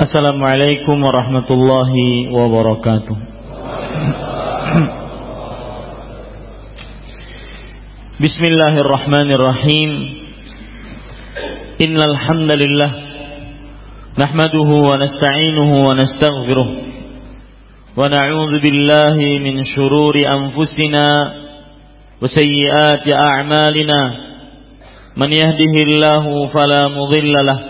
Assalamualaikum warahmatullahi wabarakatuh. Bismillahirrahmanirrahim. Innal hamdalillah nahmaduhu wa nasta'inuhu wa nastaghfiruh wa na'udzu billahi min shururi anfusina wa sayyiati a'malina man yahdihillahu fala mudilla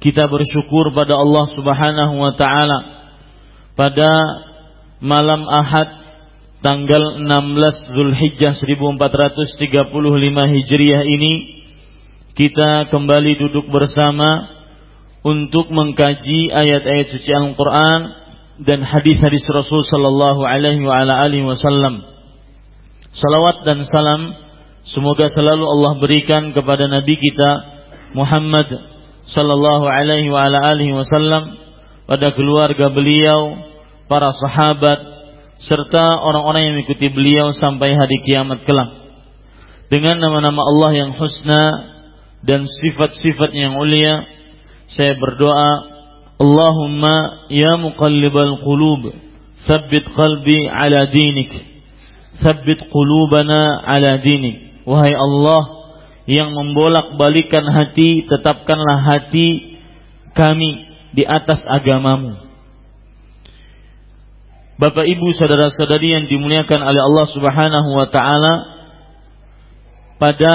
kita bersyukur pada Allah Subhanahu wa taala pada malam Ahad tanggal 16 Zulhijjah 1435 Hijriah ini kita kembali duduk bersama untuk mengkaji ayat-ayat suci Al-Qur'an dan hadis-hadis Rasul sallallahu alaihi wa ala alihi wasallam. Salawat dan salam semoga selalu Allah berikan kepada nabi kita Muhammad sallallahu alaihi wa ala alihi wasallam pada keluarga beliau, para sahabat serta orang-orang yang mengikuti beliau sampai hari kiamat kelak. Dengan nama-nama Allah yang husna dan sifat-sifat yang mulia, saya berdoa, Allahumma ya muqallibal qulub, tsabbit qalbi ala dinik. Tsabbit qulubana ala dinik. Wahai Allah, yang membolak-balikan hati, tetapkanlah hati kami di atas agamamu. Bapak Ibu saudara-saudari yang dimuliakan oleh Allah Subhanahu wa taala pada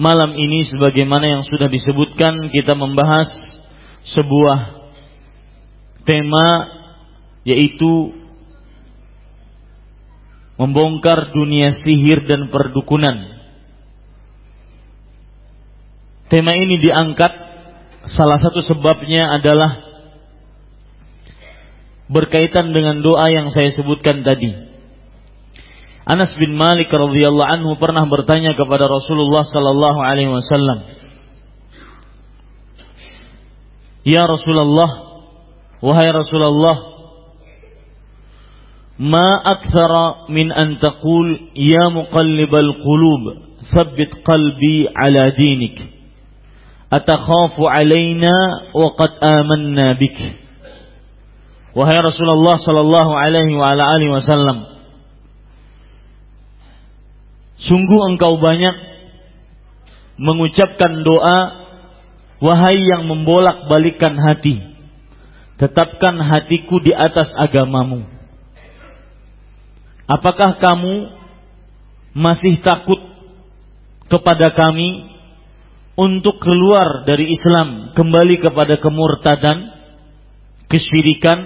malam ini sebagaimana yang sudah disebutkan kita membahas sebuah tema yaitu membongkar dunia sihir dan perdukunan Tema ini diangkat salah satu sebabnya adalah berkaitan dengan doa yang saya sebutkan tadi. Anas bin Malik radhiyallahu anhu pernah bertanya kepada Rasulullah sallallahu alaihi wasallam, "Ya Rasulullah, wahai Rasulullah, ma akthara min an taqul ya muqallibal qulub, tsabbit qalbi ala dinik." Atakhafu alaina wa qad amanna bik. Wahai Rasulullah sallallahu alaihi wa ala alihi wasallam. Sungguh engkau banyak mengucapkan doa wahai yang membolak-balikan hati. Tetapkan hatiku di atas agamamu. Apakah kamu masih takut kepada kami untuk keluar dari Islam kembali kepada kemurtadan, kesyirikan,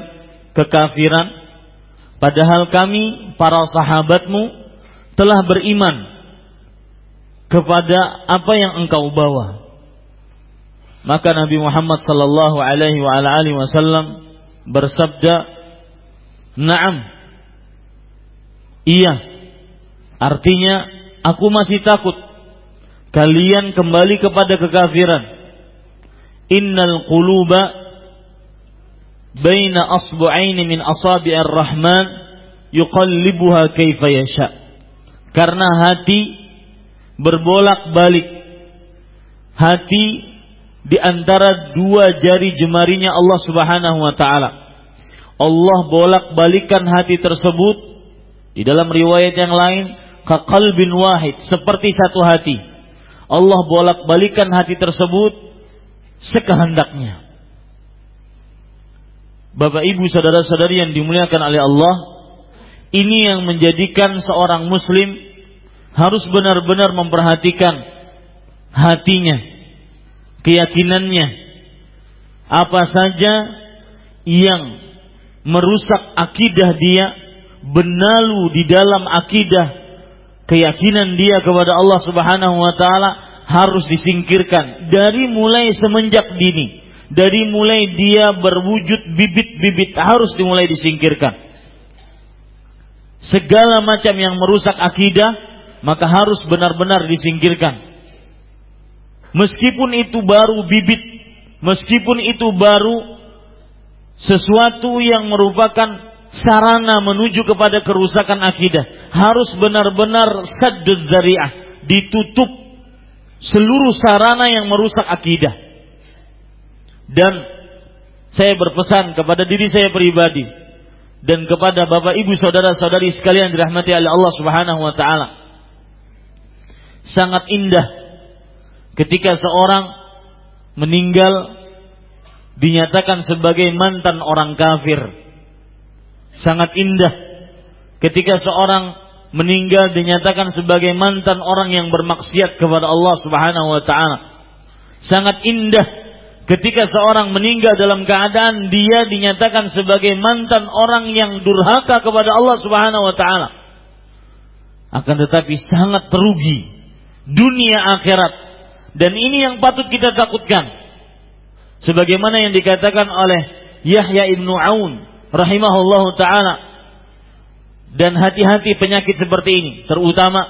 kekafiran, padahal kami para sahabatmu telah beriman kepada apa yang engkau bawa. Maka Nabi Muhammad sallallahu alaihi wasallam bersabda, "Na'am." Iya. Artinya aku masih takut kalian kembali kepada kekafiran. Innal quluba baina asbu'aini min asabi'ir rahman yuqallibuha kaifa yasha. Karena hati berbolak-balik. Hati di antara dua jari jemarinya Allah Subhanahu wa taala. Allah bolak-balikan hati tersebut di dalam riwayat yang lain bin wahid seperti satu hati. Allah bolak-balikan hati tersebut sekehendaknya. Bapak Ibu saudara-saudari yang dimuliakan oleh Allah, ini yang menjadikan seorang muslim harus benar-benar memperhatikan hatinya, keyakinannya, apa saja yang merusak akidah dia, benalu di dalam akidah keyakinan dia kepada Allah Subhanahu wa taala harus disingkirkan dari mulai semenjak dini dari mulai dia berwujud bibit-bibit harus dimulai disingkirkan. Segala macam yang merusak akidah maka harus benar-benar disingkirkan. Meskipun itu baru bibit, meskipun itu baru sesuatu yang merupakan sarana menuju kepada kerusakan akidah, harus benar-benar saddud zari'ah, ditutup seluruh sarana yang merusak akidah. Dan saya berpesan kepada diri saya pribadi dan kepada Bapak Ibu saudara-saudari sekalian dirahmati oleh Allah Subhanahu wa taala. Sangat indah ketika seorang meninggal dinyatakan sebagai mantan orang kafir. Sangat indah ketika seorang meninggal dinyatakan sebagai mantan orang yang bermaksiat kepada Allah Subhanahu wa taala. Sangat indah Ketika seorang meninggal dalam keadaan dia dinyatakan sebagai mantan orang yang durhaka kepada Allah Subhanahu wa taala. Akan tetapi sangat terugi dunia akhirat dan ini yang patut kita takutkan. Sebagaimana yang dikatakan oleh Yahya ibnu Aun rahimahullahu taala dan hati-hati penyakit seperti ini terutama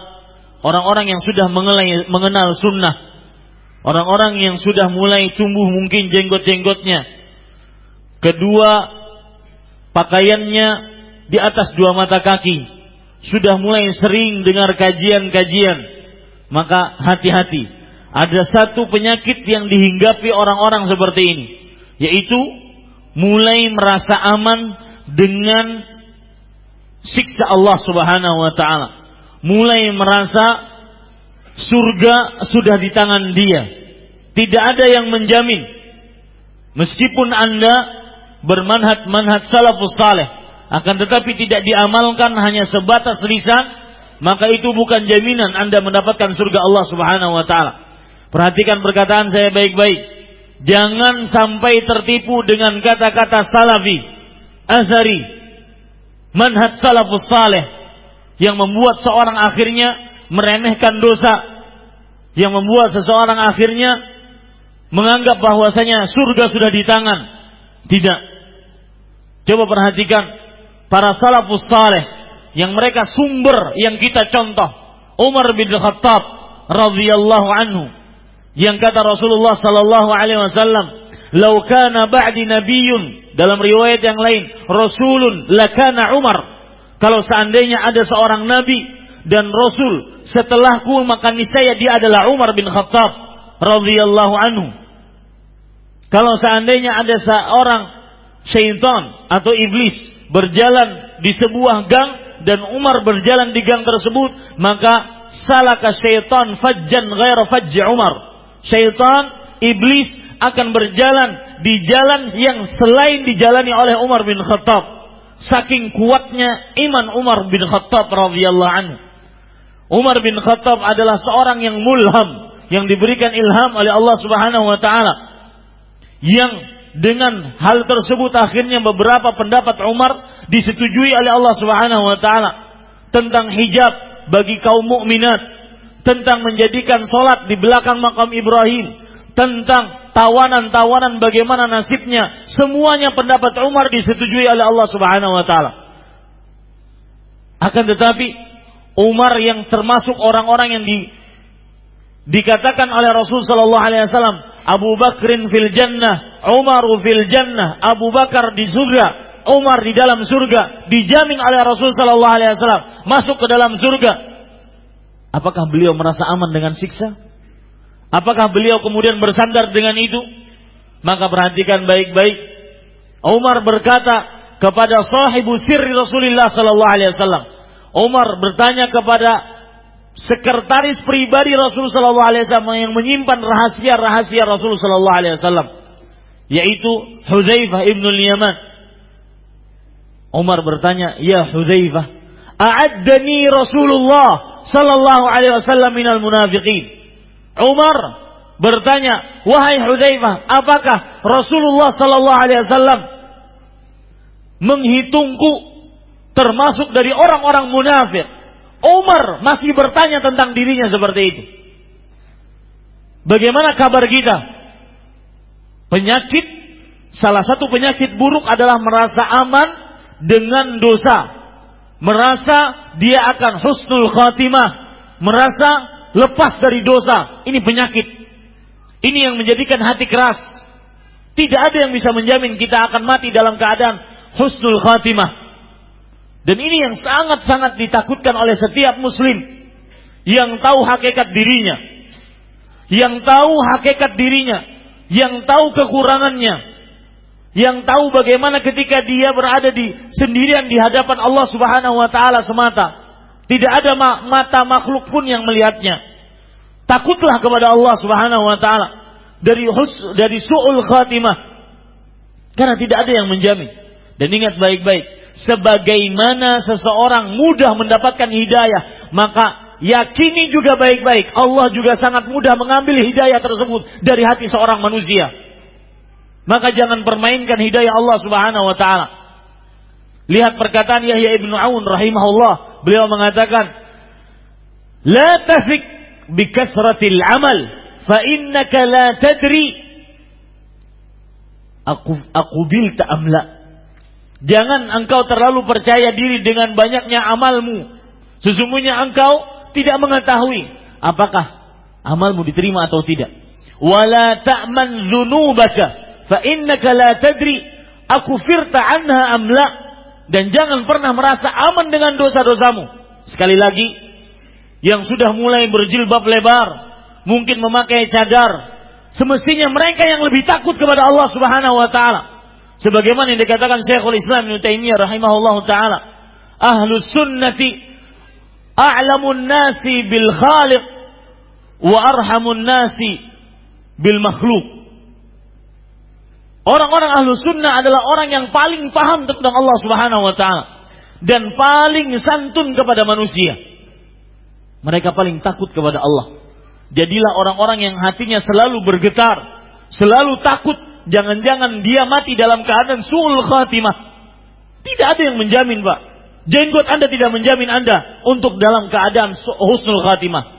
orang-orang yang sudah mengenal sunnah Orang-orang yang sudah mulai tumbuh mungkin jenggot-jenggotnya. Kedua, pakaiannya di atas dua mata kaki. Sudah mulai sering dengar kajian-kajian. Maka hati-hati. Ada satu penyakit yang dihinggapi orang-orang seperti ini. Yaitu mulai merasa aman dengan siksa Allah subhanahu wa ta'ala. Mulai merasa surga sudah di tangan dia. Tidak ada yang menjamin. Meskipun Anda bermanhat-manhat salafus saleh, akan tetapi tidak diamalkan hanya sebatas lisan, maka itu bukan jaminan Anda mendapatkan surga Allah Subhanahu wa taala. Perhatikan perkataan saya baik-baik. Jangan sampai tertipu dengan kata-kata salafi, azhari, manhaj salafus saleh yang membuat seorang akhirnya meremehkan dosa yang membuat seseorang akhirnya menganggap bahwasanya surga sudah di tangan. Tidak. Coba perhatikan para salafus saleh yang mereka sumber yang kita contoh. Umar bin Khattab radhiyallahu anhu yang kata Rasulullah sallallahu alaihi wasallam, "Lau kana ba'di nabiyyun" dalam riwayat yang lain, "Rasulun lakana Umar." Kalau seandainya ada seorang nabi dan rasul setelahku maka niscaya dia adalah Umar bin Khattab radhiyallahu anhu. Kalau seandainya ada seorang syaitan atau iblis berjalan di sebuah gang dan Umar berjalan di gang tersebut, maka salaka syaitan fajjan ghaira fajji Umar. Syaitan, iblis akan berjalan di jalan yang selain dijalani oleh Umar bin Khattab. Saking kuatnya iman Umar bin Khattab radhiyallahu anhu. Umar bin Khattab adalah seorang yang mulham, yang diberikan ilham oleh Allah Subhanahu wa taala. Yang dengan hal tersebut akhirnya beberapa pendapat Umar disetujui oleh Allah Subhanahu wa taala tentang hijab bagi kaum mukminat, tentang menjadikan solat di belakang makam Ibrahim, tentang tawanan-tawanan bagaimana nasibnya, semuanya pendapat Umar disetujui oleh Allah Subhanahu wa taala. Akan tetapi Umar yang termasuk orang-orang yang di, Dikatakan oleh Rasul sallallahu alaihi wasallam, Abu Bakrin fil jannah, Umar fil jannah, Abu Bakar di surga, Umar di dalam surga, dijamin oleh Rasul sallallahu alaihi wasallam masuk ke dalam surga. Apakah beliau merasa aman dengan siksa? Apakah beliau kemudian bersandar dengan itu? Maka perhatikan baik-baik. Umar berkata kepada sahibu sirri Rasulullah sallallahu alaihi wasallam. Umar bertanya kepada sekretaris pribadi Rasul Sallallahu Alaihi Wasallam yang menyimpan rahasia-rahasia Rasul Sallallahu Alaihi Wasallam, yaitu Hudzaifah ibnu Yaman. Umar bertanya, ya Hudzaifah, a'addani Rasulullah Sallallahu Alaihi Wasallam minal munafiqin. Umar bertanya, wahai Hudzaifah, apakah Rasulullah Sallallahu Alaihi Wasallam menghitungku termasuk dari orang-orang munafik? Umar masih bertanya tentang dirinya seperti itu. Bagaimana kabar kita? Penyakit, salah satu penyakit buruk adalah merasa aman dengan dosa. Merasa dia akan husnul khatimah. Merasa lepas dari dosa. Ini penyakit. Ini yang menjadikan hati keras. Tidak ada yang bisa menjamin kita akan mati dalam keadaan husnul khatimah. Dan ini yang sangat-sangat ditakutkan oleh setiap muslim yang tahu hakikat dirinya, yang tahu hakikat dirinya, yang tahu kekurangannya, yang tahu bagaimana ketika dia berada di sendirian di hadapan Allah Subhanahu wa taala semata. Tidak ada mata makhluk pun yang melihatnya. Takutlah kepada Allah Subhanahu wa taala dari hus, dari suul khatimah. Karena tidak ada yang menjamin. Dan ingat baik-baik, sebagaimana seseorang mudah mendapatkan hidayah, maka yakini juga baik-baik. Allah juga sangat mudah mengambil hidayah tersebut dari hati seorang manusia. Maka jangan permainkan hidayah Allah Subhanahu wa taala. Lihat perkataan Yahya ibnu Aun rahimahullah. Beliau mengatakan, "La tafik bi kathratil amal, fa innaka la tadri aku aku bil amla." Jangan engkau terlalu percaya diri dengan banyaknya amalmu. Sesungguhnya engkau tidak mengetahui apakah amalmu diterima atau tidak. Wala ta'man dzunubaka fa innaka la tadri aku firta anha amla dan jangan pernah merasa aman dengan dosa-dosamu. Sekali lagi, yang sudah mulai berjilbab lebar, mungkin memakai cadar, semestinya mereka yang lebih takut kepada Allah Subhanahu wa taala Sebagaimana yang dikatakan Syekhul Islam Ibnu Taimiyah rahimahullahu taala, ahlus sunnati a'lamun nasi bil khaliq wa arhamun nasi bil makhluk. Orang-orang ahlu sunnah adalah orang yang paling paham tentang Allah subhanahu wa ta'ala. Dan paling santun kepada manusia. Mereka paling takut kepada Allah. Jadilah orang-orang yang hatinya selalu bergetar. Selalu takut Jangan-jangan dia mati dalam keadaan suul khatimah. Tidak ada yang menjamin, Pak. Jenggot Anda tidak menjamin Anda untuk dalam keadaan husnul khatimah.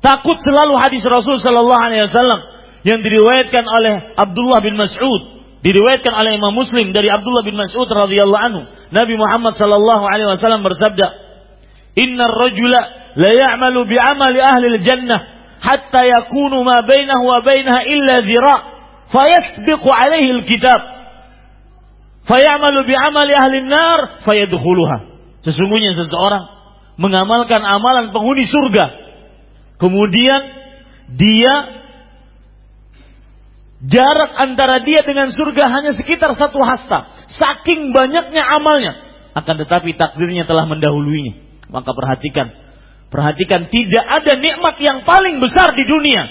Takut selalu hadis Rasul sallallahu alaihi wasallam yang diriwayatkan oleh Abdullah bin Mas'ud, diriwayatkan oleh Imam Muslim dari Abdullah bin Mas'ud radhiyallahu anhu. Nabi Muhammad sallallahu alaihi wasallam bersabda, "Innar rajula la ya'malu bi amali ahli al-jannah hatta yakunu ma bainahu wa bainaha illa dhira' fayasbiqu alaihi alkitab. Fayamalu bi'amali ahli nar fayadkhuluha sesungguhnya seseorang mengamalkan amalan penghuni surga kemudian dia jarak antara dia dengan surga hanya sekitar satu hasta. Saking banyaknya amalnya. Akan tetapi takdirnya telah mendahuluinya. Maka perhatikan. Perhatikan tidak ada nikmat yang paling besar di dunia.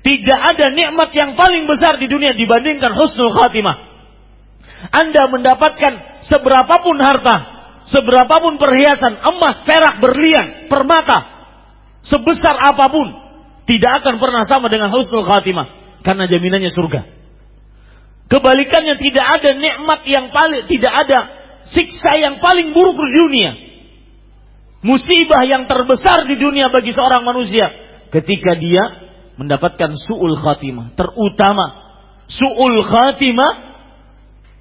Tidak ada nikmat yang paling besar di dunia dibandingkan husnul khatimah. Anda mendapatkan seberapapun harta, seberapapun perhiasan, emas, perak, berlian, permata, sebesar apa pun, tidak akan pernah sama dengan husnul khatimah karena jaminannya surga. Kebalikannya tidak ada nikmat yang paling tidak ada siksa yang paling buruk di dunia. Musibah yang terbesar di dunia bagi seorang manusia ketika dia mendapatkan su'ul khatimah. Terutama su'ul khatimah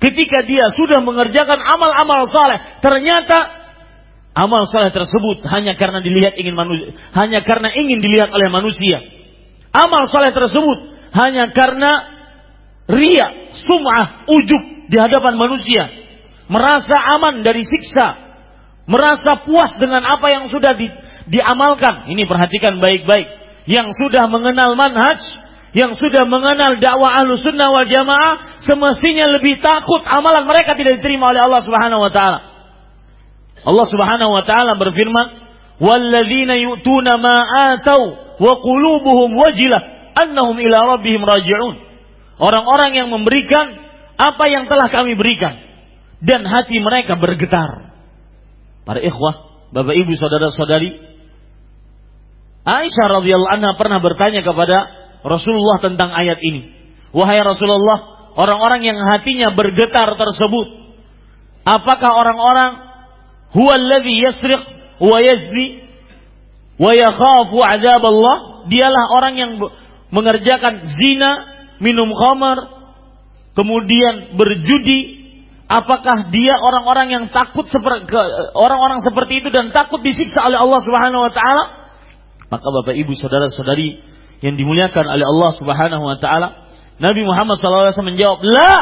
ketika dia sudah mengerjakan amal-amal saleh. Ternyata Amal soleh tersebut hanya karena dilihat ingin manusia, hanya karena ingin dilihat oleh manusia. Amal soleh tersebut hanya karena ria, sum'ah, ujub di hadapan manusia. Merasa aman dari siksa. Merasa puas dengan apa yang sudah di, diamalkan. Ini perhatikan baik-baik. Yang sudah mengenal manhaj, yang sudah mengenal dakwah ahlu sunnah wal jamaah, semestinya lebih takut amalan mereka tidak diterima oleh Allah subhanahu wa ta'ala. Allah subhanahu wa ta'ala berfirman, وَالَّذِينَ يُؤْتُونَ مَا آتَوْا وَقُلُوبُهُمْ وَجِلَةً annahum ila rabbihim raji'un. Orang-orang yang memberikan apa yang telah kami berikan dan hati mereka bergetar. Para ikhwah, Bapak Ibu, saudara-saudari, Aisyah radhiyallahu anha pernah bertanya kepada Rasulullah tentang ayat ini. Wahai Rasulullah, orang-orang yang hatinya bergetar tersebut, apakah orang-orang huwallazi yasriq wa yazni wa yakhafu 'adzab Allah? Dialah orang yang mengerjakan zina, minum khamar, kemudian berjudi, apakah dia orang-orang yang takut seperti orang-orang seperti itu dan takut disiksa oleh Allah Subhanahu wa taala? Maka Bapak Ibu saudara-saudari yang dimuliakan oleh Allah Subhanahu wa taala, Nabi Muhammad SAW menjawab, "La,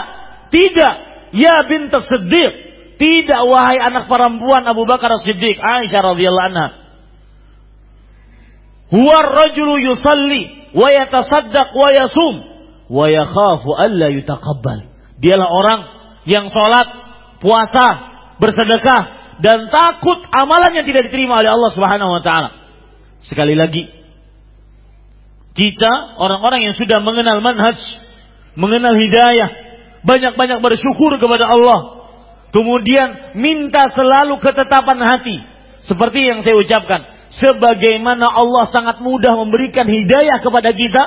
tidak. Ya bint Siddiq. Tidak wahai anak perempuan Abu Bakar Siddiq, Aisyah radhiyallahu anha. Huwa rajulu yusalli wa yatasaddaq wa yasum wa yakhafu alla yutaqabbal." Dialah orang yang sholat, puasa, bersedekah dan takut amalannya tidak diterima oleh Allah Subhanahu wa taala. Sekali lagi, kita orang-orang yang sudah mengenal manhaj, mengenal hidayah, banyak-banyak bersyukur kepada Allah. Kemudian minta selalu ketetapan hati. Seperti yang saya ucapkan, sebagaimana Allah sangat mudah memberikan hidayah kepada kita,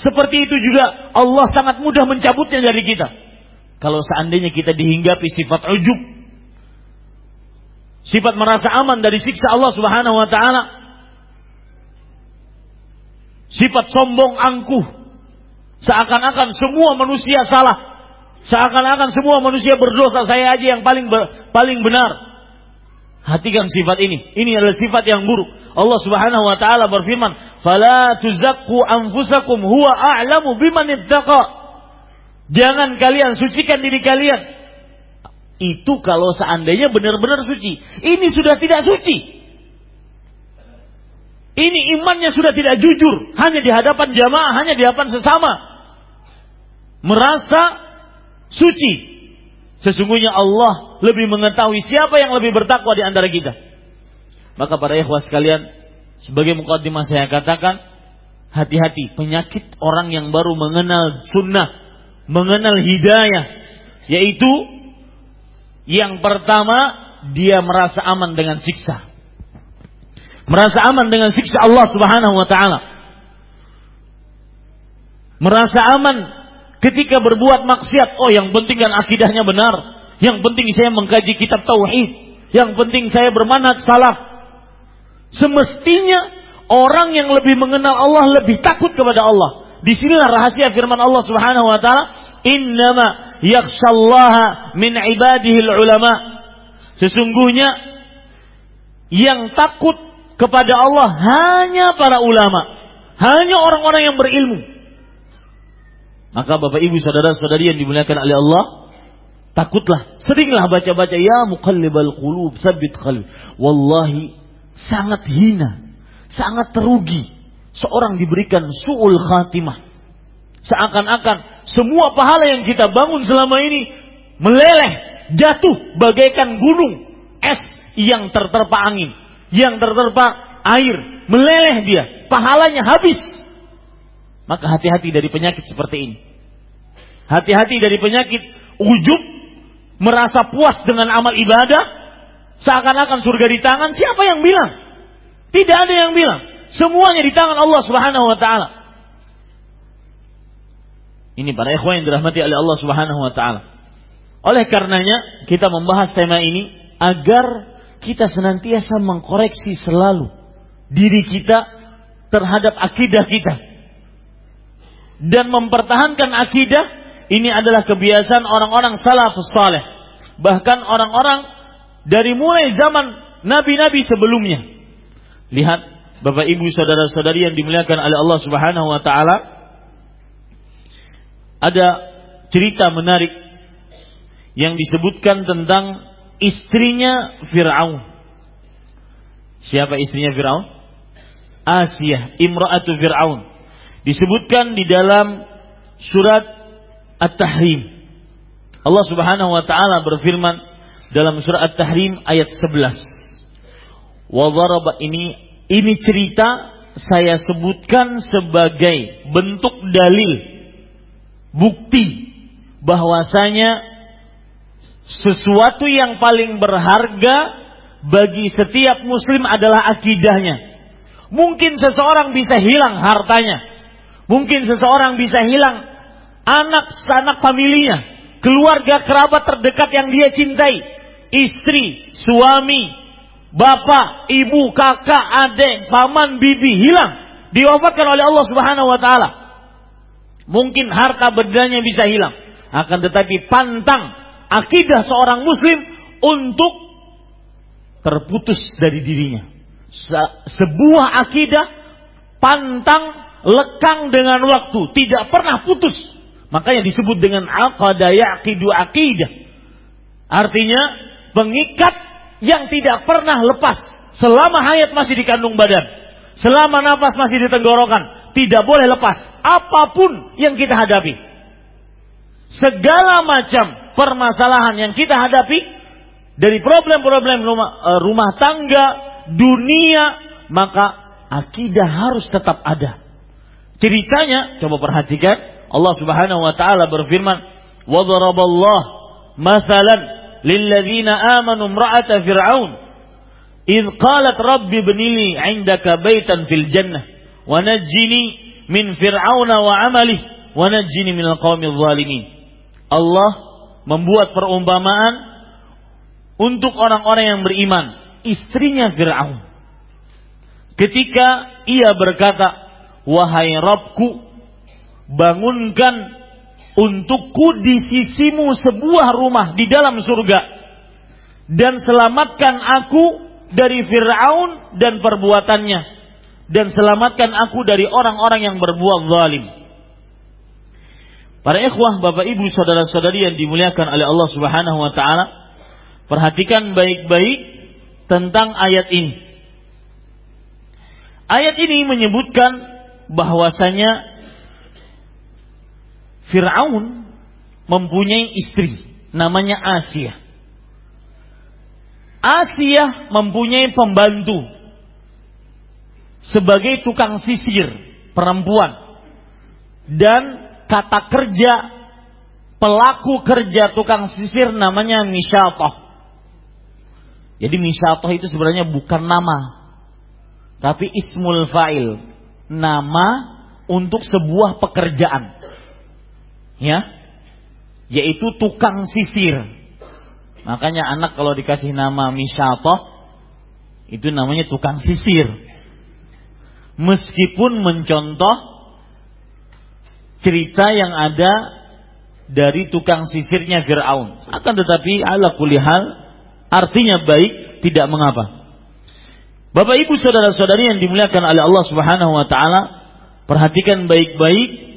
seperti itu juga Allah sangat mudah mencabutnya dari kita. Kalau seandainya kita dihinggapi sifat ujub, sifat merasa aman dari siksa Allah Subhanahu wa taala, sifat sombong angkuh, seakan-akan semua manusia salah, seakan-akan semua manusia berdosa, saya aja yang paling paling benar. Hatikan sifat ini. Ini adalah sifat yang buruk. Allah Subhanahu wa taala berfirman, "Fala tuzakku anfusakum huwa a'lamu biman ittaqa." Jangan kalian sucikan diri kalian. Itu kalau seandainya benar-benar suci. Ini sudah tidak suci. Ini imannya sudah tidak jujur. Hanya di hadapan jamaah, hanya di hadapan sesama. Merasa suci. Sesungguhnya Allah lebih mengetahui siapa yang lebih bertakwa di antara kita. Maka para ikhwah sekalian, sebagai mukadimah saya katakan, hati-hati. Penyakit orang yang baru mengenal sunnah mengenal hidayah yaitu yang pertama dia merasa aman dengan siksa. Merasa aman dengan siksa Allah Subhanahu wa taala. Merasa aman ketika berbuat maksiat. Oh yang penting kan akidahnya benar. Yang penting saya mengkaji kitab tauhid. Yang penting saya bermanat salah semestinya orang yang lebih mengenal Allah lebih takut kepada Allah Di sinilah rahasia firman Allah Subhanahu wa taala, "Innama yakhshallaha min ibadihi ulama." Sesungguhnya yang takut kepada Allah hanya para ulama, hanya orang-orang yang berilmu. Maka Bapak Ibu saudara-saudari yang dimuliakan oleh Allah, takutlah, seringlah baca-baca ya muqallibal qulub sabit qalbi. Wallahi sangat hina, sangat terugi seorang diberikan su'ul khatimah. Seakan-akan semua pahala yang kita bangun selama ini meleleh, jatuh bagaikan gunung es yang terterpa angin, yang terterpa air, meleleh dia, pahalanya habis. Maka hati-hati dari penyakit seperti ini. Hati-hati dari penyakit ujub, merasa puas dengan amal ibadah, seakan-akan surga di tangan, siapa yang bilang? Tidak ada yang bilang. Semuanya di tangan Allah Subhanahu wa taala. Ini para ikhwan yang dirahmati oleh Allah Subhanahu wa taala. Oleh karenanya kita membahas tema ini agar kita senantiasa mengkoreksi selalu diri kita terhadap akidah kita. Dan mempertahankan akidah ini adalah kebiasaan orang-orang salafus saleh. Bahkan orang-orang dari mulai zaman nabi-nabi sebelumnya. Lihat Bapak Ibu saudara-saudari yang dimuliakan oleh Allah Subhanahu wa taala. Ada cerita menarik yang disebutkan tentang istrinya Firaun. Siapa istrinya Firaun? Asia, imra'atu Firaun. Disebutkan di dalam surat At-Tahrim. Allah Subhanahu wa taala berfirman dalam surat At-Tahrim ayat 11. Wa ini ini cerita saya sebutkan sebagai bentuk dalil bukti bahwasanya sesuatu yang paling berharga bagi setiap muslim adalah akidahnya. Mungkin seseorang bisa hilang hartanya. Mungkin seseorang bisa hilang anak-anak familinya, keluarga kerabat terdekat yang dia cintai, istri, suami, bapak, ibu, kakak, adik, paman, bibi hilang, diwafatkan oleh Allah Subhanahu wa taala. Mungkin harta bendanya bisa hilang, akan tetapi pantang akidah seorang muslim untuk terputus dari dirinya. Se sebuah akidah pantang lekang dengan waktu, tidak pernah putus Makanya disebut dengan aqada yaqidu aqidah. Artinya pengikat yang tidak pernah lepas selama hayat masih di kandung badan. Selama nafas masih di tenggorokan, tidak boleh lepas apa pun yang kita hadapi. Segala macam permasalahan yang kita hadapi dari problem-problem rumah, eh, rumah tangga, dunia, maka akidah harus tetap ada. Ceritanya, coba perhatikan, Allah Subhanahu wa taala berfirman, "Wa daraballahu lilladzina amanu imra'ata fir'aun id qalat rabbi ibnili 'indaka baitan fil jannah wa najjini min fir'auna wa 'amalihi wa najjini minal qaumidh zalimin." Allah membuat perumpamaan untuk orang-orang yang beriman, istrinya Fir'aun. Ketika ia berkata, "Wahai Rabbku, bangunkan untukku di sisimu sebuah rumah di dalam surga dan selamatkan aku dari Fir'aun dan perbuatannya dan selamatkan aku dari orang-orang yang berbuat zalim. Para ikhwah, Bapak Ibu, saudara-saudari yang dimuliakan oleh Allah Subhanahu wa taala, perhatikan baik-baik tentang ayat ini. Ayat ini menyebutkan bahwasanya Fir'aun mempunyai istri namanya Asia. Asia mempunyai pembantu sebagai tukang sisir perempuan dan kata kerja pelaku kerja tukang sisir namanya misyatoh. Jadi misyatoh itu sebenarnya bukan nama, tapi ismul fa'il, nama untuk sebuah pekerjaan ya. Yaitu tukang sisir. Makanya anak kalau dikasih nama Misyatoh itu namanya tukang sisir. Meskipun mencontoh cerita yang ada dari tukang sisirnya Fir'aun. Akan tetapi ala kulihal artinya baik tidak mengapa. Bapak ibu saudara saudari yang dimuliakan oleh Allah subhanahu wa ta'ala perhatikan baik-baik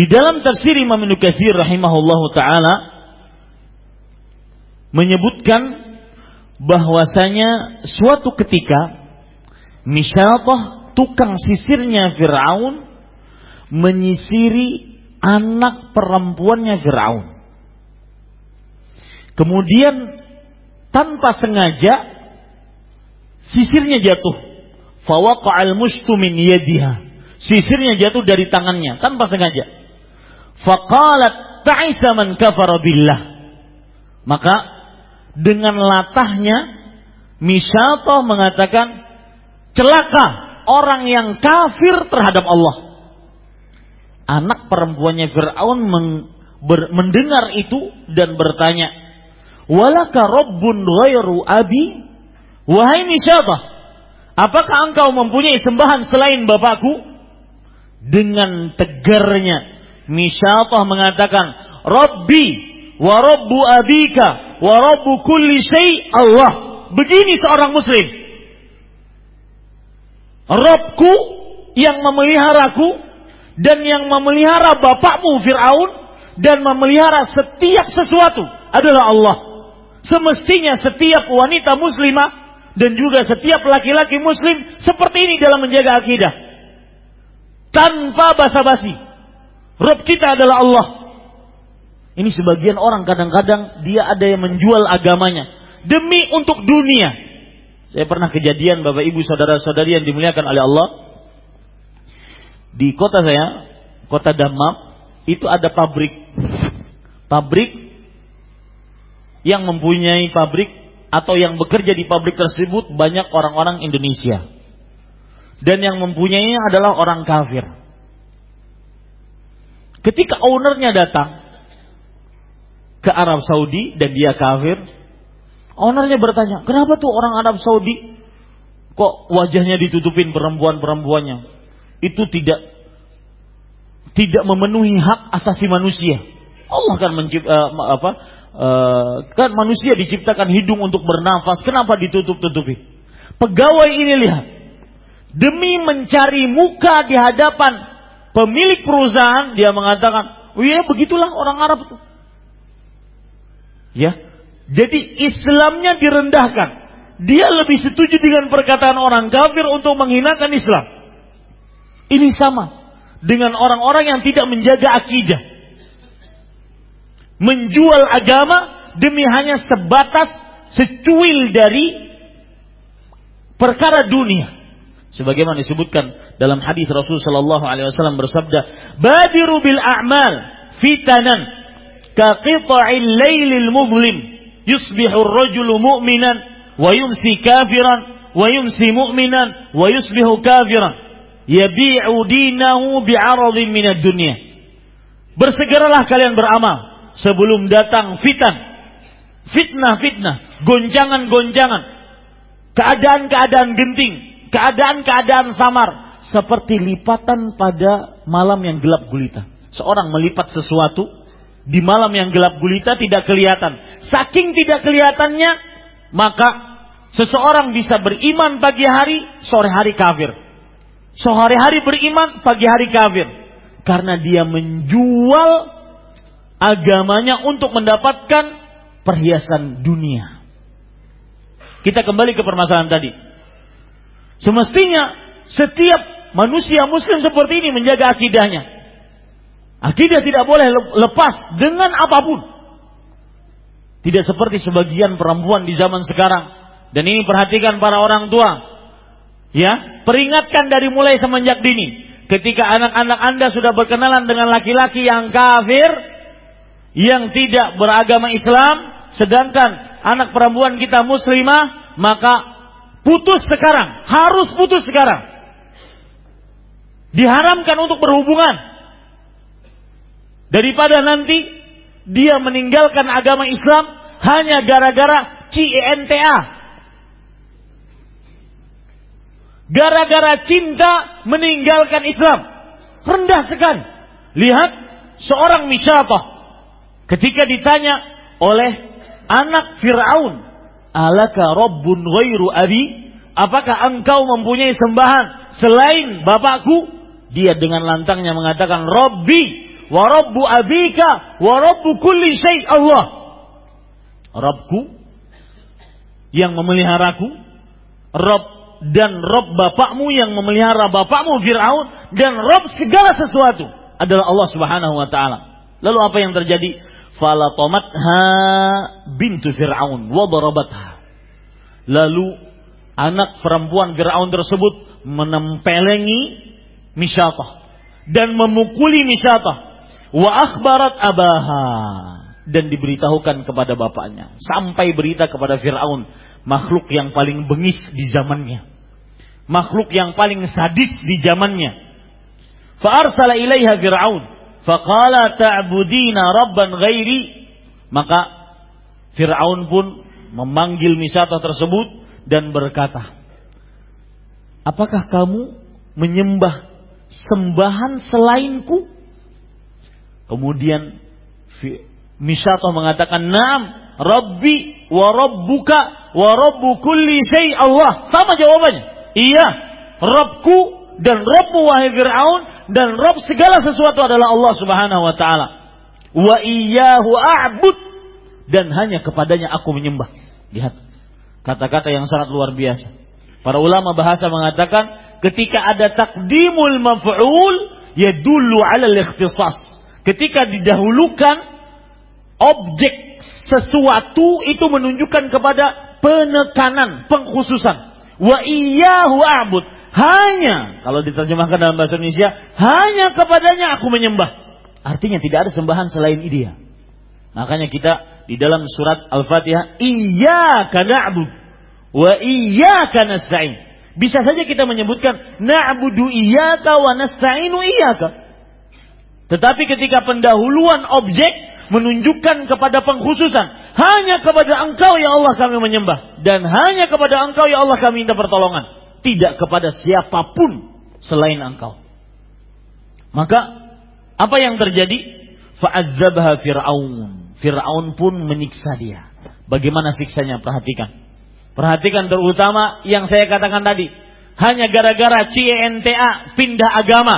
Di dalam tafsir Imam Ibnu Katsir rahimahullahu taala menyebutkan bahwasanya suatu ketika Misyatah tukang sisirnya Firaun menyisiri anak perempuannya Firaun. Kemudian tanpa sengaja sisirnya jatuh. Fawaqa'al mustu min yadiha. Sisirnya jatuh dari tangannya tanpa sengaja. Faqalat ta'isa man kafara billah. Maka dengan latahnya Misyatoh mengatakan celaka orang yang kafir terhadap Allah. Anak perempuannya Fir'aun mendengar itu dan bertanya, Walaka Rabbun ghairu abi? Wahai Misyatoh, apakah engkau mempunyai sembahan selain bapakku? Dengan tegarnya Misyatah mengatakan, Rabbi wa Rabbu abika wa Rabbu kulli syai Allah. Begini seorang muslim. Robku yang memeliharaku dan yang memelihara bapakmu Fir'aun dan memelihara setiap sesuatu adalah Allah. Semestinya setiap wanita muslimah dan juga setiap laki-laki muslim seperti ini dalam menjaga akidah. Tanpa basa-basi. Rob kita adalah Allah. Ini sebagian orang kadang-kadang dia ada yang menjual agamanya demi untuk dunia. Saya pernah kejadian Bapak Ibu saudara-saudari yang dimuliakan oleh Allah. Di kota saya, kota Damam, itu ada pabrik. Pabrik yang mempunyai pabrik atau yang bekerja di pabrik tersebut banyak orang-orang Indonesia. Dan yang mempunyainya adalah orang kafir. Ketika ownernya datang ke Arab Saudi dan dia kafir, Ownernya bertanya, kenapa tuh orang Arab Saudi kok wajahnya ditutupin perempuan-perempuannya? Itu tidak tidak memenuhi hak asasi manusia. Allah kan mencipta uh, apa? Uh, kan manusia diciptakan hidung untuk bernafas, kenapa ditutup-tutupi? Pegawai ini lihat, demi mencari muka di hadapan pemilik perusahaan, dia mengatakan, oh iya begitulah orang Arab itu. Ya, jadi Islamnya direndahkan. Dia lebih setuju dengan perkataan orang kafir untuk menghinakan Islam. Ini sama dengan orang-orang yang tidak menjaga akidah. Menjual agama demi hanya sebatas secuil dari perkara dunia. Sebagaimana disebutkan dalam hadis Rasul sallallahu alaihi wasallam bersabda, "Badiru bil a'mal fitanan ka qita'il lailil muzlim." yusbihu ar-rajulu mu'minan wa yumsi kafiran wa yumsi mu'minan wa yusbihu kafiran. Yabi'u dinahu bi'aradin minad dunya. Bersegeralah kalian beramal sebelum datang fitan. Fitnah-fitnah gonjangan-gonjangan. Keadaan-keadaan genting keadaan-keadaan samar seperti lipatan pada malam yang gelap gulita seorang melipat sesuatu di malam yang gelap gulita tidak kelihatan. Saking tidak kelihatannya, maka seseorang bisa beriman pagi hari, sore hari kafir. Sore hari beriman, pagi hari kafir. Karena dia menjual agamanya untuk mendapatkan perhiasan dunia. Kita kembali ke permasalahan tadi. Semestinya setiap manusia muslim seperti ini menjaga akidahnya. Akidah tidak boleh lepas dengan apa pun. Tidak seperti sebagian perempuan di zaman sekarang. Dan ini perhatikan para orang tua. Ya, peringatkan dari mulai semenjak dini. Ketika anak-anak Anda sudah berkenalan dengan laki-laki yang kafir, yang tidak beragama Islam, sedangkan anak perempuan kita muslimah, maka putus sekarang, harus putus sekarang. Diharamkan untuk berhubungan Daripada nanti dia meninggalkan agama Islam hanya gara-gara CINTA. Gara-gara cinta meninggalkan Islam. Rendah sekali. Lihat seorang misyafah ketika ditanya oleh anak Fir'aun. Alaka Rabbun ghairu abi? Apakah engkau mempunyai sembahan selain bapakku? Dia dengan lantangnya mengatakan, Robbi, wa rabbu abika wa rabbu kulli syai Allah. Rabbku yang memeliharaku, Rabb dan Rabb bapakmu yang memelihara bapakmu Fir'aun dan Rabb segala sesuatu adalah Allah Subhanahu wa taala. Lalu apa yang terjadi? Falatomatha bintu Fir'aun wa darabatha. Lalu anak perempuan Fir'aun tersebut menempelengi Misyatah dan memukuli Misyatah wa akhbarat abaha. Dan diberitahukan kepada bapaknya. Sampai berita kepada Firaun. Makhluk yang paling bengis di zamannya. Makhluk yang paling sadis di zamannya. Fa arsala ilaiha Firaun. Faqala ta'budina rabban ghairi. Maka Firaun pun memanggil Misata tersebut dan berkata apakah kamu menyembah sembahan selainku Kemudian Misyatoh mengatakan, "Naam, Rabbi wa Rabbuka wa Rabbu kulli syai Allah." Sama jawabannya. Iya, Rabbku dan Rabbmu wahai Fir'aun dan Rabb segala sesuatu adalah Allah Subhanahu wa taala. Wa iyyahu a'bud dan hanya kepadanya aku menyembah. Lihat kata-kata yang sangat luar biasa. Para ulama bahasa mengatakan ketika ada takdimul maf'ul ya dulu ala ikhtisas. Ketika didahulukan objek sesuatu itu menunjukkan kepada penekanan, pengkhususan. Wa iyyahu a'bud. Hanya kalau diterjemahkan dalam bahasa Indonesia, hanya kepadanya aku menyembah. Artinya tidak ada sembahan selain dia. Makanya kita di dalam surat Al-Fatihah, iyyaka na'bud wa iyyaka nasta'in. Bisa saja kita menyebutkan na'budu iyyaka wa nasta'inu iyyaka. Tetapi ketika pendahuluan objek menunjukkan kepada pengkhususan, hanya kepada Engkau ya Allah kami menyembah dan hanya kepada Engkau ya Allah kami minta pertolongan, tidak kepada siapa pun selain Engkau. Maka apa yang terjadi? Fa'adzabha Fir'aun. Fir'aun pun menyiksa dia. Bagaimana siksanya? Perhatikan. Perhatikan terutama yang saya katakan tadi. Hanya gara-gara CNTA pindah agama.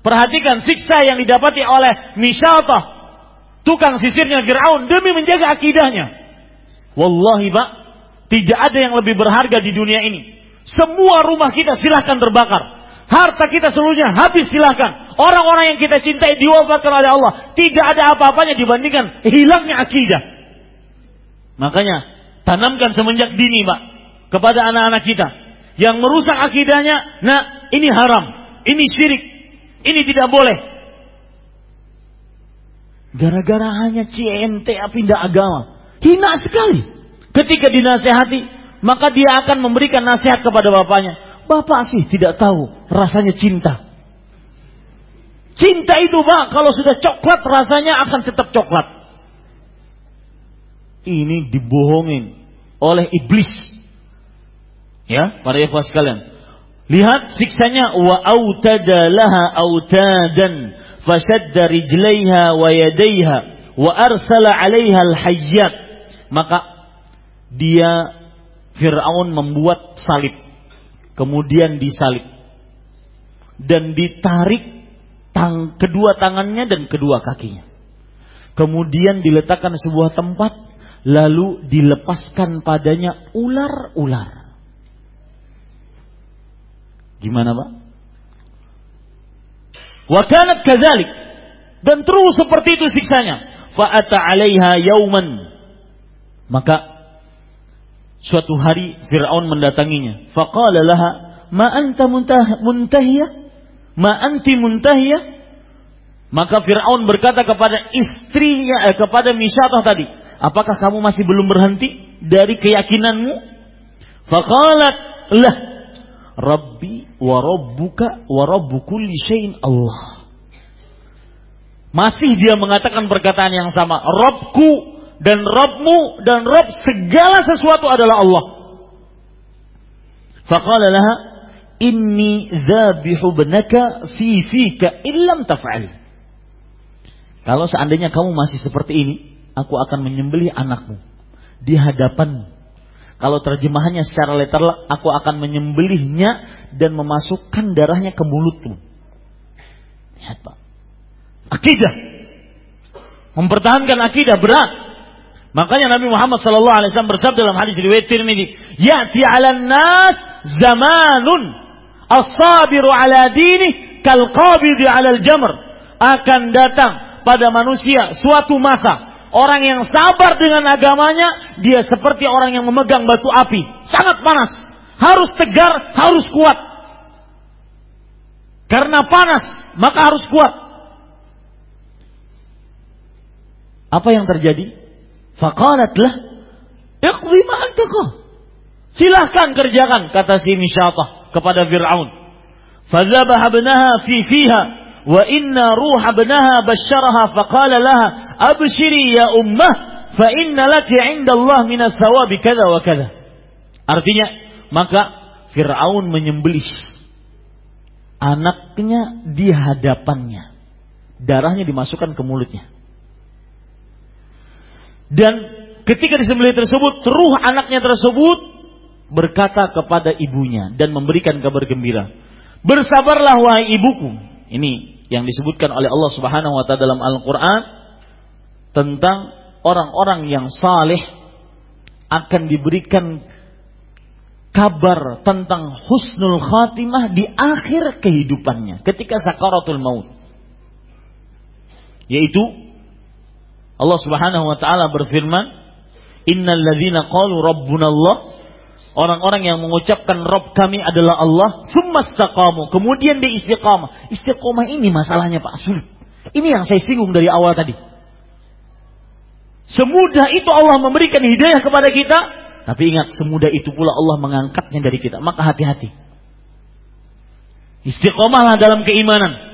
Perhatikan siksa yang didapati oleh Mishatah. Tukang sisirnya Fir'aun demi menjaga akidahnya. Wallahi pak, tidak ada yang lebih berharga di dunia ini. Semua rumah kita silahkan terbakar. Harta kita seluruhnya habis silahkan. Orang-orang yang kita cintai diwafatkan oleh Allah. Tidak ada apa-apanya dibandingkan hilangnya akidah. Makanya Tanamkan semenjak dini, Pak, kepada anak-anak kita. Yang merusak akidahnya, nah ini haram, ini syirik, ini tidak boleh. Gara-gara hanya CNT pindah agama. Hina sekali. Ketika dinasehati, maka dia akan memberikan nasihat kepada bapaknya. Bapak sih tidak tahu rasanya cinta. Cinta itu pak, kalau sudah coklat rasanya akan tetap coklat. Ini dibohongin oleh iblis. Ya, para ikhwas sekalian. Lihat siksanya wa autada laha autadan fashadda rijlaiha wa yadaiha wa arsala 'alaiha al-hayyat. Maka dia Firaun membuat salib. Kemudian disalib. Dan ditarik tang kedua tangannya dan kedua kakinya. Kemudian diletakkan sebuah tempat lalu dilepaskan padanya ular-ular. Gimana Pak? Wakanat kazalik. Dan terus seperti itu siksanya. Fa'ata alaiha yauman. Maka suatu hari Fir'aun mendatanginya. Faqala laha, ma anta muntahiyah? Ma? Maka Fir'aun berkata kepada istrinya, eh, kepada Misyatah tadi, Apakah kamu masih belum berhenti dari keyakinanmu? Faqalat lah Rabbi wa rabbuka wa Allah. Masih dia mengatakan perkataan yang sama. Robku dan Robmu dan Rob segala sesuatu adalah Allah. Faqala laha inni zabihu benaka fi fika illam taf'al. Kalau seandainya kamu masih seperti ini, aku akan menyembelih anakmu di hadapanmu. Kalau terjemahannya secara literal, aku akan menyembelihnya dan memasukkan darahnya ke mulutmu. Lihat Pak. Akidah. Mempertahankan akidah berat. Makanya Nabi Muhammad sallallahu alaihi wasallam bersabda dalam hadis riwayat Tirmidzi, "Ya'ti 'alan nas zamanun as-sabiru 'ala dini kal qabidi 'ala al-jamr." Akan datang pada manusia suatu masa Orang yang sabar dengan agamanya, dia seperti orang yang memegang batu api. Sangat panas. Harus tegar, harus kuat. Karena panas, maka harus kuat. Apa yang terjadi? Faqalatlah, iqdi ma'antaka. Silahkan kerjakan, kata si Misyatah kepada Fir'aun. Fadzabaha benaha fi fiha wa inna ruh abnaha basyaraha faqala laha abshiri ya ummah fa inna laki 'inda Allah min thawabi kada wa kada. Artinya, maka Firaun menyembelih anaknya di hadapannya. darahnya dimasukkan ke mulutnya. Dan ketika disembelih tersebut, ruh anaknya tersebut berkata kepada ibunya dan memberikan kabar gembira. Bersabarlah wahai ibuku. Ini yang disebutkan oleh Allah Subhanahu wa taala dalam Al-Qur'an tentang orang-orang yang saleh akan diberikan kabar tentang husnul khatimah di akhir kehidupannya ketika sakaratul maut. Yaitu Allah Subhanahu wa taala berfirman, "Innal ladzina qalu rabbunallah" Orang-orang yang mengucapkan Rob kami adalah Allah, sumastaqamu. Kemudian dia istiqamah. Istiqamah ini masalahnya Pak sulit. Ini yang saya singgung dari awal tadi. Semudah itu Allah memberikan hidayah kepada kita, tapi ingat semudah itu pula Allah mengangkatnya dari kita. Maka hati-hati. Istiqamahlah dalam keimanan.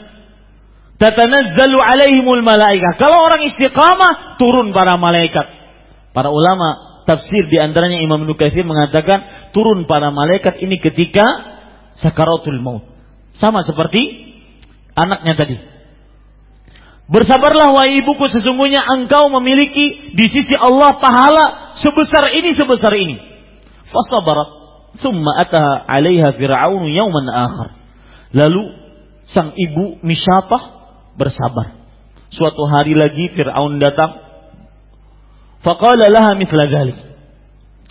Tatanazzalu alaihimul malaikah. Kalau orang istiqamah, turun para malaikat. Para ulama tafsir di antaranya Imam Nukathir mengatakan turun para malaikat ini ketika sakaratul maut. Sama seperti anaknya tadi. Bersabarlah wahai ibuku sesungguhnya engkau memiliki di sisi Allah pahala sebesar ini sebesar ini. Fasabarat thumma ataha 'alaiha fir'aun yawman akhar. Lalu sang ibu Misyafah bersabar. Suatu hari lagi Fir'aun datang. Faqala laha mithla dhalik.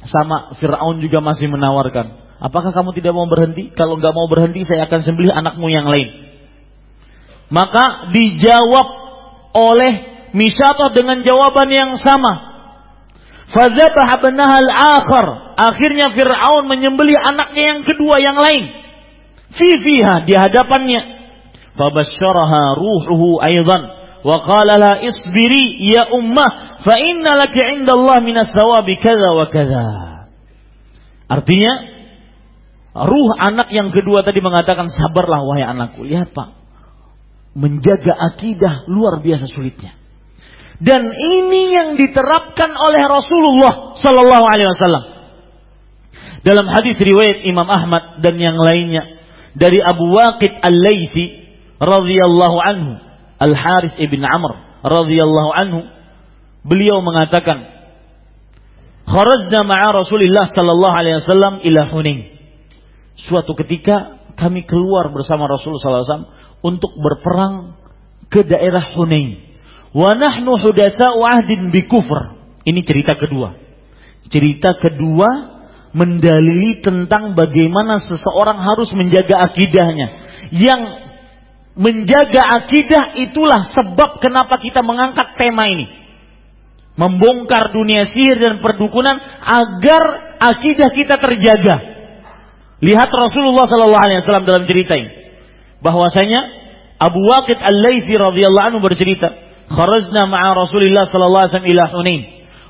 Sama Fir'aun juga masih menawarkan. Apakah kamu tidak mau berhenti? Kalau nggak mau berhenti, saya akan sembelih anakmu yang lain. Maka dijawab oleh Misata dengan jawaban yang sama. Fadzabah al akhar. Akhirnya Fir'aun menyembelih anaknya yang kedua yang lain. Fifiha di hadapannya. Fabasyaraha ruhuhu aydan. Wa qala la isbiri ya ummah. Fa inna laki inda Allah minas thawabi kaza wa kaza. Artinya, ruh anak yang kedua tadi mengatakan sabarlah wahai anakku. Lihat pak, menjaga akidah luar biasa sulitnya. Dan ini yang diterapkan oleh Rasulullah Sallallahu Alaihi Wasallam. Dalam hadis riwayat Imam Ahmad dan yang lainnya dari Abu Waqid Al-Laitsi radhiyallahu anhu, Al Harith ibn Amr radhiyallahu anhu, beliau mengatakan, "Kharajna ma'a Rasulillah sallallahu alaihi wasallam ila Hunain." Suatu ketika kami keluar bersama Rasulullah sallallahu alaihi wasallam untuk berperang ke daerah Hunain. Wa nahnu hudatsa'u ahdin bi kufr. Ini cerita kedua. Cerita kedua mendalili tentang bagaimana seseorang harus menjaga akidahnya. Yang menjaga akidah itulah sebab kenapa kita mengangkat tema ini. Membongkar dunia sihir dan perdukunan agar akidah kita terjaga. Lihat Rasulullah sallallahu alaihi wasallam dalam cerita ini bahwasanya Abu Waqid Al-Laitsi radhiyallahu anhu bercerita, "Kharajna ma'a Rasulillah sallallahu alaihi wasallam ila Hunain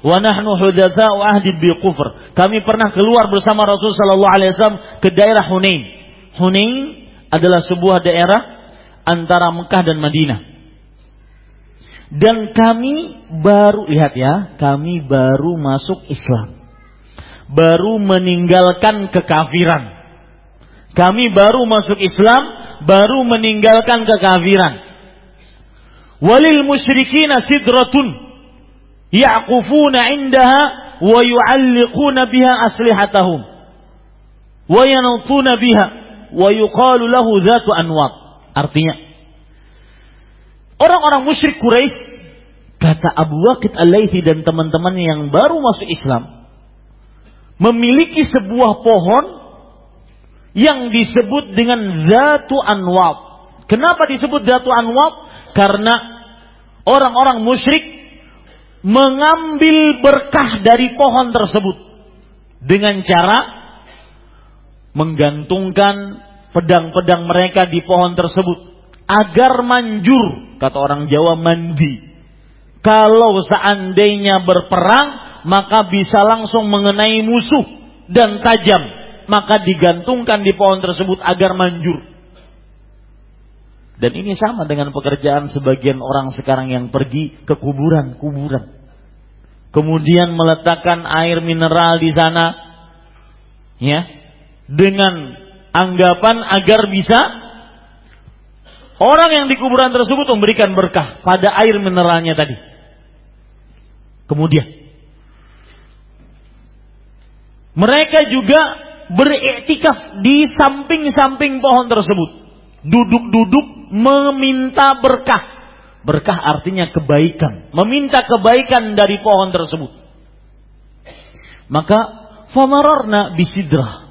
wa nahnu hudatsa'u ahdi bi kufr." Kami pernah keluar bersama Rasul sallallahu alaihi wasallam ke daerah Hunain. Hunain adalah sebuah daerah antara Mekah dan Madinah. Dan kami baru lihat ya, kami baru masuk Islam. Baru meninggalkan kekafiran. Kami baru masuk Islam baru meninggalkan kekafiran. Walil musyrikin sidratun ya'kufuna indaha wa yu'alliquna biha aslihatahum wa yanutuna biha wa yuqalu lahu dhatu anwat. Artinya orang-orang musyrik Quraisy kata Abu Waqid Al-Laitsi dan teman-temannya yang baru masuk Islam memiliki sebuah pohon yang disebut dengan Zatu Anwab. Kenapa disebut Zatu Anwab? Karena orang-orang musyrik mengambil berkah dari pohon tersebut dengan cara menggantungkan pedang-pedang mereka di pohon tersebut agar manjur kata orang Jawa mandi kalau seandainya berperang maka bisa langsung mengenai musuh dan tajam maka digantungkan di pohon tersebut agar manjur. Dan ini sama dengan pekerjaan sebagian orang sekarang yang pergi ke kuburan-kuburan. Kemudian meletakkan air mineral di sana ya dengan anggapan agar bisa Orang yang di kuburan tersebut memberikan berkah pada air mineralnya tadi. Kemudian mereka juga beriktikaf di samping-samping pohon tersebut. Duduk-duduk meminta berkah. Berkah artinya kebaikan. Meminta kebaikan dari pohon tersebut. Maka famararna bisidrah.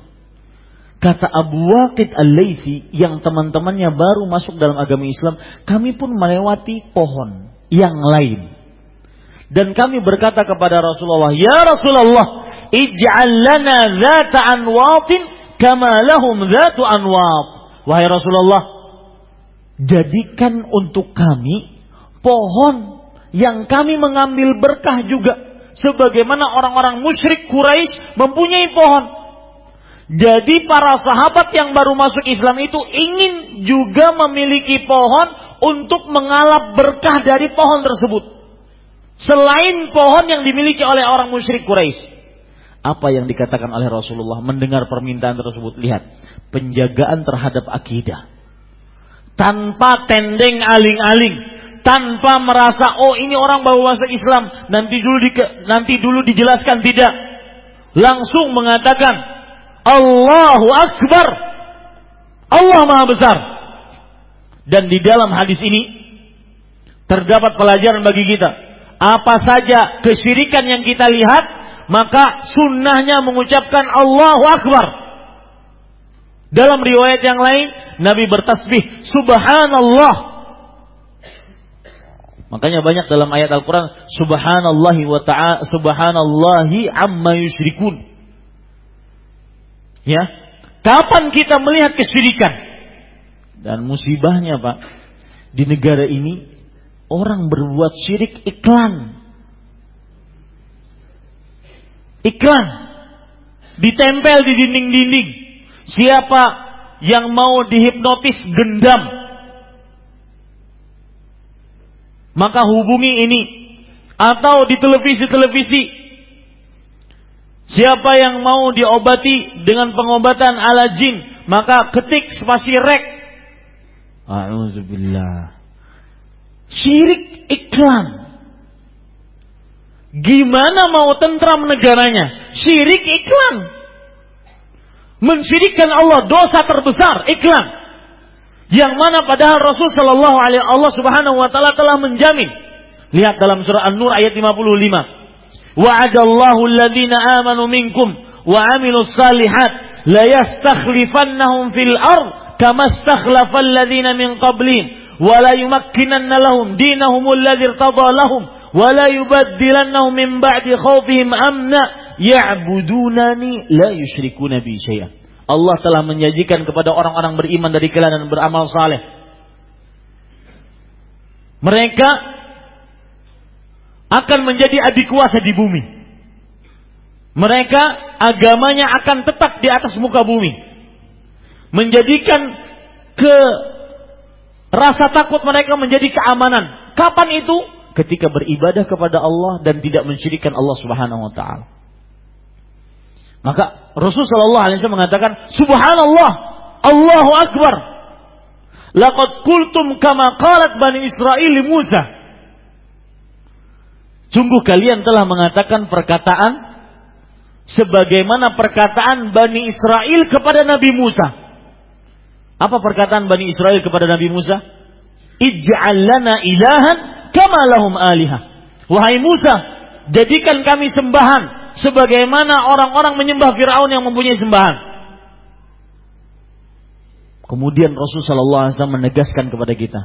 Kata Abu Waqid Al-Laythi yang teman-temannya baru masuk dalam agama Islam, kami pun melewati pohon yang lain. Dan kami berkata kepada Rasulullah, "Ya Rasulullah, ij'al lana dzata anwatin kama lahum dzatu anwat. Wahai Rasulullah, jadikan untuk kami pohon yang kami mengambil berkah juga sebagaimana orang-orang musyrik Quraisy mempunyai pohon. Jadi para sahabat yang baru masuk Islam itu ingin juga memiliki pohon untuk mengalap berkah dari pohon tersebut. Selain pohon yang dimiliki oleh orang musyrik Quraisy. Apa yang dikatakan oleh Rasulullah mendengar permintaan tersebut? Lihat, penjagaan terhadap akidah. Tanpa tendeng aling-aling, tanpa merasa oh ini orang baru masuk Islam, nanti dulu di, nanti dulu dijelaskan tidak. Langsung mengatakan Allahu Akbar. Allah Maha Besar. Dan di dalam hadis ini terdapat pelajaran bagi kita. Apa saja kesyirikan yang kita lihat maka sunnahnya mengucapkan Allahu Akbar. Dalam riwayat yang lain, Nabi bertasbih, Subhanallah. Makanya banyak dalam ayat Al-Quran, Subhanallahi wa ta'ala, Subhanallahi amma yusyrikun. Ya, kapan kita melihat kesyirikan? Dan musibahnya Pak, di negara ini orang berbuat syirik iklan. Iklan. Ditempel di dinding-dinding. Siapa yang mau dihipnotis gendam. Maka hubungi ini. Atau di televisi-televisi. Siapa yang mau diobati dengan pengobatan ala jin. Maka ketik spasi rek. A'udzubillah. Syirik iklan. Gimana mau tentram negaranya? Syirik iklan. Mensyirikkan Allah dosa terbesar iklan. Yang mana padahal Rasul Shallallahu Alaihi Allah Subhanahu Wa Taala telah menjamin. Lihat dalam surah An-Nur ayat 55. Wa'adallahu alladhina amanu minkum wa amilus salihat la yastakhlifannahum fil ard kama istakhlafa alladhina min qablihim wa la yumakkinanna lahum dinahum alladhi irtada min ba'di khawfihim amna ya'budunani la. Allah telah menjanjikan kepada orang-orang beriman dari kalian dan beramal saleh. Mereka akan menjadi adik kuasa di bumi. Mereka agamanya akan tetap di atas muka bumi. Menjadikan ke rasa takut mereka menjadi keamanan. Kapan itu? ketika beribadah kepada Allah dan tidak mensyirikan Allah Subhanahu wa taala. Maka Rasul sallallahu alaihi wasallam mengatakan, "Subhanallah, Allahu akbar." Laqad qultum kama qalat Bani Israel Musa. Sungguh kalian telah mengatakan perkataan sebagaimana perkataan Bani Israel kepada Nabi Musa. Apa perkataan Bani Israel kepada Nabi Musa? Ij'al lana ilahan kama lahum alihah. Wahai Musa, jadikan kami sembahan sebagaimana orang-orang menyembah Firaun yang mempunyai sembahan. Kemudian Rasulullah wasallam menegaskan kepada kita,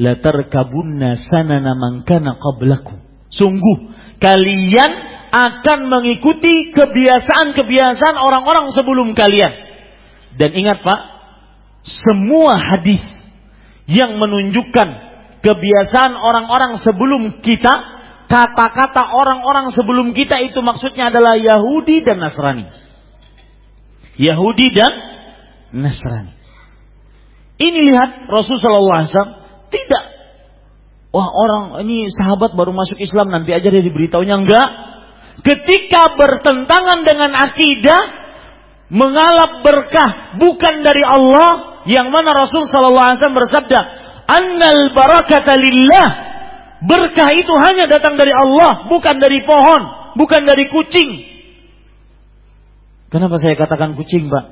la tarkabunna sanana man qablakum. Sungguh kalian akan mengikuti kebiasaan-kebiasaan orang-orang sebelum kalian. Dan ingat Pak, semua hadis yang menunjukkan kebiasaan orang-orang sebelum kita, kata-kata orang-orang sebelum kita itu maksudnya adalah Yahudi dan Nasrani. Yahudi dan Nasrani. Ini lihat Rasulullah SAW tidak. Wah orang ini sahabat baru masuk Islam nanti aja dia diberitahunya enggak. Ketika bertentangan dengan akidah, mengalap berkah bukan dari Allah, yang mana Rasul Sallallahu Alaihi Wasallam bersabda, annal barakata lillah. Berkah itu hanya datang dari Allah, bukan dari pohon, bukan dari kucing. Kenapa saya katakan kucing, Pak?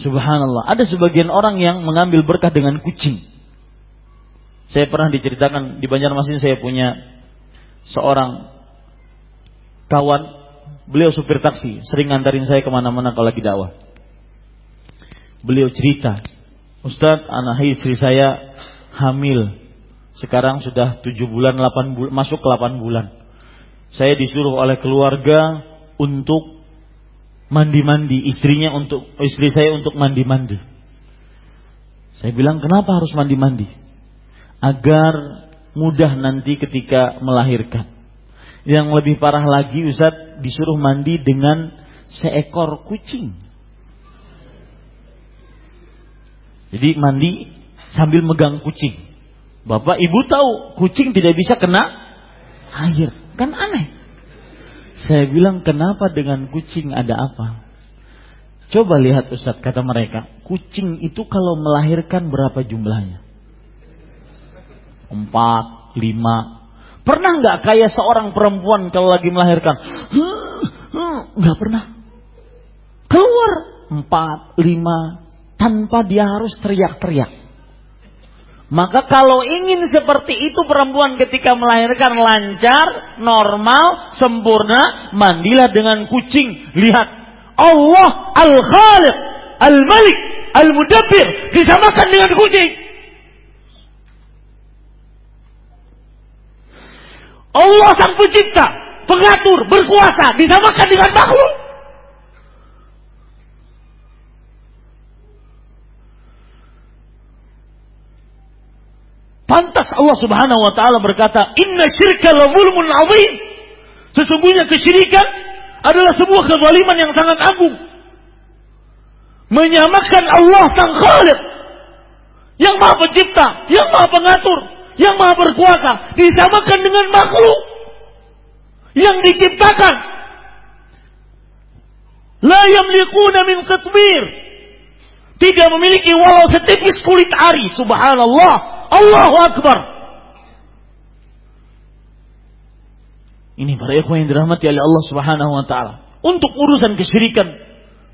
Subhanallah. Ada sebagian orang yang mengambil berkah dengan kucing. Saya pernah diceritakan di Banjarmasin saya punya seorang kawan, beliau supir taksi, sering ngantarin saya ke mana-mana kalau lagi dakwah. Beliau cerita, Ustadz, anak istri saya hamil. Sekarang sudah tujuh bulan, 8 bulan, masuk ke 8 bulan. Saya disuruh oleh keluarga untuk mandi-mandi, istrinya untuk istri saya untuk mandi-mandi. Saya bilang, "Kenapa harus mandi-mandi?" Agar mudah nanti ketika melahirkan. Yang lebih parah lagi Ustaz disuruh mandi dengan seekor kucing. Jadi mandi sambil megang kucing. Bapak ibu tahu kucing tidak bisa kena air. Kan aneh. Saya bilang kenapa dengan kucing ada apa? Coba lihat Ustadz kata mereka. Kucing itu kalau melahirkan berapa jumlahnya? Empat, lima. Pernah nggak kayak seorang perempuan kalau lagi melahirkan? Nggak pernah. Keluar empat, lima, tanpa dia harus teriak-teriak. Maka kalau ingin seperti itu perempuan ketika melahirkan lancar, normal, sempurna, mandilah dengan kucing. Lihat, Allah Al-Khaliq, Al-Malik, Al-Mudabbir disamakan dengan kucing. Allah sang pencipta, pengatur, berkuasa disamakan dengan makhluk. Pantas Allah Subhanahu wa taala berkata, "Inna syirka la zulmun azim." Sesungguhnya kesyirikan adalah sebuah kezaliman yang sangat agung. Menyamakan Allah sang Khaliq yang Maha Pencipta, yang Maha Pengatur, yang Maha Berkuasa disamakan dengan makhluk yang diciptakan. La yamlikuna min qatmir. Tidak memiliki walau setipis kulit ari, subhanallah Allahu Akbar. Ini para ikhwan yang dirahmati oleh Allah Subhanahu wa taala. Untuk urusan kesyirikan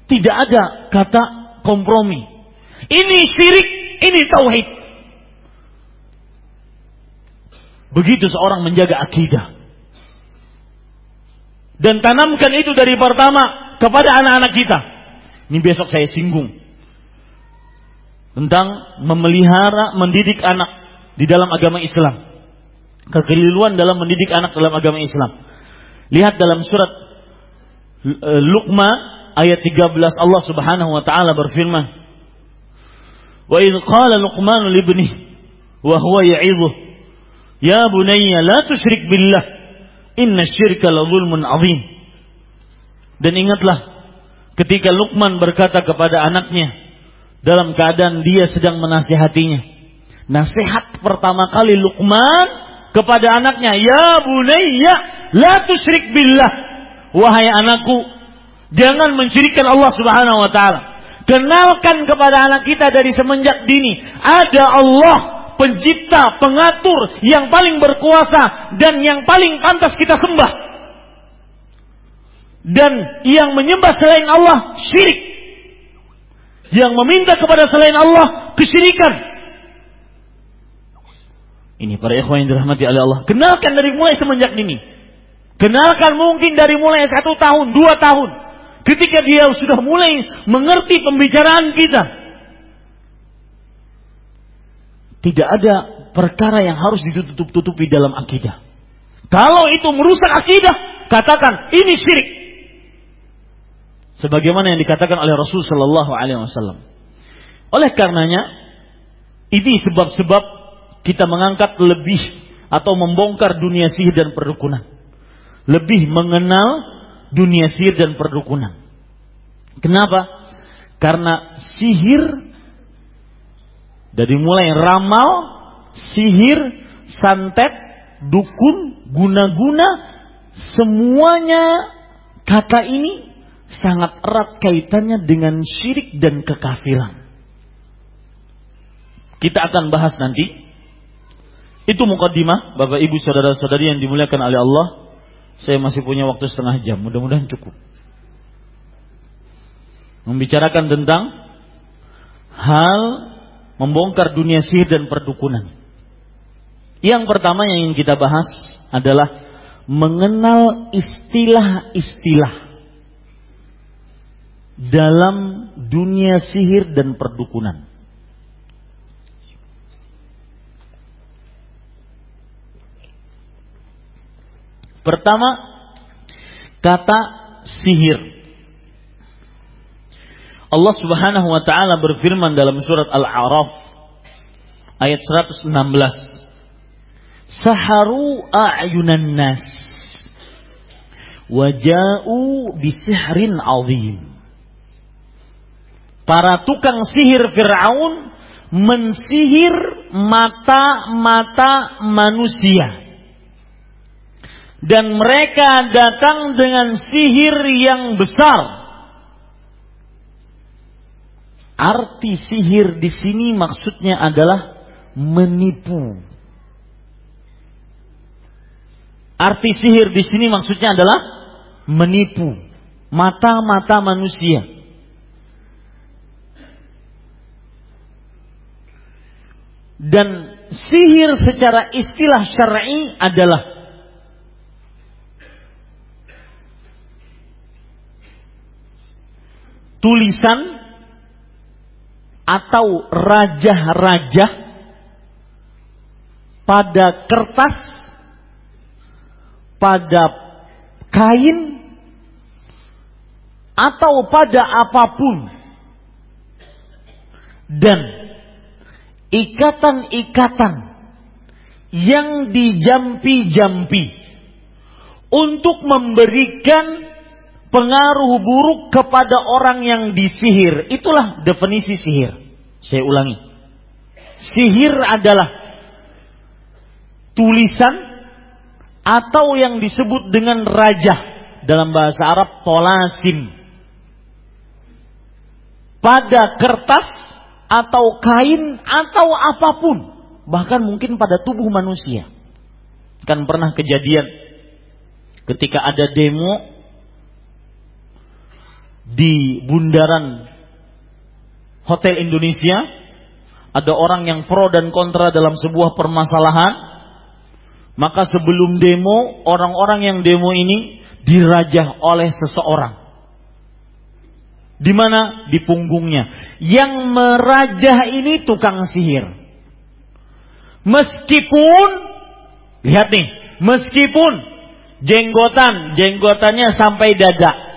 tidak ada kata kompromi. Ini syirik, ini tauhid. Begitu seorang menjaga akidah. Dan tanamkan itu dari pertama kepada anak-anak kita. Ini besok saya singgung tentang memelihara, mendidik anak di dalam agama Islam. Kekeliruan dalam mendidik anak dalam agama Islam. Lihat dalam surat eh, Luqman ayat 13 Allah Subhanahu wa taala berfirman, "Wa idh qala Luqman li ibnihi wa huwa ya'idhuhu, ya bunayya la tusyrik billah, inna syirka la zulmun 'adzim." Dan ingatlah ketika Luqman berkata kepada anaknya, dalam keadaan dia sedang menasihatinya. Nasihat pertama kali Luqman kepada anaknya, "Ya bunayya, la tusyrik billah." Wahai anakku, jangan mensyirikkan Allah Subhanahu wa taala. Kenalkan kepada anak kita dari semenjak dini, ada Allah pencipta, pengatur yang paling berkuasa dan yang paling pantas kita sembah. Dan yang menyembah selain Allah syirik yang meminta kepada selain Allah kesyirikan. Ini para ikhwan yang dirahmati oleh Allah. Kenalkan dari mulai semenjak ini. Kenalkan mungkin dari mulai satu tahun, dua tahun. Ketika dia sudah mulai mengerti pembicaraan kita. Tidak ada perkara yang harus ditutup-tutupi dalam akidah. Kalau itu merusak akidah, katakan ini syirik sebagaimana yang dikatakan oleh Rasul Shallallahu Alaihi Wasallam. Oleh karenanya, ini sebab-sebab kita mengangkat lebih atau membongkar dunia sihir dan perdukunan, lebih mengenal dunia sihir dan perdukunan. Kenapa? Karena sihir dari mulai ramal, sihir, santet, dukun, guna-guna, semuanya kata ini sangat erat kaitannya dengan syirik dan kekafiran. Kita akan bahas nanti. Itu mukaddimah, Bapak Ibu saudara-saudari yang dimuliakan oleh Allah. Saya masih punya waktu setengah jam, mudah-mudahan cukup. Membicarakan tentang hal membongkar dunia sihir dan perdukunan. Yang pertama yang ingin kita bahas adalah mengenal istilah-istilah dalam dunia sihir dan perdukunan. Pertama, kata sihir. Allah Subhanahu wa taala berfirman dalam surat Al-A'raf ayat 116. Saharu a'yunan nas waja'u bisihrin azim. Para tukang sihir Fir'aun mensihir mata-mata manusia dan mereka datang dengan sihir yang besar. Arti sihir di sini maksudnya adalah menipu. Arti sihir di sini maksudnya adalah menipu mata-mata manusia. Dan sihir secara istilah syar'i adalah tulisan atau raja-raja pada kertas, pada kain, atau pada apa pun, dan ikatan-ikatan yang dijampi-jampi untuk memberikan pengaruh buruk kepada orang yang disihir. Itulah definisi sihir. Saya ulangi. Sihir adalah tulisan atau yang disebut dengan raja dalam bahasa Arab tolasim. Pada kertas atau kain atau apa pun, bahkan mungkin pada tubuh manusia. Kan pernah kejadian ketika ada demo di bundaran Hotel Indonesia ada orang yang pro dan kontra dalam sebuah permasalahan maka sebelum demo orang-orang yang demo ini dirajah oleh seseorang. Di mana? Di punggungnya. Yang merajah ini tukang sihir. Meskipun lihat nih meskipun jenggotan jenggotannya sampai dada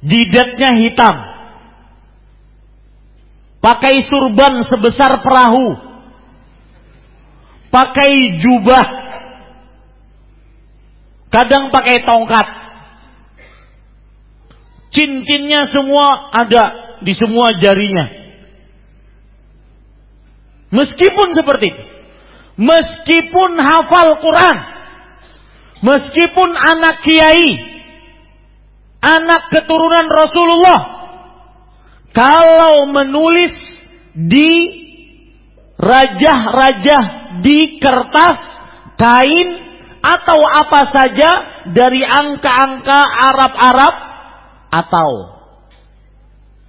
Jidatnya hitam. Pakai surban sebesar perahu. Pakai jubah. Kadang pakai tongkat. Cincinnya semua ada di semua jarinya. Meskipun seperti itu. Meskipun hafal Quran. Meskipun anak kiai anak keturunan Rasulullah. Kalau menulis di rajah-rajah di kertas, kain atau apa saja dari angka-angka Arab-Arab atau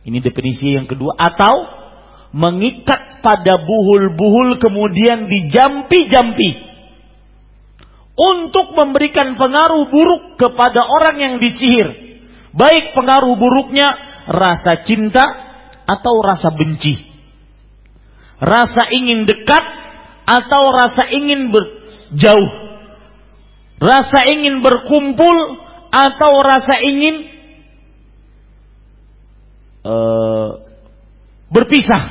ini definisi yang kedua atau mengikat pada buhul-buhul kemudian dijampi-jampi untuk memberikan pengaruh buruk kepada orang yang disihir Baik pengaruh buruknya rasa cinta atau rasa benci. Rasa ingin dekat atau rasa ingin berjauh. Rasa ingin berkumpul atau rasa ingin uh, berpisah.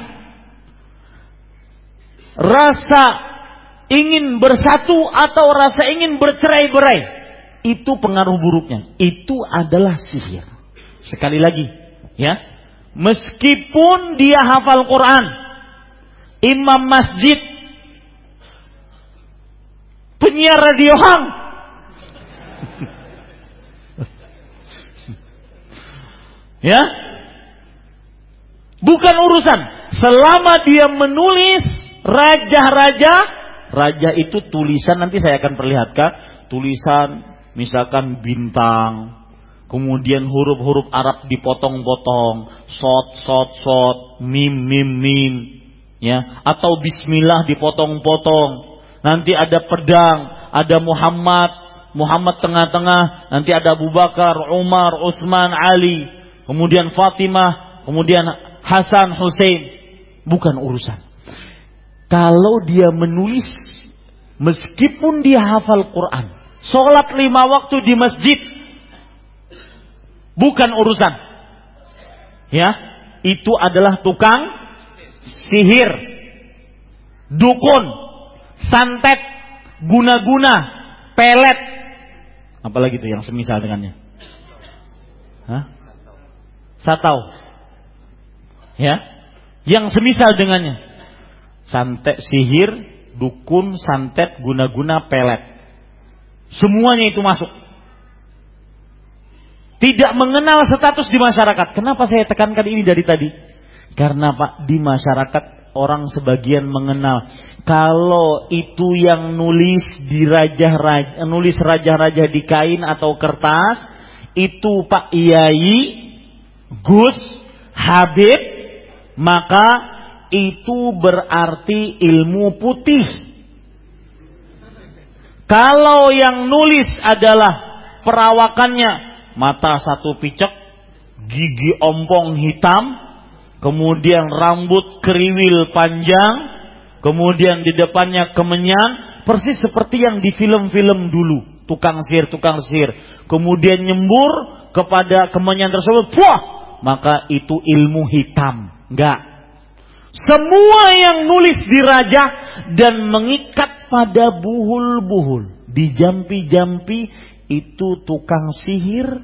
Rasa ingin bersatu atau rasa ingin bercerai-berai itu pengaruh buruknya. Itu adalah sihir. Sekali lagi, ya. Meskipun dia hafal Quran, imam masjid, penyiar radio ham, ya, bukan urusan. Selama dia menulis raja-raja, raja itu tulisan nanti saya akan perlihatkan, tulisan misalkan bintang, kemudian huruf-huruf Arab dipotong-potong, sot, sot, sot, mim, mim, mim, ya, atau Bismillah dipotong-potong. Nanti ada pedang, ada Muhammad, Muhammad tengah-tengah, nanti ada Abu Bakar, Umar, Utsman, Ali, kemudian Fatimah, kemudian Hasan, Hussein bukan urusan. Kalau dia menulis, meskipun dia hafal Quran, sholat lima waktu di masjid, bukan urusan. Ya, itu adalah tukang sihir, dukun, santet, guna-guna, pelet, apalagi itu yang semisal dengannya. Hah? Satau. Ya, yang semisal dengannya. Santet sihir, dukun, santet, guna-guna, pelet. Semuanya itu masuk. Tidak mengenal status di masyarakat. Kenapa saya tekankan ini dari tadi? Karena Pak, di masyarakat orang sebagian mengenal kalau itu yang nulis di raja raja nulis raja-raja di kain atau kertas itu Pak Iyai Gus Habib maka itu berarti ilmu putih. Kalau yang nulis adalah perawakannya mata satu picek, gigi ompong hitam, kemudian rambut keriwil panjang, kemudian di depannya kemenyan, persis seperti yang di film-film dulu, tukang sihir, tukang sihir. Kemudian nyembur kepada kemenyan tersebut, wah, maka itu ilmu hitam. Enggak. Semua yang nulis di raja dan mengikat pada buhul-buhul. Di jampi-jampi itu tukang sihir,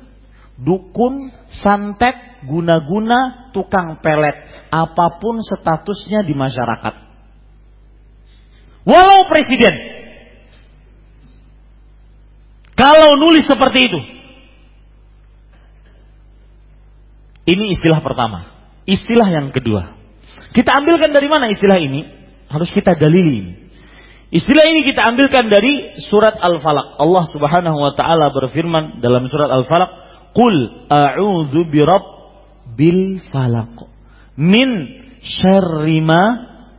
dukun, santet, guna-guna, tukang pelet. Apa pun statusnya di masyarakat. Walau presiden. Kalau nulis seperti itu. Ini istilah pertama. Istilah yang kedua. Kita ambilkan dari mana istilah ini? Harus kita dalili. Istilah ini kita ambilkan dari surat Al-Falaq. Allah Subhanahu wa taala berfirman dalam surat Al-Falaq, "Qul a'udzu birabbil falaq min syarri ma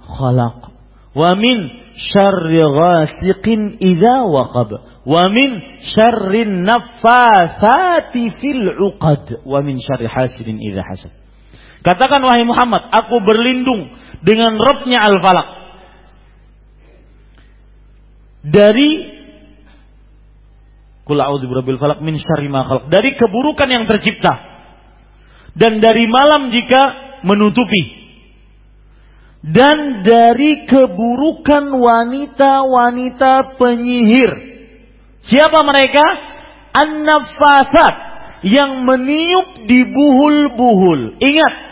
khalaq wa min syarri ghasiqin idza waqab wa min syarri naffatsati fil 'uqad wa min syarri hasidin idza hasad." Katakan wahai Muhammad, aku berlindung dengan Robnya Al-Falak. Dari Kul a'udzu birabbil falak min syarri. Dari keburukan yang tercipta. Dan dari malam jika menutupi. Dan dari keburukan wanita-wanita penyihir. Siapa mereka? An-nafasat yang meniup di buhul-buhul. Ingat,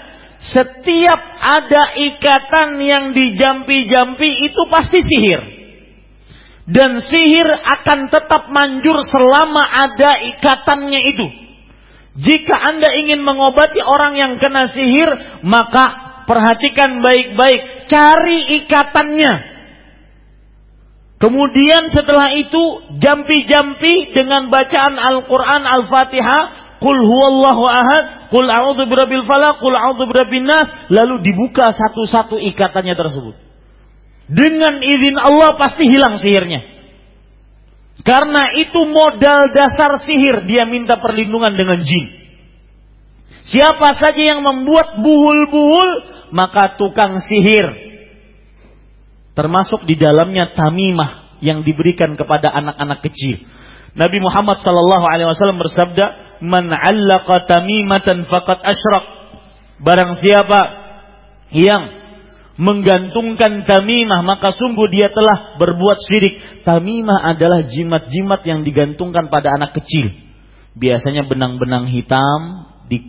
setiap ada ikatan yang dijampi-jampi itu pasti sihir. Dan sihir akan tetap manjur selama ada ikatannya itu. Jika Anda ingin mengobati orang yang kena sihir, maka perhatikan baik-baik, cari ikatannya. Kemudian setelah itu jampi-jampi dengan bacaan Al-Quran Al-Fatihah Qul huwallahu ahad, qul a'udzu birabbil falaq, qul a'udzu birabbin nas, lalu dibuka satu-satu ikatannya tersebut. Dengan izin Allah pasti hilang sihirnya. Karena itu modal dasar sihir, dia minta perlindungan dengan jin. Siapa saja yang membuat buhul-buhul, maka tukang sihir. Termasuk di dalamnya tamimah yang diberikan kepada anak-anak kecil. Nabi Muhammad sallallahu alaihi wasallam bersabda, man 'allaqa tamimatan faqad asyrak. Barang siapa yang menggantungkan tamimah maka sungguh dia telah berbuat syirik. Tamimah adalah jimat-jimat yang digantungkan pada anak kecil. Biasanya benang-benang hitam di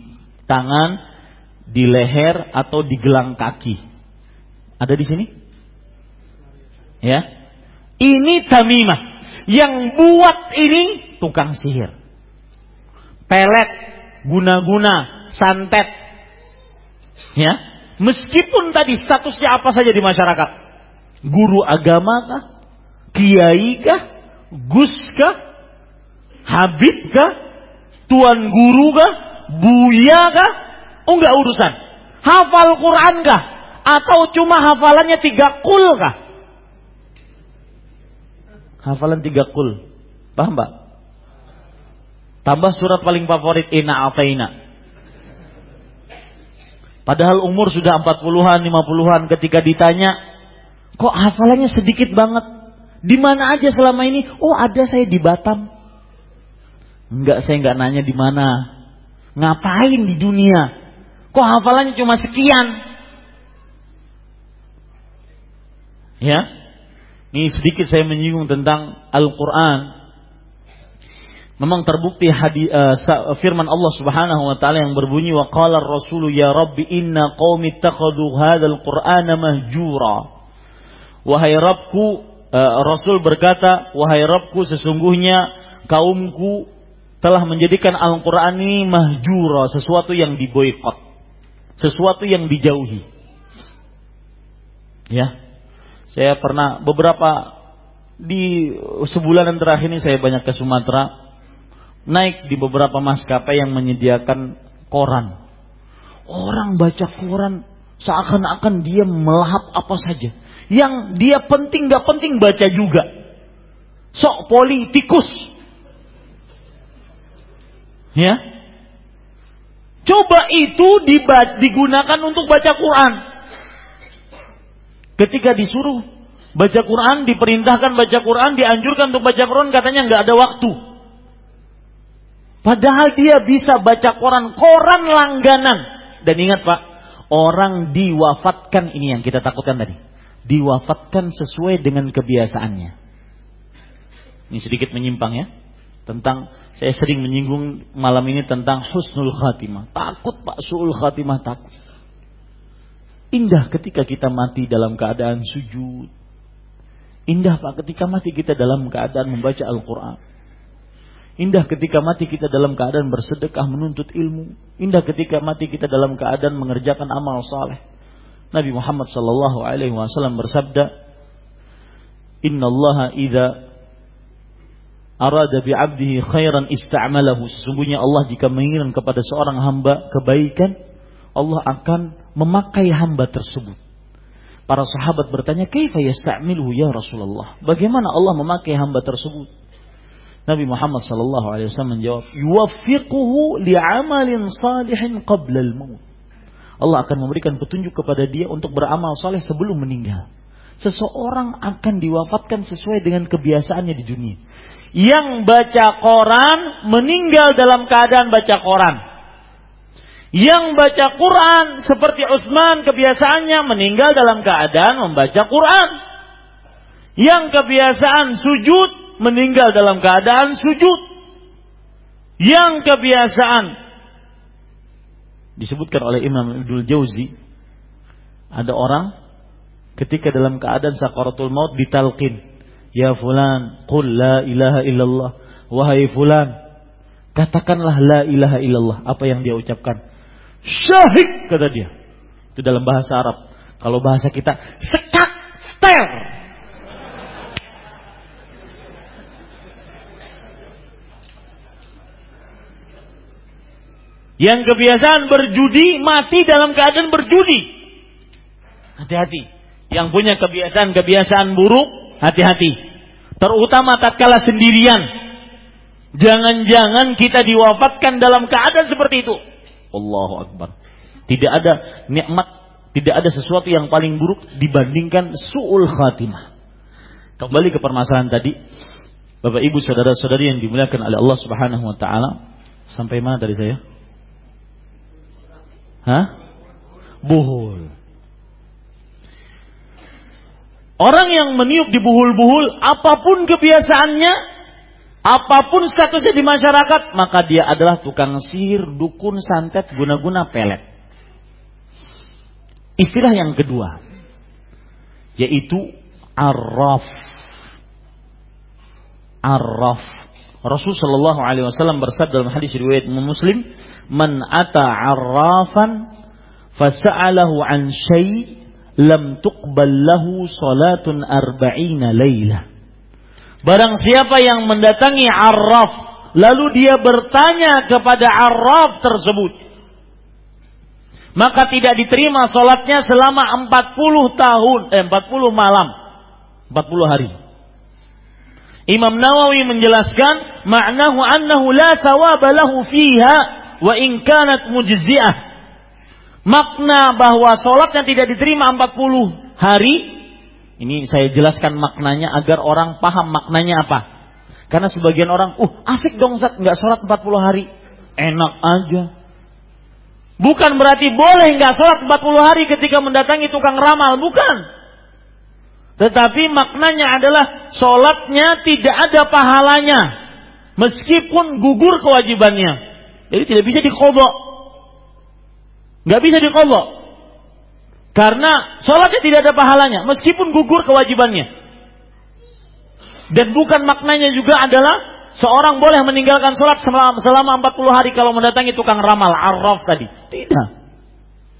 tangan, di leher atau di gelang kaki. Ada di sini? Ya. Ini tamimah. Yang buat ini tukang sihir pelet, guna-guna, santet. Ya. Meskipun tadi statusnya apa saja di masyarakat. Guru agama kah? Kiai kah? Gus kah? Habib kah? Tuan guru kah? Buya kah? Oh enggak urusan. Hafal Quran kah? Atau cuma hafalannya tiga kul kah? Hafalan tiga kul. Paham mbak? Tambah surat paling favorit Ina Ataina. Padahal umur sudah 40-an, 50-an ketika ditanya, kok hafalannya sedikit banget? Di mana aja selama ini? Oh, ada saya di Batam. Enggak, saya enggak nanya di mana. Ngapain di dunia? Kok hafalannya cuma sekian? Ya. Ini sedikit saya menyinggung tentang Al-Qur'an Memang terbukti hadi, uh, firman Allah Subhanahu wa taala yang berbunyi wa qala ar-rasulu ya rabbi inna qaumi ittakhadhu hadzal qur'ana mahjura. Wahai Rabbku, uh, Rasul berkata, wahai Rabbku sesungguhnya kaumku telah menjadikan Al-Qur'an ini mahjura, sesuatu yang diboikot, sesuatu yang dijauhi. Ya. Saya pernah beberapa di sebulan terakhir ini saya banyak ke Sumatera naik di beberapa maskapai yang menyediakan koran. Orang baca koran seakan-akan dia melahap apa saja. Yang dia penting gak penting baca juga. Sok politikus. Ya. Coba itu digunakan untuk baca Quran. Ketika disuruh baca Quran, diperintahkan baca Quran, dianjurkan untuk baca Quran, katanya nggak ada waktu. Padahal dia bisa baca koran, koran langganan. Dan ingat Pak, orang diwafatkan ini yang kita takutkan tadi. Diwafatkan sesuai dengan kebiasaannya. Ini sedikit menyimpang ya. Tentang saya sering menyinggung malam ini tentang husnul khatimah. Takut Pak suul khatimah takut. Indah ketika kita mati dalam keadaan sujud. Indah Pak ketika mati kita dalam keadaan membaca Al-Quran. Indah ketika mati kita dalam keadaan bersedekah menuntut ilmu. Indah ketika mati kita dalam keadaan mengerjakan amal saleh. Nabi Muhammad sallallahu alaihi wasallam bersabda, "Inna Allah idza arada bi 'abdihi khairan ista'malahu." Sesungguhnya Allah jika menginginkan kepada seorang hamba kebaikan, Allah akan memakai hamba tersebut. Para sahabat bertanya, "Kaifa yasta'miluhu ya Rasulullah?" Bagaimana Allah memakai hamba tersebut? Nabi Muhammad sallallahu alaihi wasallam menjawab, "Yuwaffiquhu li'amalin salihin qabla al-maut." Allah akan memberikan petunjuk kepada dia untuk beramal saleh sebelum meninggal. Seseorang akan diwafatkan sesuai dengan kebiasaannya di dunia. Yang baca koran meninggal dalam keadaan baca koran. Yang baca Quran seperti Utsman kebiasaannya meninggal dalam keadaan membaca Quran. Yang kebiasaan sujud meninggal dalam keadaan sujud. Yang kebiasaan disebutkan oleh Imam Ibnu Jauzi ada orang ketika dalam keadaan sakaratul maut ditalqin, "Ya fulan, qul la ilaha illallah." Wahai fulan, katakanlah la ilaha illallah. Apa yang dia ucapkan? Syahid kata dia. Itu dalam bahasa Arab. Kalau bahasa kita sekak, ster. Yang kebiasaan berjudi mati dalam keadaan berjudi. Hati-hati. Yang punya kebiasaan-kebiasaan buruk, hati-hati. Terutama tatkala sendirian. Jangan-jangan kita diwafatkan dalam keadaan seperti itu. Allahu Akbar. Tidak ada nikmat, tidak ada sesuatu yang paling buruk dibandingkan su'ul khatimah. Kembali ke permasalahan tadi. Bapak Ibu saudara-saudari yang dimuliakan oleh Allah Subhanahu wa taala. Sampai mana tadi saya? Hah? Buhul. Orang yang meniup di buhul-buhul, apa pun kebiasaannya, apa pun statusnya di masyarakat, maka dia adalah tukang sihir, dukun, santet, guna-guna pelet. Istilah yang kedua, yaitu arraf. Arraf. Rasul Shallallahu Alaihi Wasallam bersabda dalam hadis riwayat Muslim, man ata arrafan fasa'alahu an syai' lam tuqbal lahu salatun arba'ina laylah. Barang siapa yang mendatangi Arraf lalu dia bertanya kepada Arraf tersebut maka tidak diterima sholatnya selama 40 tahun eh 40 malam 40 hari Imam Nawawi menjelaskan maknahu annahu la thawaba lahu fiha wa in kanat mujzi'ah. Makna bahwa sholatnya tidak diterima 40 hari. Ini saya jelaskan maknanya agar orang paham maknanya apa. Karena sebagian orang, uh asik dong Zat, nggak sholat 40 hari. Enak aja. Bukan berarti boleh nggak sholat 40 hari ketika mendatangi tukang ramal. Bukan. Tetapi maknanya adalah sholatnya tidak ada pahalanya. Meskipun gugur kewajibannya. Jadi tidak bisa dikodok. Nggak bisa dikodok. Karena sholatnya tidak ada pahalanya. Meskipun gugur kewajibannya. Dan bukan maknanya juga adalah seorang boleh meninggalkan sholat selama, selama 40 hari kalau mendatangi tukang ramal, arraf tadi. Tidak.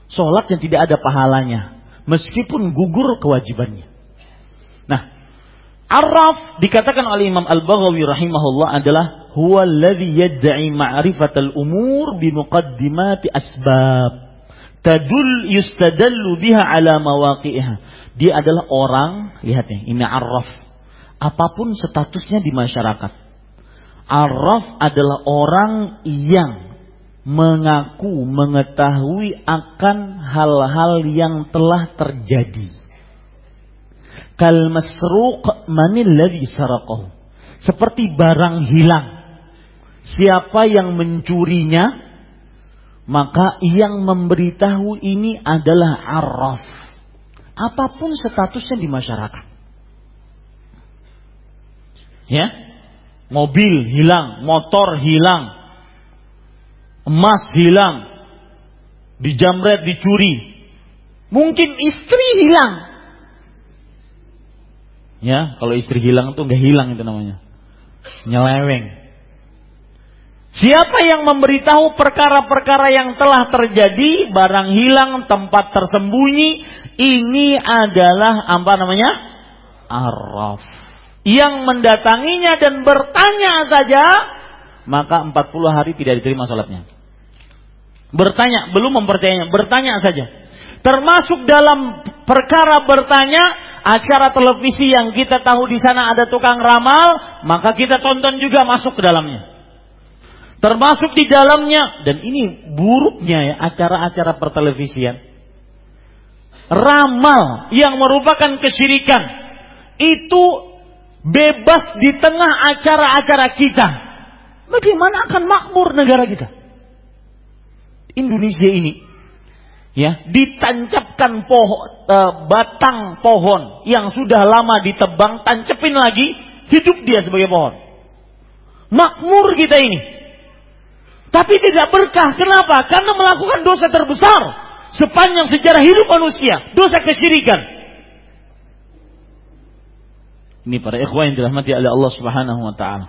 Sholat yang tidak ada pahalanya. Meskipun gugur kewajibannya. Araf dikatakan oleh Imam Al-Baghawi rahimahullah adalah huwa alladhi yad'i ma'rifatal umur bi muqaddimati asbab tadul yustadallu biha ala mawaqi'iha. Dia adalah orang, lihat ya, ini araf. Apa pun statusnya di masyarakat. Araf adalah orang yang mengaku mengetahui akan hal-hal yang telah terjadi kal masruq manil ladzi saraqahu. Seperti barang hilang. Siapa yang mencurinya, maka yang memberitahu ini adalah arraf. Apa pun statusnya di masyarakat. Ya, mobil hilang, motor hilang, emas hilang, dijamret, dicuri. Mungkin istri hilang, Ya, kalau istri hilang tuh nggak hilang itu namanya. Nyeleweng. Siapa yang memberitahu perkara-perkara yang telah terjadi, barang hilang, tempat tersembunyi, ini adalah apa namanya? Araf. Yang mendatanginya dan bertanya saja, maka 40 hari tidak diterima salatnya. Bertanya, belum mempercayainya, bertanya saja. Termasuk dalam perkara bertanya, acara televisi yang kita tahu di sana ada tukang ramal, maka kita tonton juga masuk ke dalamnya. Termasuk di dalamnya dan ini buruknya ya acara-acara pertelevisian. Ramal yang merupakan kesyirikan itu bebas di tengah acara-acara kita. Bagaimana akan makmur negara kita? Indonesia ini ya ditancapkan pohon e, batang pohon yang sudah lama ditebang tancepin lagi hidup dia sebagai pohon makmur kita ini tapi tidak berkah. Kenapa? Karena melakukan dosa terbesar. Sepanjang sejarah hidup manusia dosa kesyirikan. Ini para ikhwan yang dirahmati oleh Allah Subhanahu wa taala.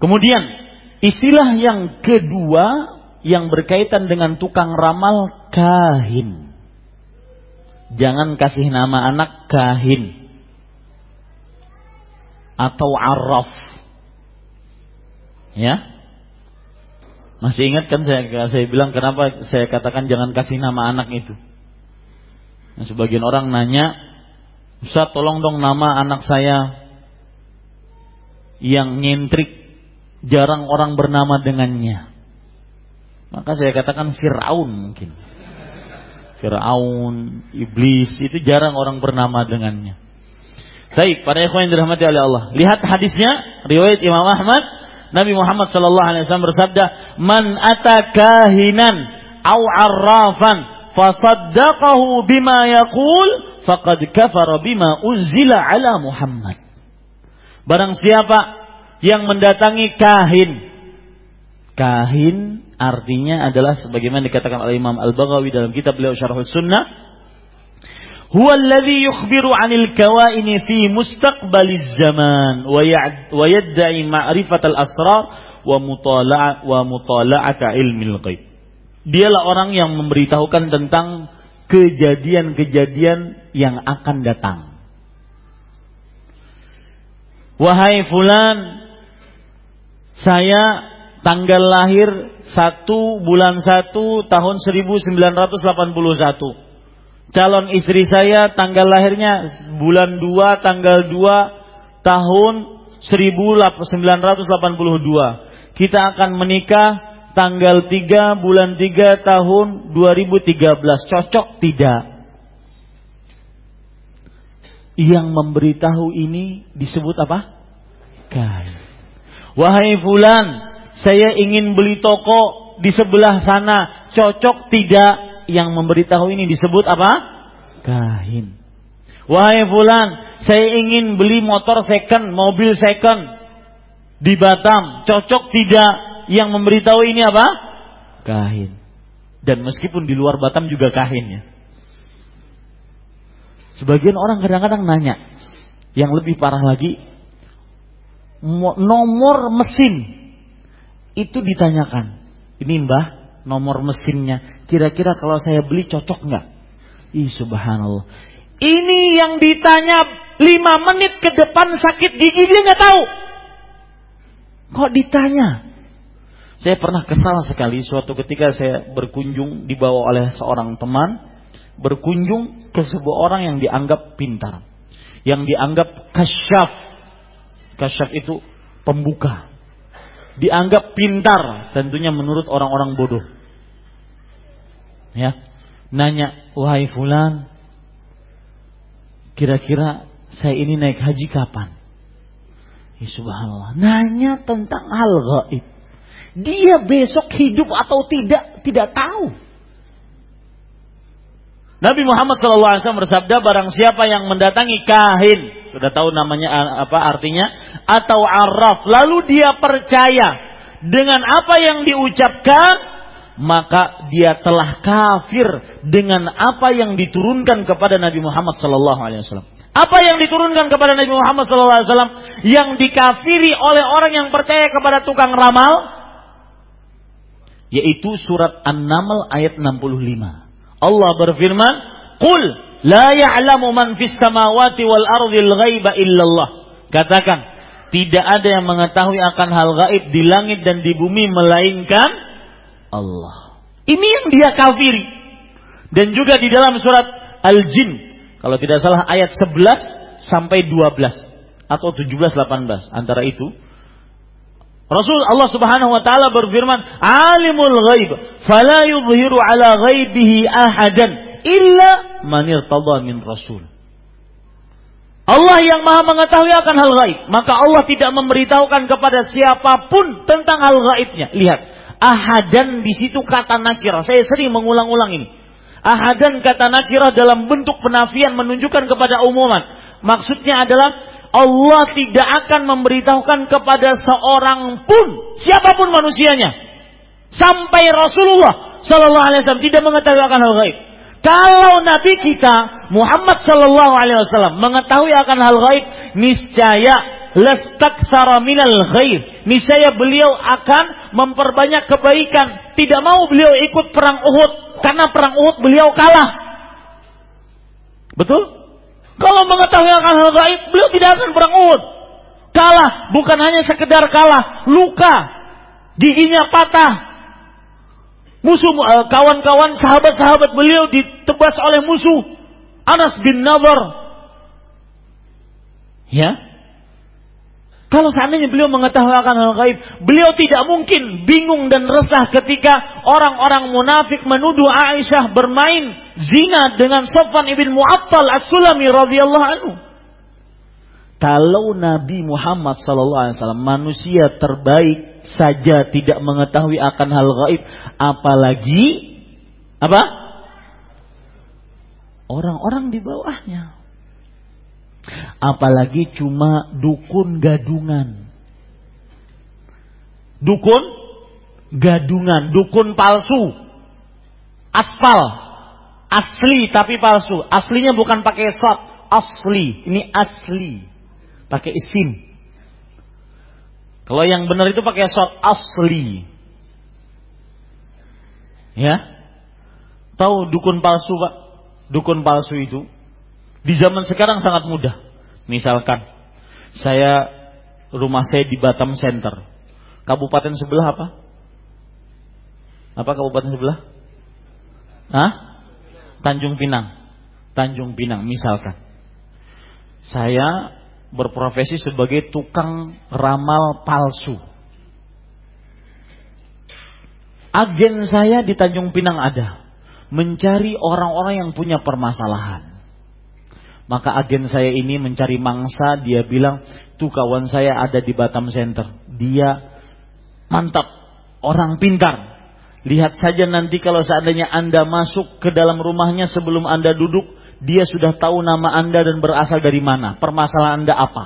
Kemudian istilah yang kedua yang berkaitan dengan tukang ramal kahin. Jangan kasih nama anak kahin. Atau araf. Ya. Masih ingat kan saya saya bilang kenapa saya katakan jangan kasih nama anak itu. Nah, sebagian orang nanya, Ustaz tolong dong nama anak saya yang nyentrik jarang orang bernama dengannya. Maka saya katakan Fir'aun mungkin. Fir'aun, iblis, itu jarang orang bernama dengannya. Baik, para ikhwan yang dirahmati oleh Allah. Lihat hadisnya, riwayat Imam Ahmad, Nabi Muhammad sallallahu alaihi wasallam bersabda, "Man ata kahinan aw arrafan fasaddaqahu bima yaqul faqad kafara bima unzila ala Muhammad." Barang siapa yang mendatangi kahin, kahin artinya adalah sebagaimana dikatakan oleh Imam Al-Baghawi dalam kitab beliau Syarh Sunnah huwa alladhi fi ghaib Dialah orang yang memberitahukan tentang kejadian-kejadian yang akan datang. Wahai fulan, saya tanggal lahir 1 bulan 1 tahun 1981. Calon istri saya tanggal lahirnya bulan 2 tanggal 2 tahun 1982. Kita akan menikah tanggal 3 bulan 3 tahun 2013. Cocok tidak? Yang memberitahu ini disebut apa? Kain. Wahai fulan, saya ingin beli toko di sebelah sana. Cocok tidak? Yang memberitahu ini disebut apa? Kahin. Wahai fulan, saya ingin beli motor second, mobil second di Batam. Cocok tidak? Yang memberitahu ini apa? Kahin. Dan meskipun di luar Batam juga kahin ya. Sebagian orang kadang-kadang nanya, yang lebih parah lagi, nomor mesin itu ditanyakan. Ini mbah, nomor mesinnya. Kira-kira kalau saya beli cocok nggak? Ih subhanallah. Ini yang ditanya lima menit ke depan sakit gigi dia nggak tahu. Kok ditanya? Saya pernah kesal sekali suatu ketika saya berkunjung dibawa oleh seorang teman berkunjung ke sebuah orang yang dianggap pintar, yang dianggap kasyaf. Kasyaf itu pembuka. Dianggap pintar tentunya menurut orang-orang bodoh. Ya. Nanya, "Wahai fulan, kira-kira saya ini naik haji kapan?" Ya subhanallah. Nanya tentang hal gaib. Dia besok hidup atau tidak, tidak tahu. Nabi Muhammad SAW bersabda, barang siapa yang mendatangi kahin, sudah tahu namanya apa artinya, atau araf, lalu dia percaya dengan apa yang diucapkan, maka dia telah kafir dengan apa yang diturunkan kepada Nabi Muhammad SAW. Apa yang diturunkan kepada Nabi Muhammad SAW yang dikafiri oleh orang yang percaya kepada tukang ramal, yaitu surat An-Naml ayat 65. Allah berfirman, "Qul la ya'lamu man fis samawati wal ardil ghaiba illallah." Katakan, tidak ada yang mengetahui akan hal gaib di langit dan di bumi melainkan Allah. Ini yang dia kafiri. Dan juga di dalam surat Al-Jin, kalau tidak salah ayat 11 sampai 12 atau 17 18 antara itu Rasul Allah Subhanahu wa taala berfirman, "Alimul ghaib, fala yudhiru ala ghaibihi ahadan illa man irtada min rasul." Allah yang Maha mengetahui akan hal gaib, maka Allah tidak memberitahukan kepada siapa pun tentang hal gaibnya. Lihat, ahadan di situ kata nakirah. Saya sering mengulang-ulang ini. Ahadan kata nakirah dalam bentuk penafian menunjukkan kepada umuman. Maksudnya adalah Allah tidak akan memberitahukan kepada seorang pun, siapa pun manusianya, sampai Rasulullah Sallallahu Alaihi Wasallam tidak mengetahui akan hal gaib. Kalau Nabi kita Muhammad Sallallahu Alaihi Wasallam mengetahui akan hal gaib, niscaya lastaktsara minal ghaib. Niscaya beliau akan memperbanyak kebaikan. Tidak mau beliau ikut perang Uhud karena perang Uhud beliau kalah. Betul? Kalau mengetahui akan hal gaib, beliau tidak akan perang Uhud. Kalah, bukan hanya sekedar kalah, luka, giginya patah. Musuh eh, kawan-kawan sahabat-sahabat beliau ditebas oleh musuh. Anas bin Nadar. Ya, kalau seandainya beliau mengetahui akan hal gaib, beliau tidak mungkin bingung dan resah ketika orang-orang munafik menuduh Aisyah bermain zina dengan Sofwan ibn Mu'attal as-Sulami radhiyallahu anhu. Kalau Nabi Muhammad SAW manusia terbaik saja tidak mengetahui akan hal gaib, apalagi apa? Orang-orang di bawahnya. Apalagi cuma dukun gadungan. Dukun gadungan, dukun palsu. Aspal. Asli tapi palsu. Aslinya bukan pakai shot, asli. Ini asli. Pakai isim. Kalau yang benar itu pakai shot asli. Ya. Tahu dukun palsu, Pak? Dukun palsu itu di zaman sekarang sangat mudah. Misalkan saya rumah saya di Batam Center. Kabupaten sebelah apa? Apa kabupaten sebelah? Hah? Tanjung Pinang. Tanjung Pinang misalkan. Saya berprofesi sebagai tukang ramal palsu. Agen saya di Tanjung Pinang ada. Mencari orang-orang yang punya permasalahan. Maka agen saya ini mencari mangsa, dia bilang, tuh kawan saya ada di Batam Center. Dia mantap, orang pintar. Lihat saja nanti kalau seandainya Anda masuk ke dalam rumahnya sebelum Anda duduk, dia sudah tahu nama Anda dan berasal dari mana. Permasalahan Anda apa.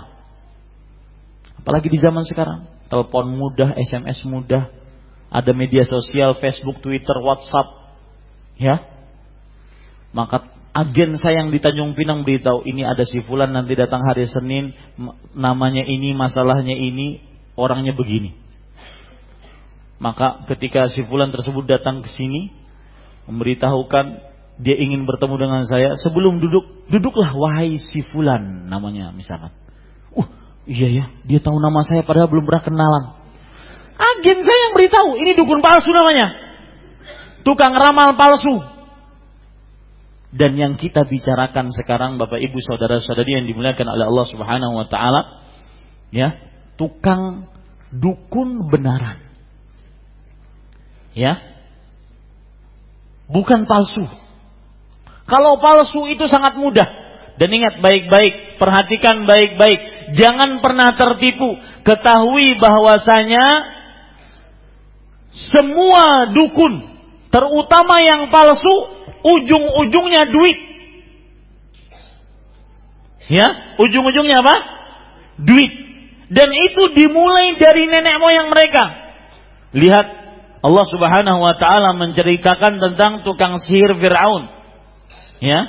Apalagi di zaman sekarang. Telepon mudah, SMS mudah, ada media sosial, Facebook, Twitter, WhatsApp, ya. Maka agen saya yang di Tanjung Pinang beritahu ini ada si Fulan nanti datang hari Senin, namanya ini, masalahnya ini, orangnya begini. Maka ketika si Fulan tersebut datang ke sini, memberitahukan dia ingin bertemu dengan saya, sebelum duduk, duduklah wahai si Fulan namanya misalkan. Uh, iya ya, dia tahu nama saya padahal belum pernah kenalan. Agen saya yang beritahu, ini dukun palsu namanya. Tukang ramal palsu. Dan yang kita bicarakan sekarang Bapak Ibu saudara-saudari yang dimuliakan oleh Allah Subhanahu wa taala, ya, tukang dukun benaran. Ya. Bukan palsu. Kalau palsu itu sangat mudah. Dan ingat baik-baik, perhatikan baik-baik. Jangan pernah tertipu. Ketahui bahwasanya semua dukun, terutama yang palsu, ujung-ujungnya duit. Ya, ujung-ujungnya apa? Duit. Dan itu dimulai dari nenek moyang mereka. Lihat Allah Subhanahu wa taala menceritakan tentang tukang sihir Firaun. Ya.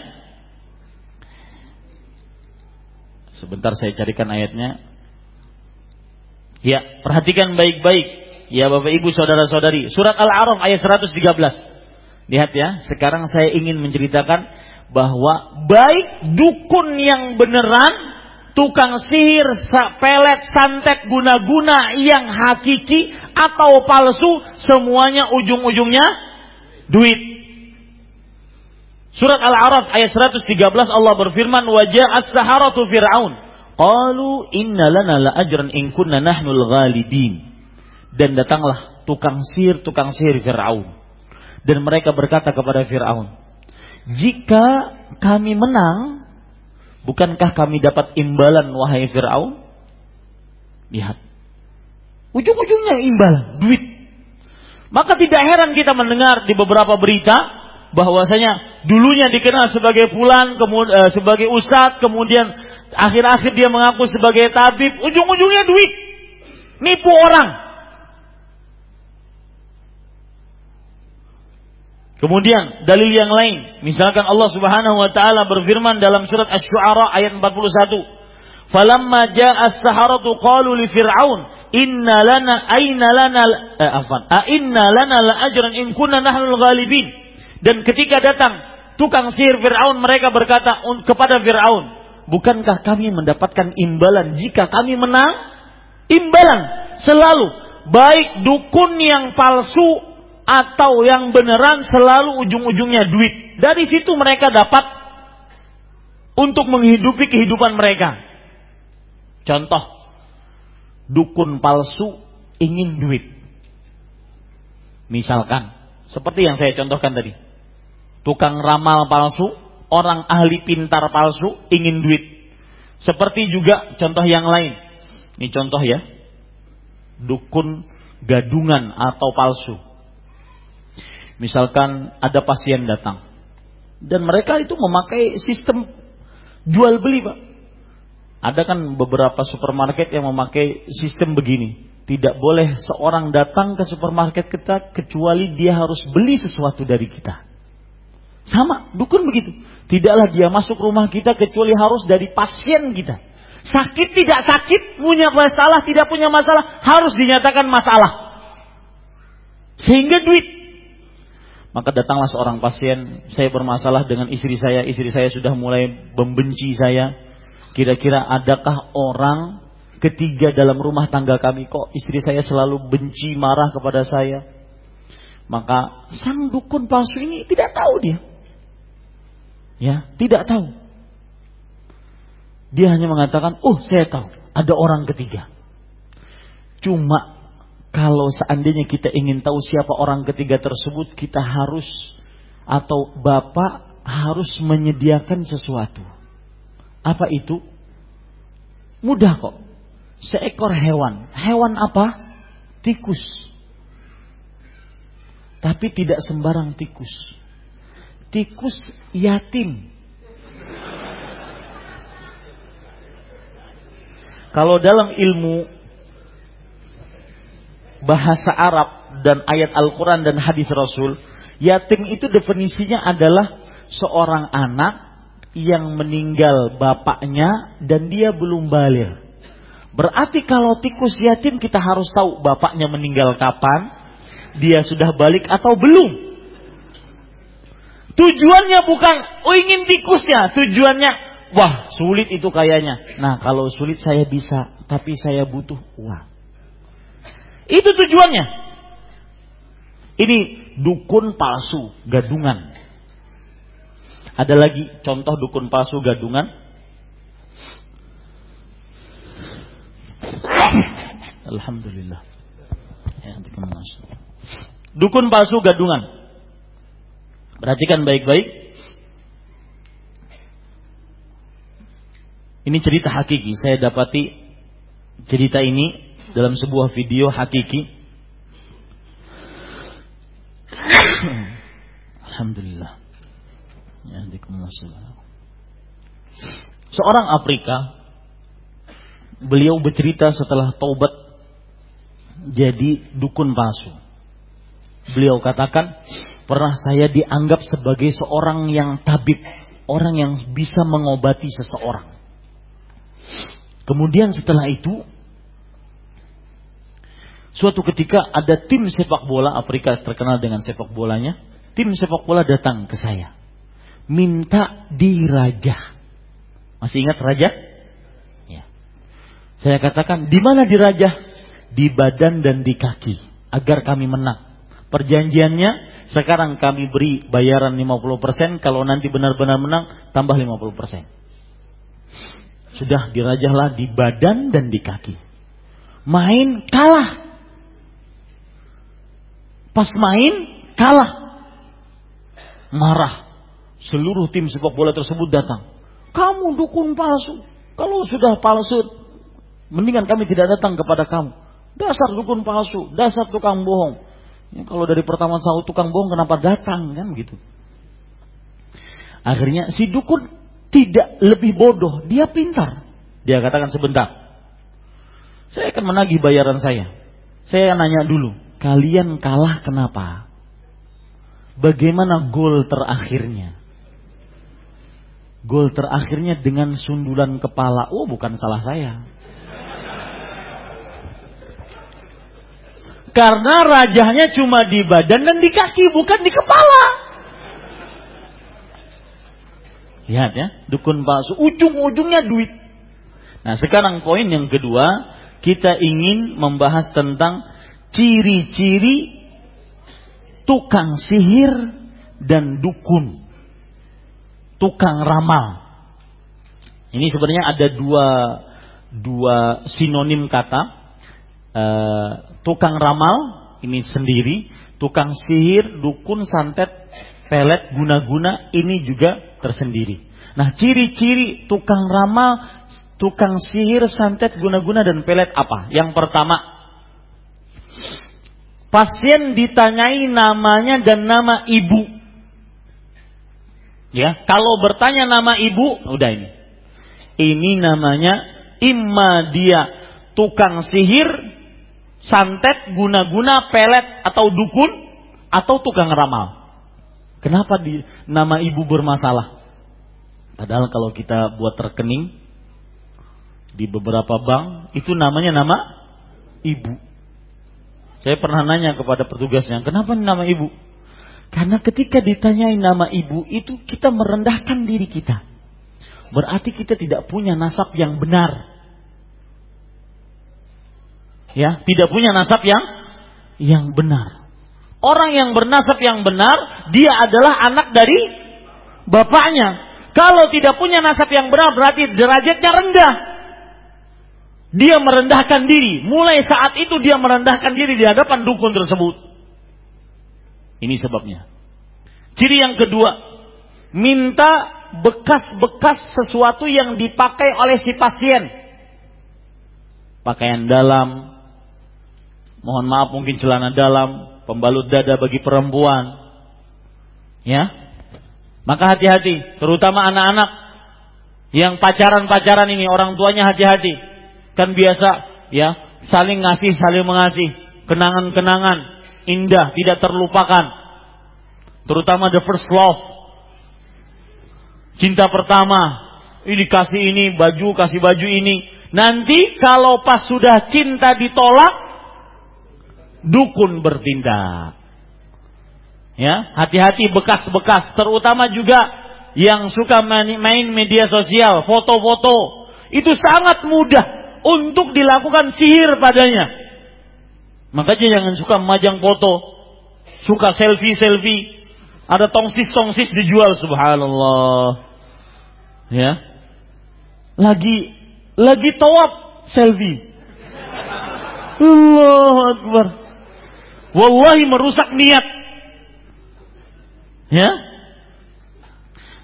Sebentar saya carikan ayatnya. Ya, perhatikan baik-baik Ya Bapak Ibu saudara-saudari, surat Al-A'raf ayat 113. Lihat ya, sekarang saya ingin menceritakan bahwa baik dukun yang beneran, tukang sihir, pelet, santet, guna-guna yang hakiki atau palsu, semuanya ujung-ujungnya duit. Surat Al-A'raf ayat 113 Allah berfirman, "Wajah as-saharatu fir'aun." Qalu inna lana la ajran in kunna nahnul ghalibin. Dan datanglah tukang sihir, tukang sihir Fir'aun. Dan mereka berkata kepada Fir'aun, jika kami menang, bukankah kami dapat imbalan wahai Fir'aun? Lihat. Ujung-ujungnya imbalan, duit. Maka tidak heran kita mendengar di beberapa berita bahwasanya dulunya dikenal sebagai fulan, kemudian uh, sebagai ustadz, kemudian akhir-akhir dia mengaku sebagai tabib, ujung-ujungnya duit. Nipu orang. Kemudian dalil yang lain, misalkan Allah Subhanahu wa taala berfirman dalam surat Asy-Syu'ara ayat 41. Falamma ja'a as-saharatu qalu li fir'aun inna lana aina lana eh, afan a inna lana la ajran in kunna nahnul ghalibin. Dan ketika datang tukang sihir Firaun mereka berkata kepada Firaun, "Bukankah kami mendapatkan imbalan jika kami menang?" Imbalan selalu baik dukun yang palsu atau yang beneran selalu ujung-ujungnya duit. Dari situ mereka dapat untuk menghidupi kehidupan mereka. Contoh, dukun palsu ingin duit. Misalkan, seperti yang saya contohkan tadi. Tukang ramal palsu, orang ahli pintar palsu ingin duit. Seperti juga contoh yang lain. Ini contoh ya. Dukun gadungan atau palsu Misalkan ada pasien datang dan mereka itu memakai sistem jual beli, Pak. Ada kan beberapa supermarket yang memakai sistem begini. Tidak boleh seorang datang ke supermarket kita kecuali dia harus beli sesuatu dari kita. Sama, dukun begitu. Tidaklah dia masuk rumah kita kecuali harus dari pasien kita. Sakit tidak sakit, punya masalah tidak punya masalah, harus dinyatakan masalah. Sehingga duit Maka datanglah seorang pasien, saya bermasalah dengan istri saya, istri saya sudah mulai membenci saya. Kira-kira adakah orang ketiga dalam rumah tangga kami kok istri saya selalu benci marah kepada saya? Maka sang dukun palsu ini tidak tahu dia. Ya, tidak tahu. Dia hanya mengatakan, "Oh, saya tahu, ada orang ketiga." Cuma kalau seandainya kita ingin tahu siapa orang ketiga tersebut, kita harus atau bapak harus menyediakan sesuatu. Apa itu? Mudah kok. Seekor hewan. Hewan apa? Tikus. Tapi tidak sembarang tikus. Tikus yatim. Kalau dalam ilmu bahasa Arab dan ayat Al-Quran dan hadis Rasul, yatim itu definisinya adalah seorang anak yang meninggal bapaknya dan dia belum balik. Berarti kalau tikus yatim kita harus tahu bapaknya meninggal kapan, dia sudah balik atau belum. Tujuannya bukan oh ingin tikusnya, tujuannya wah sulit itu kayaknya. Nah kalau sulit saya bisa, tapi saya butuh uang. Itu tujuannya. Ini dukun palsu, gadungan. Ada lagi contoh dukun palsu gadungan. Alhamdulillah. Ya, dukun palsu gadungan. Perhatikan baik-baik. Ini cerita hakiki. Saya dapati cerita ini dalam sebuah video hakiki. Alhamdulillah. Ya, Seorang Afrika beliau bercerita setelah taubat jadi dukun palsu. Beliau katakan, pernah saya dianggap sebagai seorang yang tabib, orang yang bisa mengobati seseorang. Kemudian setelah itu Suatu ketika ada tim sepak bola Afrika terkenal dengan sepak bolanya. Tim sepak bola datang ke saya. Minta dirajah. Masih ingat raja? Ya. Saya katakan, di mana dirajah? Di badan dan di kaki. Agar kami menang. Perjanjiannya, sekarang kami beri bayaran 50%. Kalau nanti benar-benar menang, tambah 50%. Sudah dirajahlah di badan dan di kaki. Main kalah Pas main kalah. Marah. Seluruh tim sepak bola tersebut datang. Kamu dukun palsu. Kalau sudah palsu, mendingan kami tidak datang kepada kamu. Dasar dukun palsu, dasar tukang bohong. Ya, kalau dari pertama sahut tukang bohong kenapa datang kan gitu. Akhirnya si dukun tidak lebih bodoh, dia pintar. Dia katakan sebentar. Saya akan menagih bayaran saya. Saya nanya dulu, Kalian kalah kenapa? Bagaimana gol terakhirnya? Gol terakhirnya dengan sundulan kepala. Oh, bukan salah saya. Karena rajahnya cuma di badan dan di kaki, bukan di kepala. Lihat ya, dukun palsu. Ujung-ujungnya duit. Nah sekarang poin yang kedua, kita ingin membahas tentang ciri-ciri tukang sihir dan dukun, tukang ramal. Ini sebenarnya ada dua dua sinonim kata. E, tukang ramal ini sendiri, tukang sihir, dukun, santet, pelet, guna-guna ini juga tersendiri. Nah, ciri-ciri tukang ramal, tukang sihir, santet, guna-guna dan pelet apa? Yang pertama, Pasien ditanyai namanya dan nama ibu. Ya, kalau bertanya nama ibu, udah ini. Ini namanya imma dia tukang sihir, santet, guna-guna, pelet atau dukun atau tukang ramal. Kenapa di nama ibu bermasalah? Padahal kalau kita buat rekening di beberapa bank itu namanya nama ibu. Saya pernah nanya kepada petugasnya, kenapa nama ibu? Karena ketika ditanyai nama ibu itu kita merendahkan diri kita. Berarti kita tidak punya nasab yang benar. Ya, tidak punya nasab yang yang benar. Orang yang bernasab yang benar, dia adalah anak dari bapaknya. Kalau tidak punya nasab yang benar, berarti derajatnya rendah. Dia merendahkan diri. Mulai saat itu dia merendahkan diri di hadapan dukun tersebut. Ini sebabnya. Ciri yang kedua, minta bekas-bekas sesuatu yang dipakai oleh si pasien. Pakaian dalam, mohon maaf mungkin celana dalam, pembalut dada bagi perempuan. Ya. Maka hati-hati, terutama anak-anak yang pacaran-pacaran ini orang tuanya hati-hati. Kan biasa ya, saling ngasih, saling mengasih, kenangan-kenangan indah, tidak terlupakan. Terutama the first love. Cinta pertama. Ini kasih ini, baju, kasih baju ini. Nanti kalau pas sudah cinta ditolak, dukun bertindak. Ya, hati-hati bekas-bekas, terutama juga yang suka main media sosial, foto-foto. Itu sangat mudah untuk dilakukan sihir padanya. Makanya jangan suka memajang foto, suka selfie-selfie. Ada tongsis-tongsis dijual subhanallah. Ya. Lagi lagi tawaf selfie. Allah Akbar. Wallahi merusak niat. Ya.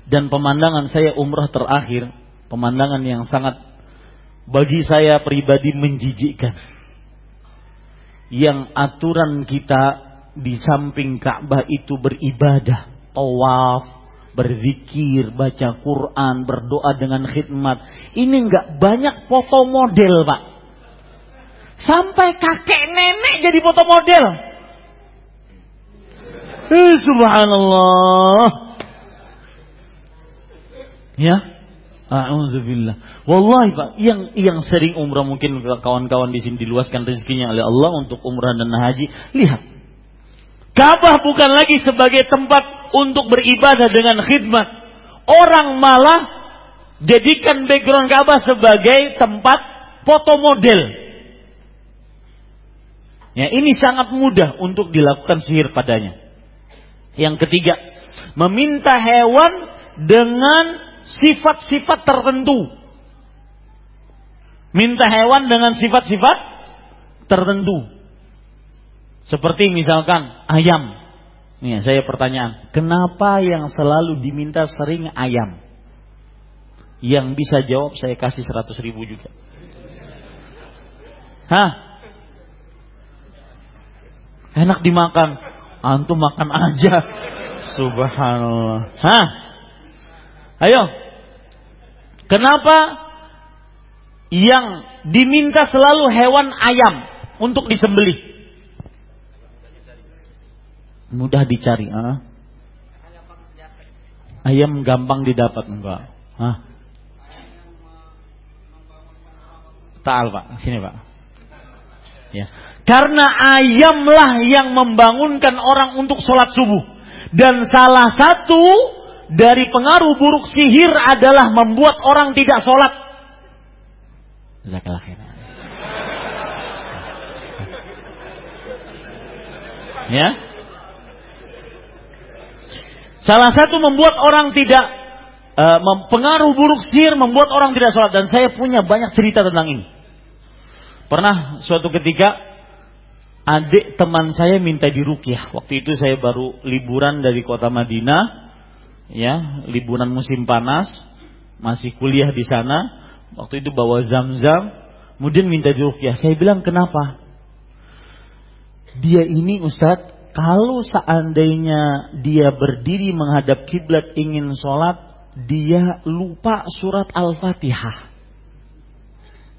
Dan pemandangan saya umrah terakhir, pemandangan yang sangat bagi saya pribadi menjijikkan yang aturan kita di samping Ka'bah itu beribadah, tawaf, berzikir, baca Quran, berdoa dengan khidmat. Ini enggak banyak foto model, Pak. Sampai kakek nenek jadi foto model. Eh, subhanallah. Ya, Alhamdulillah. Wallahi Pak, yang yang sering umrah mungkin kawan-kawan di sini diluaskan rezekinya oleh Allah untuk umrah dan haji. Lihat. Ka'bah bukan lagi sebagai tempat untuk beribadah dengan khidmat. Orang malah jadikan background Ka'bah sebagai tempat foto model. Ya, ini sangat mudah untuk dilakukan sihir padanya. Yang ketiga, meminta hewan dengan sifat-sifat tertentu. Minta hewan dengan sifat-sifat tertentu. Seperti misalkan ayam. Nih, saya pertanyaan, kenapa yang selalu diminta sering ayam? Yang bisa jawab saya kasih 100 ribu juga. Hah? Enak dimakan. Antum makan aja. Subhanallah. Hah? Ayo. Kenapa yang diminta selalu hewan ayam untuk disembelih? Mudah dicari. Ah. Ayam gampang didapat enggak? Hah? Taal pak, sini pak. Ya. Karena ayamlah yang membangunkan orang untuk sholat subuh. Dan salah satu dari pengaruh buruk sihir adalah membuat orang tidak sholat. Ya. Salah satu membuat orang tidak uh, pengaruh buruk sihir membuat orang tidak sholat dan saya punya banyak cerita tentang ini. Pernah suatu ketika adik teman saya minta dirukyah. Waktu itu saya baru liburan dari kota Madinah ya liburan musim panas masih kuliah di sana. Waktu itu bawa zam-zam. Kemudian minta dirukyah saya bilang kenapa? Dia ini Ustadz kalau seandainya dia berdiri menghadap kiblat ingin sholat dia lupa surat al-fatihah.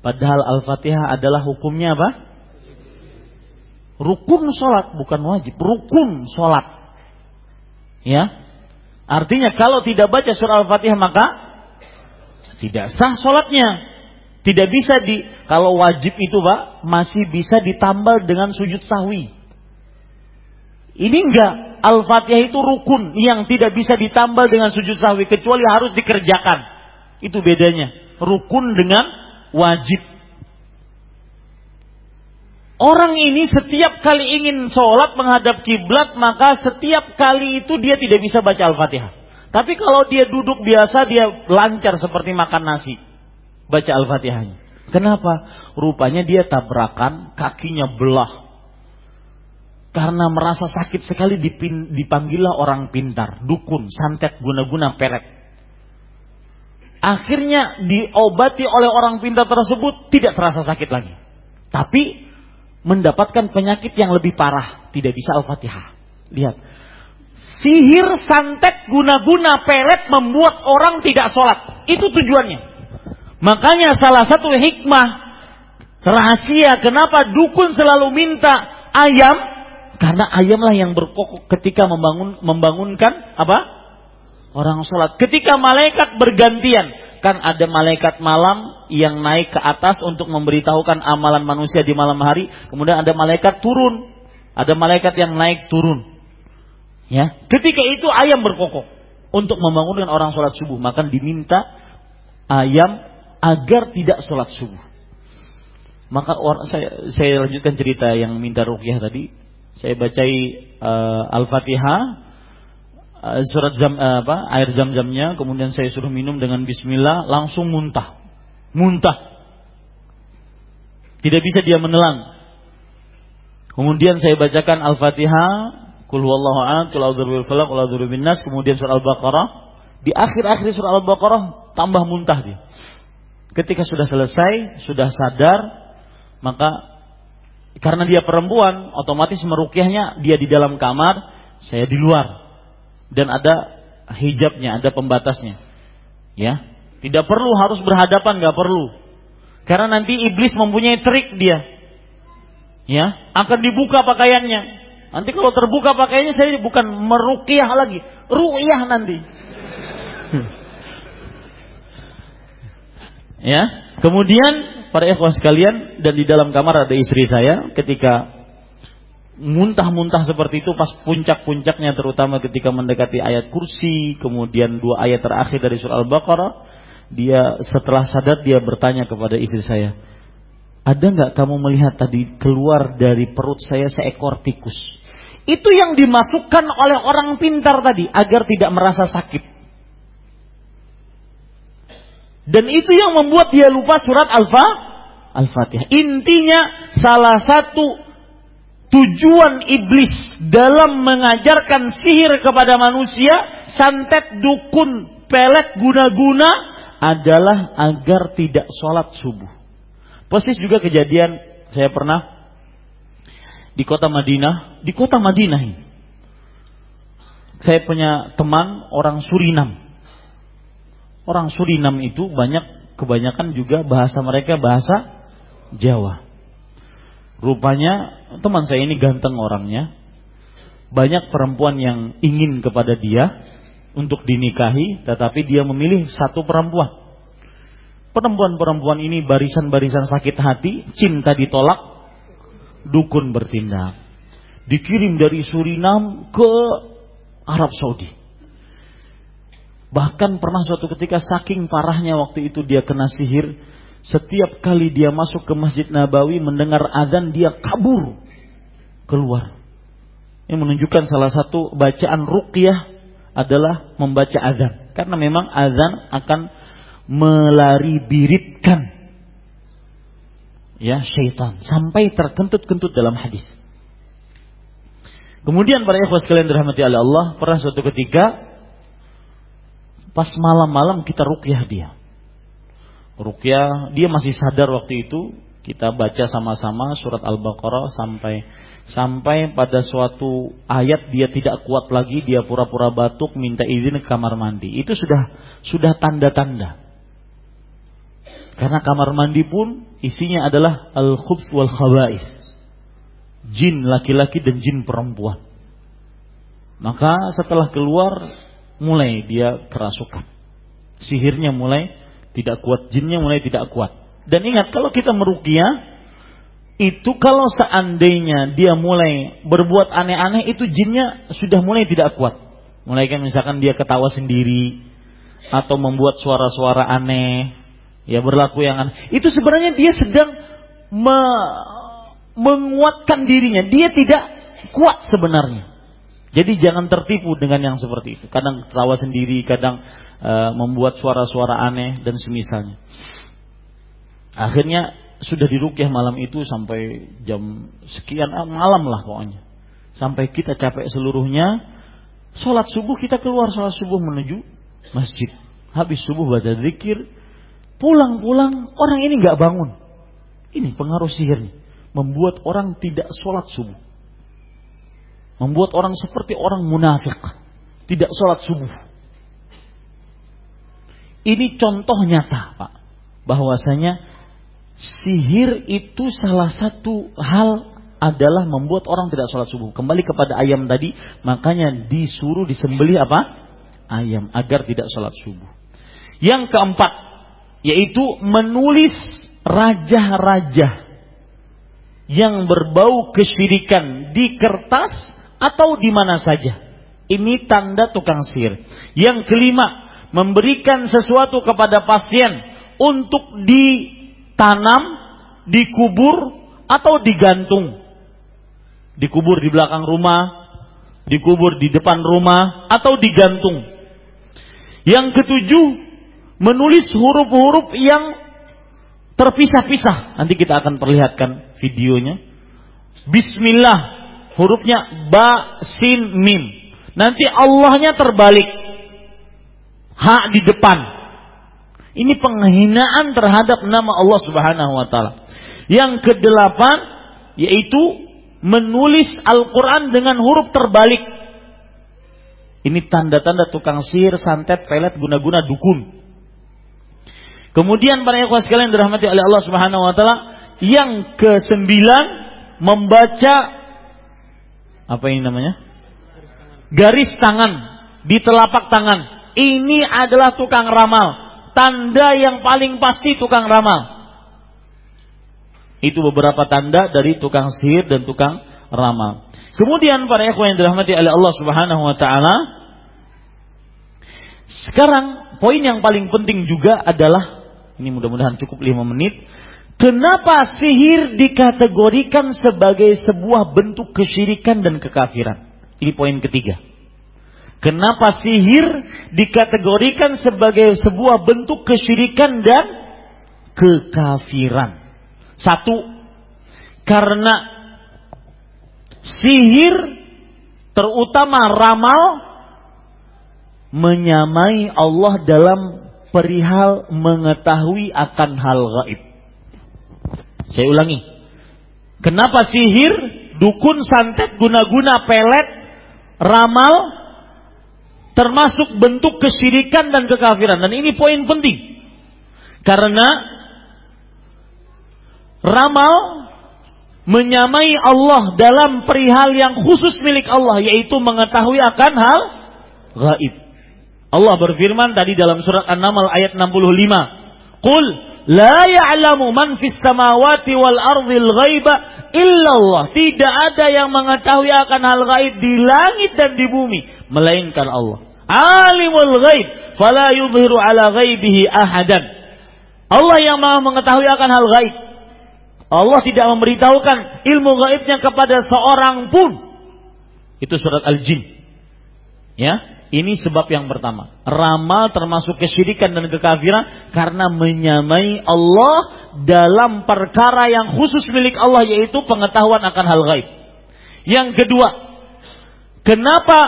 Padahal al-fatihah adalah hukumnya apa? Rukun sholat bukan wajib. Rukun sholat. Ya Artinya kalau tidak baca surah Al-Fatihah maka tidak sah sholatnya. Tidak bisa di kalau wajib itu pak masih bisa ditambal dengan sujud sahwi. Ini enggak. Al-Fatihah itu rukun yang tidak bisa ditambah dengan sujud sahwi kecuali harus dikerjakan. Itu bedanya. Rukun dengan wajib. Orang ini setiap kali ingin sholat menghadap kiblat maka setiap kali itu dia tidak bisa baca Al-Fatihah. Tapi kalau dia duduk biasa dia lancar seperti makan nasi. Baca Al-Fatihahnya. Kenapa? Rupanya dia tabrakan, kakinya belah, karena merasa sakit sekali dipanggillah orang pintar, dukun, santet, guna-guna, peret. Akhirnya diobati oleh orang pintar tersebut tidak terasa sakit lagi. Tapi mendapatkan penyakit yang lebih parah, tidak bisa Al-Fatihah. Lihat. Sihir, santet, guna-guna, pelet membuat orang tidak sholat. Itu tujuannya. Makanya salah satu hikmah rahasia kenapa dukun selalu minta ayam karena ayamlah yang berkokok ketika membangun membangunkan apa? Orang sholat. Ketika malaikat bergantian, kan ada malaikat malam yang naik ke atas untuk memberitahukan amalan manusia di malam hari. Kemudian ada malaikat turun, ada malaikat yang naik turun. Ya, ketika itu ayam berkokok untuk membangunkan orang sholat subuh, maka diminta ayam agar tidak sholat subuh. Maka orang, saya, saya lanjutkan cerita yang minta rukyah tadi saya bacai uh, Al-Fatihah uh, surat zam uh, apa air zam-zamnya kemudian saya suruh minum dengan bismillah langsung muntah. Muntah. Tidak bisa dia menelan. Kemudian saya bacakan Al-Fatihah, Qul huwallahu ahad, Qul a'udzu falaq, Qul a'udzu nas, kemudian surah Al-Baqarah. Di akhir-akhir surah Al-Baqarah tambah muntah dia. Ketika sudah selesai, sudah sadar, maka karena dia perempuan, otomatis merukyahnya dia di dalam kamar, saya di luar. Dan ada hijabnya, ada pembatasnya. Ya, tidak perlu harus berhadapan, nggak perlu. Karena nanti iblis mempunyai trik dia. Ya, akan dibuka pakaiannya. Nanti kalau terbuka pakaiannya saya bukan merukyah lagi, rukyah nanti. ya, kemudian para ikhwan sekalian dan di dalam kamar ada istri saya ketika muntah-muntah seperti itu pas puncak-puncaknya terutama ketika mendekati ayat kursi kemudian dua ayat terakhir dari surah Al-Baqarah dia setelah sadar dia bertanya kepada istri saya ada nggak kamu melihat tadi keluar dari perut saya seekor tikus itu yang dimasukkan oleh orang pintar tadi agar tidak merasa sakit dan itu yang membuat dia lupa surat Al-Fatihah Al-Fatihah. Intinya salah satu tujuan iblis dalam mengajarkan sihir kepada manusia, santet, dukun, pelet, guna-guna adalah agar tidak sholat subuh. Persis juga kejadian saya pernah di kota Madinah, di kota Madinah ini. Saya punya teman orang Surinam. Orang Surinam itu banyak kebanyakan juga bahasa mereka bahasa Jawa. Rupanya teman saya ini ganteng orangnya. Banyak perempuan yang ingin kepada dia untuk dinikahi, tetapi dia memilih satu perempuan. Perempuan-perempuan ini barisan-barisan sakit hati, cinta ditolak, dukun bertindak. Dikirim dari Surinam ke Arab Saudi. Bahkan pernah suatu ketika saking parahnya waktu itu dia kena sihir, setiap kali dia masuk ke Masjid Nabawi mendengar azan dia kabur keluar. Ini menunjukkan salah satu bacaan ruqyah adalah membaca azan. Karena memang azan akan melari biritkan ya syaitan sampai terkentut-kentut dalam hadis. Kemudian para ikhwas sekalian dirahmati oleh Allah, pernah suatu ketika pas malam-malam kita ruqyah dia. Rukyah dia masih sadar waktu itu. Kita baca sama-sama surat Al-Baqarah sampai sampai pada suatu ayat dia tidak kuat lagi dia pura-pura batuk minta izin ke kamar mandi. Itu sudah sudah tanda-tanda. Karena kamar mandi pun isinya adalah al-khubs wal khaba'ith. Jin laki-laki dan jin perempuan. Maka setelah keluar mulai dia kerasukan. Sihirnya mulai tidak kuat, jinnya mulai tidak kuat. Dan ingat, kalau kita merukia, itu kalau seandainya dia mulai berbuat aneh-aneh itu jinnya sudah mulai tidak kuat. Mulai kan misalkan dia ketawa sendiri atau membuat suara-suara aneh, ya berlaku yang aneh. Itu sebenarnya dia sedang me menguatkan dirinya. Dia tidak kuat sebenarnya. Jadi jangan tertipu dengan yang seperti itu. Kadang ketawa sendiri, kadang uh, membuat suara-suara aneh dan semisalnya. Akhirnya sudah dirukyah malam itu sampai jam sekian ah, malam lah pokoknya. Sampai kita capek seluruhnya. Sholat subuh kita keluar sholat subuh menuju masjid. Habis subuh baca zikir. Pulang-pulang orang ini nggak bangun. Ini pengaruh sihir nih. Membuat orang tidak sholat subuh. Membuat orang seperti orang munafik. Tidak sholat subuh. Ini contoh nyata Pak. Bahwasanya sihir itu salah satu hal adalah membuat orang tidak sholat subuh. Kembali kepada ayam tadi, makanya disuruh disembeli apa? Ayam agar tidak sholat subuh. Yang keempat, yaitu menulis raja-raja yang berbau kesyirikan di kertas atau di mana saja. Ini tanda tukang sihir. Yang kelima, memberikan sesuatu kepada pasien untuk di tanam, dikubur, atau digantung. Dikubur di belakang rumah, dikubur di depan rumah, atau digantung. Yang ketujuh, menulis huruf-huruf yang terpisah-pisah. Nanti kita akan perlihatkan videonya. Bismillah, hurufnya ba, sin, mim. Nanti Allahnya terbalik. Ha di depan. Ini penghinaan terhadap nama Allah Subhanahu wa taala. Yang kedelapan yaitu menulis Al-Qur'an dengan huruf terbalik. Ini tanda-tanda tukang sihir, santet, pelet, guna-guna dukun. Kemudian para ikhwan sekalian dirahmati oleh Allah Subhanahu wa taala, yang kesembilan membaca apa ini namanya? Garis tangan di telapak tangan. Ini adalah tukang ramal tanda yang paling pasti tukang ramal. Itu beberapa tanda dari tukang sihir dan tukang ramal. Kemudian para ikhwan yang dirahmati oleh Allah Subhanahu wa taala, sekarang poin yang paling penting juga adalah ini mudah-mudahan cukup 5 menit. Kenapa sihir dikategorikan sebagai sebuah bentuk kesyirikan dan kekafiran? Ini poin ketiga. Kenapa sihir dikategorikan sebagai sebuah bentuk kesyirikan dan kekafiran? Satu, karena sihir terutama ramal menyamai Allah dalam perihal mengetahui akan hal gaib. Saya ulangi. Kenapa sihir, dukun, santet, guna-guna, pelet, ramal termasuk bentuk kesyirikan dan kekafiran dan ini poin penting karena ramal menyamai Allah dalam perihal yang khusus milik Allah yaitu mengetahui akan hal gaib. Allah berfirman tadi dalam surat An-Naml ayat 65. Qul la ya'lamu man fis samawati wal ardil ghaiba illallah. Tidak ada yang mengetahui akan hal gaib di langit dan di bumi melainkan Allah. Alimul ghaib, fala yudhiru ala ghaibihi ahadan. Allah yang Maha mengetahui akan hal gaib. Allah tidak memberitahukan ilmu gaibnya kepada seorang pun. Itu surat Al-Jin. Ya, ini sebab yang pertama. Ramal termasuk kesyirikan dan kekafiran karena menyamai Allah dalam perkara yang khusus milik Allah yaitu pengetahuan akan hal gaib. Yang kedua, kenapa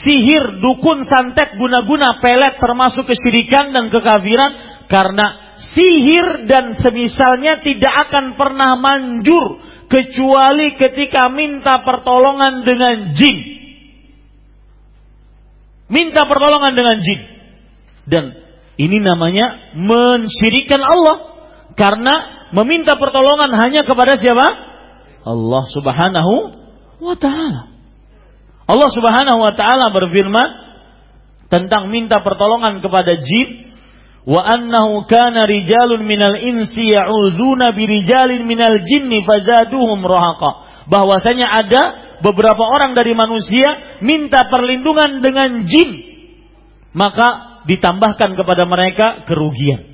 sihir, dukun, santet, guna-guna, pelet termasuk kesyirikan dan kekafiran karena sihir dan semisalnya tidak akan pernah manjur kecuali ketika minta pertolongan dengan jin. Minta pertolongan dengan jin. Dan ini namanya mensyirikan Allah karena meminta pertolongan hanya kepada siapa? Allah Subhanahu wa taala. Allah Subhanahu wa taala berfirman tentang minta pertolongan kepada jin, wa annahu kana rijalun minal insi ya'udzuna birijalin minal jinni fazaduhum rahaqa bahwasanya ada beberapa orang dari manusia minta perlindungan dengan jin. Maka ditambahkan kepada mereka kerugian.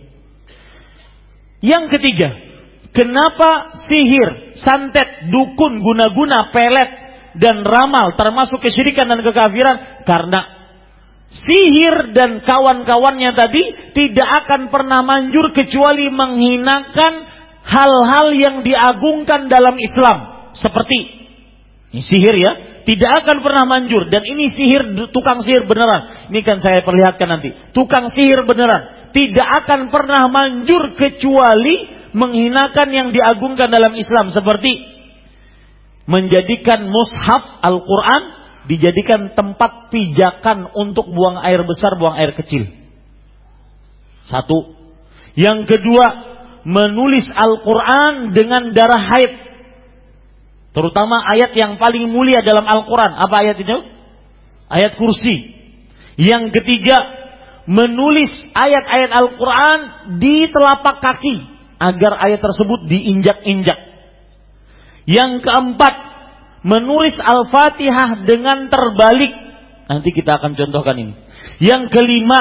Yang ketiga kenapa sihir santet dukun guna-guna pelet dan ramal termasuk kesyirikan dan kekafiran? Karena sihir dan kawan-kawannya tadi tidak akan pernah manjur kecuali menghinakan hal-hal yang diagungkan dalam Islam. Seperti ini sihir ya tidak akan pernah manjur dan ini sihir tukang sihir beneran ini kan saya perlihatkan nanti tukang sihir beneran tidak akan pernah manjur kecuali menghinakan yang diagungkan dalam Islam seperti menjadikan mushaf Al-Qur'an dijadikan tempat pijakan untuk buang air besar, buang air kecil. Satu. Yang kedua, menulis Al-Quran dengan darah haid. Terutama ayat yang paling mulia dalam Al-Quran. Apa ayat itu? Ayat kursi. Yang ketiga, menulis ayat-ayat Al-Quran di telapak kaki. Agar ayat tersebut diinjak-injak. Yang keempat, menulis Al-Fatihah dengan terbalik. Nanti kita akan contohkan ini. Yang kelima,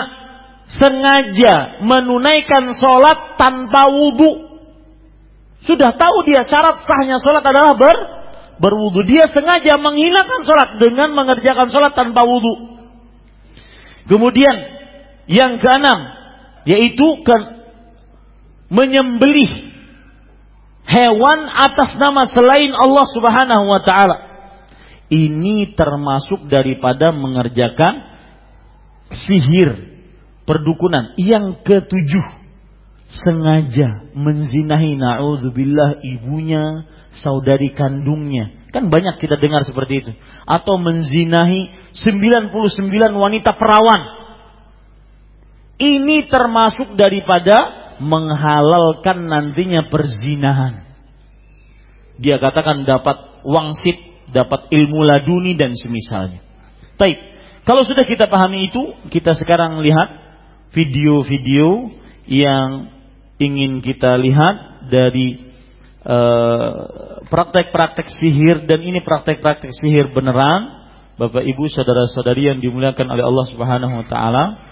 sengaja menunaikan sholat tanpa wudhu. Sudah tahu dia syarat sahnya sholat adalah ber, berwudhu. Dia sengaja menghilangkan sholat dengan mengerjakan sholat tanpa wudhu. Kemudian yang keenam, yaitu ke, menyembelih hewan atas nama selain Allah Subhanahu wa taala. Ini termasuk daripada mengerjakan sihir perdukunan. Yang ketujuh, sengaja menzinahi naudzubillah ibunya, saudari kandungnya. Kan banyak kita dengar seperti itu. Atau menzinahi 99 wanita perawan. Ini termasuk daripada menghalalkan nantinya perzinahan. Dia katakan dapat wangsit, dapat ilmu laduni dan semisalnya. Baik, kalau sudah kita pahami itu, kita sekarang lihat video-video yang ingin kita lihat dari praktek-praktek uh, sihir dan ini praktek-praktek sihir beneran, Bapak Ibu, saudara-saudari yang dimuliakan oleh Allah Subhanahu wa taala.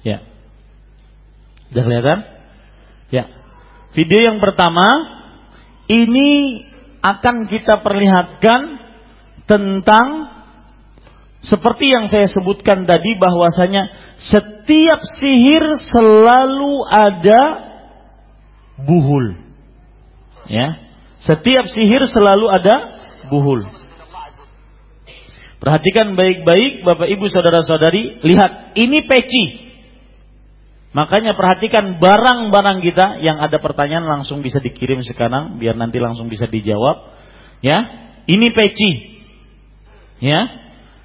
Ya. Sudah kelihatan? Ya. Video yang pertama ini akan kita perlihatkan tentang seperti yang saya sebutkan tadi bahwasanya setiap sihir selalu ada buhul. Ya. Setiap sihir selalu ada buhul. Perhatikan baik-baik Bapak Ibu saudara-saudari, lihat ini peci. Makanya perhatikan barang-barang kita yang ada pertanyaan langsung bisa dikirim sekarang biar nanti langsung bisa dijawab. Ya, ini peci. Ya,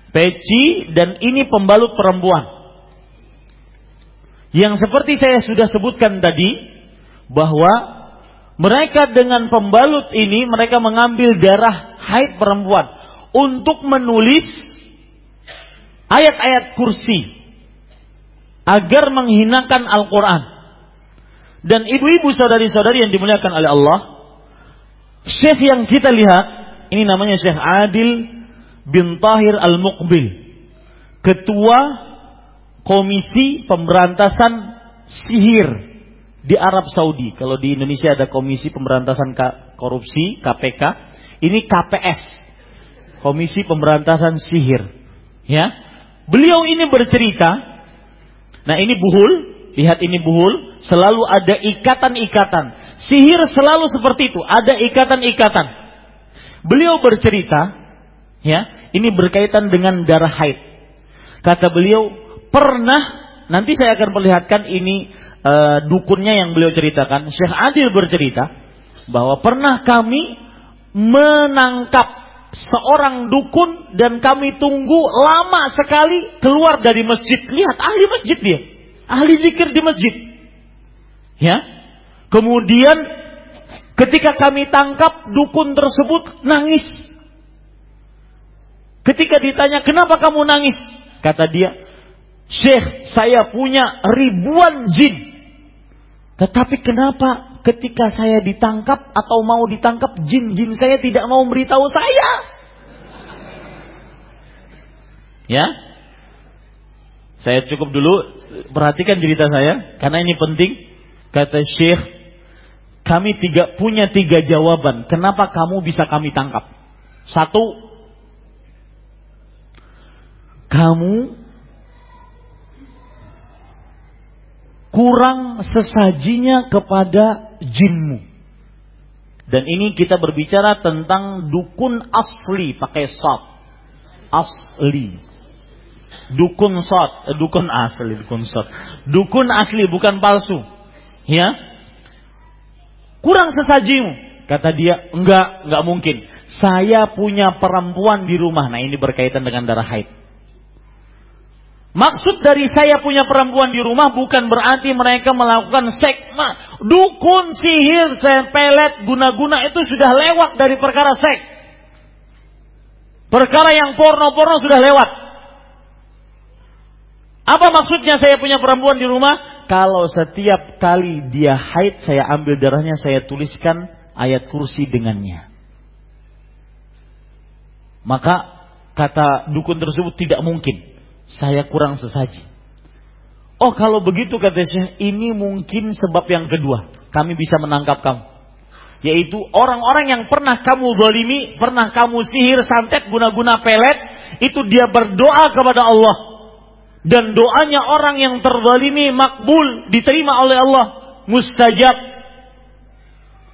peci dan ini pembalut perempuan. Yang seperti saya sudah sebutkan tadi bahwa mereka dengan pembalut ini mereka mengambil darah haid perempuan untuk menulis ayat-ayat kursi agar menghinakan Al-Quran. Dan ibu-ibu saudari-saudari yang dimuliakan oleh Allah, Syekh yang kita lihat, ini namanya Syekh Adil bin Tahir Al-Muqbil. Ketua Komisi Pemberantasan Sihir di Arab Saudi. Kalau di Indonesia ada Komisi Pemberantasan Korupsi, KPK. Ini KPS. Komisi Pemberantasan Sihir. Ya. Beliau ini bercerita Nah ini buhul, lihat ini buhul, selalu ada ikatan-ikatan. Sihir selalu seperti itu, ada ikatan-ikatan. Beliau bercerita, ya, ini berkaitan dengan darah haid. Kata beliau, pernah, nanti saya akan perlihatkan ini uh, dukunnya yang beliau ceritakan. Syekh Adil bercerita bahwa pernah kami menangkap seorang dukun dan kami tunggu lama sekali keluar dari masjid. Lihat ahli masjid dia. Ahli zikir di masjid. Ya. Kemudian ketika kami tangkap dukun tersebut nangis. Ketika ditanya, "Kenapa kamu nangis?" Kata dia, "Syekh, saya punya ribuan jin." Tetapi kenapa ketika saya ditangkap atau mau ditangkap jin-jin saya tidak mau memberitahu saya? Ya. Saya cukup dulu perhatikan cerita saya karena ini penting. Kata Syekh, kami tiga punya tiga jawaban. Kenapa kamu bisa kami tangkap? Satu, kamu kurang sesajinya kepada jinmu. Dan ini kita berbicara tentang dukun asli pakai sot. Asli. Dukun sot, eh, dukun asli, dukun sot. Dukun asli bukan palsu. Ya. Kurang sesajimu. Kata dia, enggak, enggak mungkin. Saya punya perempuan di rumah. Nah ini berkaitan dengan darah haid. Maksud dari saya punya perempuan di rumah bukan berarti mereka melakukan seks. Dukun, sihir, pelet, guna-guna itu sudah lewat dari perkara seks. Perkara yang porno-porno sudah lewat. Apa maksudnya saya punya perempuan di rumah? Kalau setiap kali dia haid, saya ambil darahnya, saya tuliskan ayat kursi dengannya. Maka kata dukun tersebut tidak mungkin saya kurang sesaji. Oh kalau begitu kata saya, ini mungkin sebab yang kedua. Kami bisa menangkap kamu. Yaitu orang-orang yang pernah kamu zalimi, pernah kamu sihir, santet, guna-guna pelet. Itu dia berdoa kepada Allah. Dan doanya orang yang terzalimi makbul, diterima oleh Allah. Mustajab.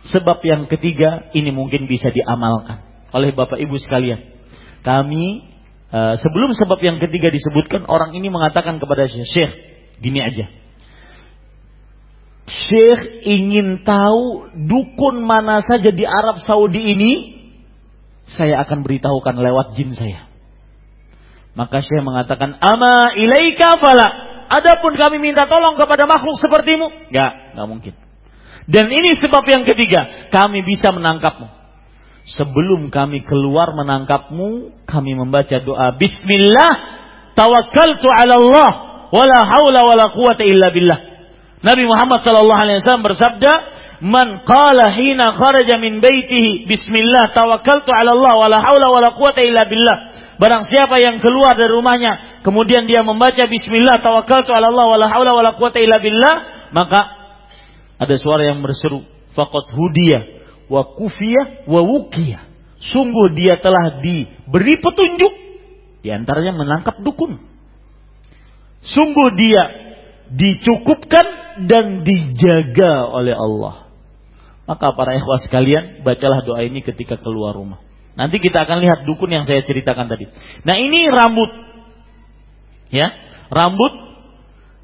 Sebab yang ketiga, ini mungkin bisa diamalkan oleh Bapak Ibu sekalian. Kami Eh, sebelum sebab yang ketiga disebutkan orang ini mengatakan kepada Syekh, Syekh, gini aja. Syekh ingin tahu dukun mana saja di Arab Saudi ini, saya akan beritahukan lewat jin saya. Maka Syekh mengatakan, "Ama ilaika fala." Adapun kami minta tolong kepada makhluk sepertimu, enggak, enggak mungkin. Dan ini sebab yang ketiga, kami bisa menangkapmu. Sebelum kami keluar menangkapmu, kami membaca doa Bismillah, tawakkaltu ala Allah, wala haula wala quwata illa billah. Nabi Muhammad sallallahu alaihi wasallam bersabda, "Man qala hina kharaja min baitihi Bismillah, tawakkaltu ala Allah, wala haula wala quwata illa billah." Barang siapa yang keluar dari rumahnya, kemudian dia membaca Bismillah, tawakkaltu ala Allah, wala haula wala quwata illa billah, maka ada suara yang berseru, faqad hudiya wa kufiyah wa wukiyah. Sungguh dia telah diberi petunjuk. Di antaranya menangkap dukun. Sungguh dia dicukupkan dan dijaga oleh Allah. Maka para ikhwah sekalian, bacalah doa ini ketika keluar rumah. Nanti kita akan lihat dukun yang saya ceritakan tadi. Nah ini rambut. Ya, rambut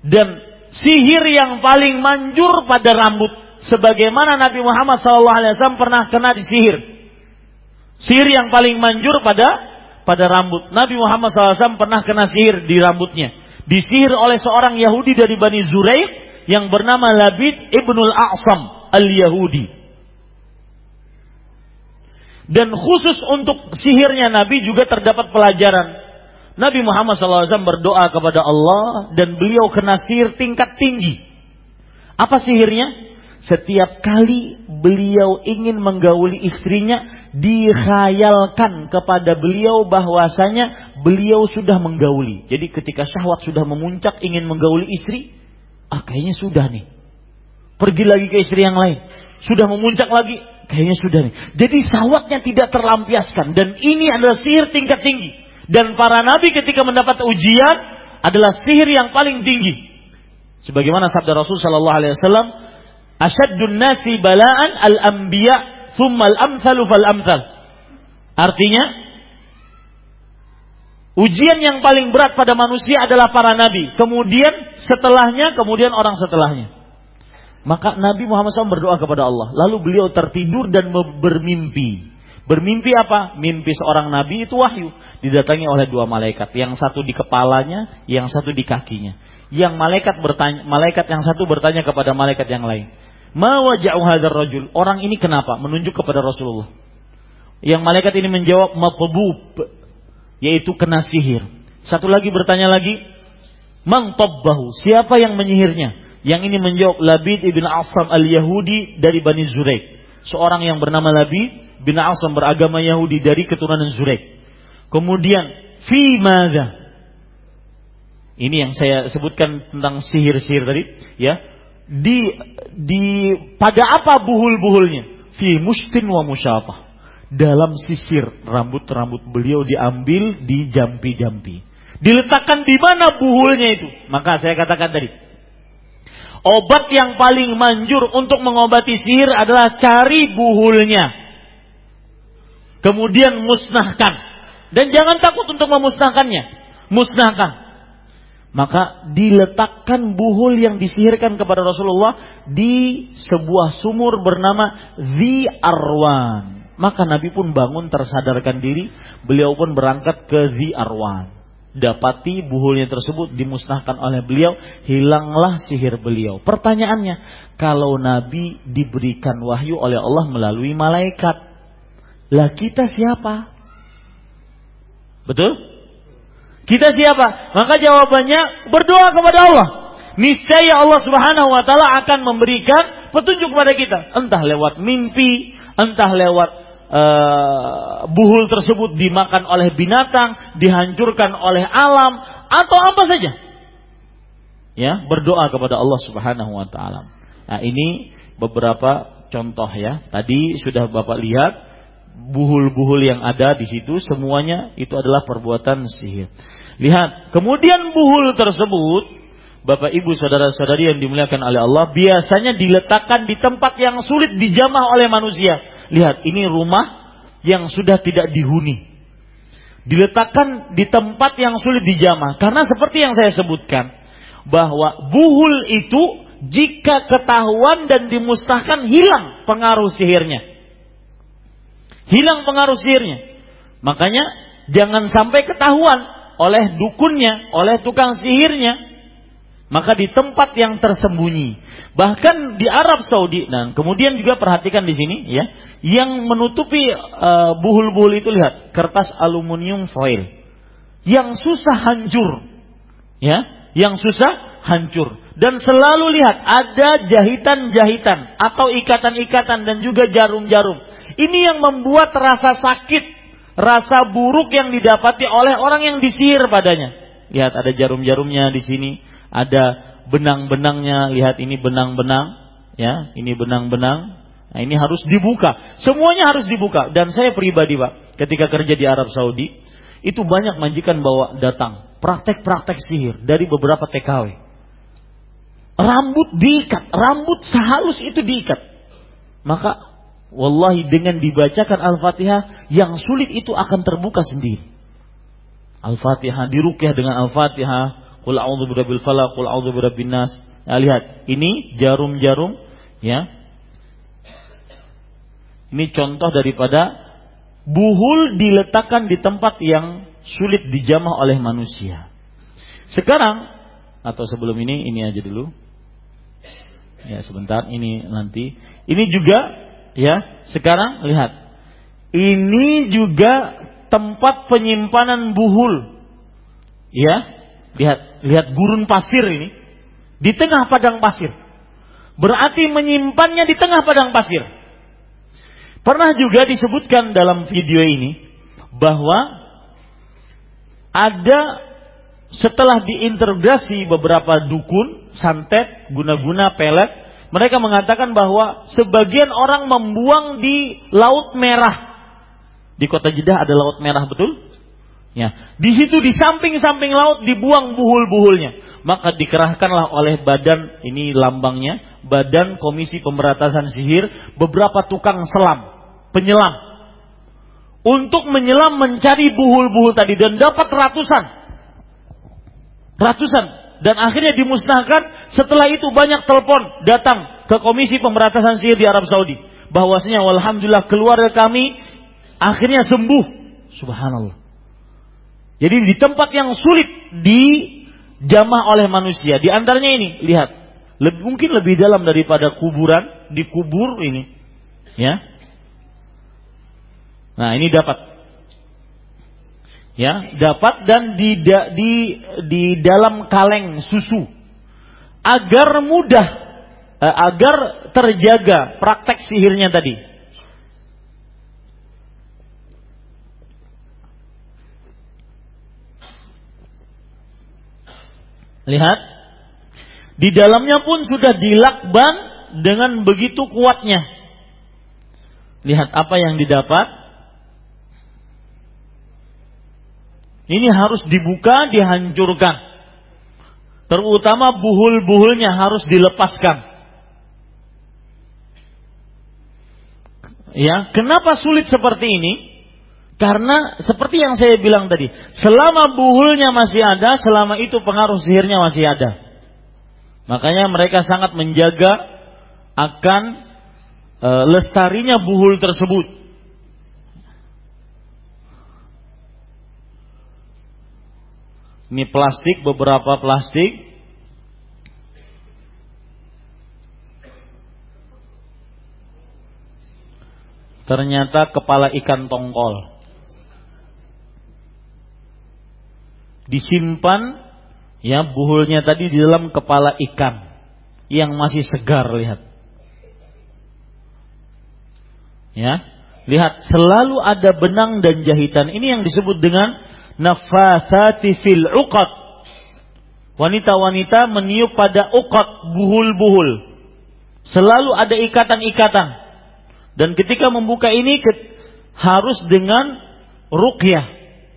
dan sihir yang paling manjur pada rambut sebagaimana Nabi Muhammad SAW pernah kena disihir. Sihir yang paling manjur pada pada rambut. Nabi Muhammad SAW pernah kena sihir di rambutnya. Disihir oleh seorang Yahudi dari Bani Zuraik yang bernama Labid ibnul A'sam al-Yahudi. Dan khusus untuk sihirnya Nabi juga terdapat pelajaran. Nabi Muhammad SAW berdoa kepada Allah dan beliau kena sihir tingkat tinggi. Apa sihirnya? Setiap kali beliau ingin menggauli istrinya, dikhayalkan kepada beliau bahwasanya beliau sudah menggauli. Jadi ketika syahwat sudah memuncak ingin menggauli istri, ah kayaknya sudah nih. Pergi lagi ke istri yang lain. Sudah memuncak lagi, kayaknya sudah nih. Jadi syahwatnya tidak terlampiaskan. Dan ini adalah sihir tingkat tinggi. Dan para nabi ketika mendapat ujian adalah sihir yang paling tinggi. Sebagaimana sabda Rasul Shallallahu Wasallam, Asyaddun nasi balaan al-anbiya thumma al-amsalu fal-amsal. Artinya, ujian yang paling berat pada manusia adalah para nabi. Kemudian setelahnya, kemudian orang setelahnya. Maka Nabi Muhammad SAW berdoa kepada Allah. Lalu beliau tertidur dan bermimpi. Bermimpi apa? Mimpi seorang nabi itu wahyu. Didatangi oleh dua malaikat. Yang satu di kepalanya, yang satu di kakinya. Yang malaikat bertanya, malaikat yang satu bertanya kepada malaikat yang lain. Ma rajul? Orang ini kenapa? Menunjuk kepada Rasulullah. Yang malaikat ini menjawab maqbub, yaitu kena sihir. Satu lagi bertanya lagi, man tabbahu? Siapa yang menyihirnya? Yang ini menjawab Labid ibn Asam al-Yahudi dari Bani Zuraik. Seorang yang bernama Labid bin Asam beragama Yahudi dari keturunan Zurek. Kemudian fi? Ini yang saya sebutkan tentang sihir-sihir tadi, ya. Di di pada apa buhul-buhulnya? Fi mustin wa musyafah. Dalam sisir rambut-rambut beliau diambil di jampi-jampi. Diletakkan di mana buhulnya itu? Maka saya katakan tadi, Obat yang paling manjur untuk mengobati sihir adalah cari buhulnya kemudian musnahkan. Dan jangan takut untuk memusnahkannya. Musnahkan. Maka diletakkan buhul yang disihirkan kepada Rasulullah di sebuah sumur bernama Zi Arwan. Maka Nabi pun bangun tersadarkan diri, beliau pun berangkat ke Zi Arwan. Dapati buhulnya tersebut dimusnahkan oleh beliau, hilanglah sihir beliau. Pertanyaannya, kalau Nabi diberikan wahyu oleh Allah melalui malaikat, lah kita siapa? Betul? Kita siapa? Maka jawabannya berdoa kepada Allah. Niscaya Allah Subhanahu wa taala akan memberikan petunjuk kepada kita, entah lewat mimpi, entah lewat uh, buhul tersebut dimakan oleh binatang, dihancurkan oleh alam atau apa saja. Ya, berdoa kepada Allah Subhanahu wa taala. Nah, ini beberapa contoh ya. Tadi sudah Bapak lihat buhul-buhul yang ada di situ semuanya itu adalah perbuatan sihir. Lihat, kemudian buhul tersebut Bapak Ibu saudara-saudari yang dimuliakan oleh Allah biasanya diletakkan di tempat yang sulit dijamah oleh manusia. Lihat, ini rumah yang sudah tidak dihuni. Diletakkan di tempat yang sulit dijamah karena seperti yang saya sebutkan bahwa buhul itu jika ketahuan dan dimusnahkan hilang pengaruh sihirnya. Hilang pengaruh sihirnya. Makanya jangan sampai ketahuan oleh dukunnya, oleh tukang sihirnya. Maka di tempat yang tersembunyi. Bahkan di Arab Saudi dan kemudian juga perhatikan di sini ya, yang menutupi uh, buhul-buhul itu lihat, kertas aluminium foil. Yang susah hancur. Ya, yang susah hancur. Dan selalu lihat ada jahitan-jahitan atau ikatan-ikatan dan juga jarum-jarum ini yang membuat rasa sakit, rasa buruk yang didapati oleh orang yang disihir padanya. Lihat ada jarum-jarumnya di sini, ada benang-benangnya, lihat ini benang-benang, ya, ini benang-benang. Nah, ini harus dibuka. Semuanya harus dibuka. Dan saya pribadi, Pak, ketika kerja di Arab Saudi, itu banyak majikan bawa datang praktek-praktek sihir dari beberapa TKW. Rambut diikat, rambut sehalus itu diikat. Maka Wallahi dengan dibacakan Al-Fatihah yang sulit itu akan terbuka sendiri. Al-Fatihah dirukyah dengan Al-Fatihah, qul a'udzu birabbil falaq, qul a'udzu birabbin nas. Nah, lihat, ini jarum-jarum ya. Ini contoh daripada buhul diletakkan di tempat yang sulit dijamah oleh manusia. Sekarang atau sebelum ini ini aja dulu. Ya, sebentar ini nanti. Ini juga Ya, sekarang lihat. Ini juga tempat penyimpanan buhul. Ya, lihat, lihat gurun pasir ini di tengah padang pasir. Berarti menyimpannya di tengah padang pasir. Pernah juga disebutkan dalam video ini bahwa ada setelah diintegrasi beberapa dukun, santet, guna-guna pelet, mereka mengatakan bahwa sebagian orang membuang di Laut Merah. Di kota Jeddah ada Laut Merah, betul? Ya, di situ di samping-samping laut dibuang buhul-buhulnya. Maka dikerahkanlah oleh badan ini lambangnya, Badan Komisi Pemberantasan Sihir, beberapa tukang selam, penyelam untuk menyelam mencari buhul-buhul tadi dan dapat ratusan. Ratusan dan akhirnya dimusnahkan. Setelah itu banyak telepon datang ke Komisi Pemberantasan Sihir di Arab Saudi bahwasanya alhamdulillah keluarga kami akhirnya sembuh. Subhanallah. Jadi di tempat yang sulit dijamah oleh manusia, di antaranya ini, lihat, lebih, mungkin lebih dalam daripada kuburan, dikubur ini, ya. Nah ini dapat, ya, dapat dan di di di dalam kaleng susu, agar mudah, eh, agar terjaga praktek sihirnya tadi. Lihat. Di dalamnya pun sudah dilakban dengan begitu kuatnya. Lihat apa yang didapat. Ini harus dibuka, dihancurkan. Terutama buhul-buhulnya harus dilepaskan. Ya, kenapa sulit seperti ini? Karena seperti yang saya bilang tadi, selama buhulnya masih ada, selama itu pengaruh sihirnya masih ada. Makanya mereka sangat menjaga akan e, lestarinya buhul tersebut. Ini plastik, beberapa plastik. Ternyata kepala ikan tongkol. disimpan ya buhulnya tadi di dalam kepala ikan yang masih segar lihat. Ya, lihat selalu ada benang dan jahitan. Ini yang disebut dengan nafasati fil uqad. Wanita-wanita meniup pada uqad buhul-buhul. Selalu ada ikatan-ikatan. Dan ketika membuka ini harus dengan ruqyah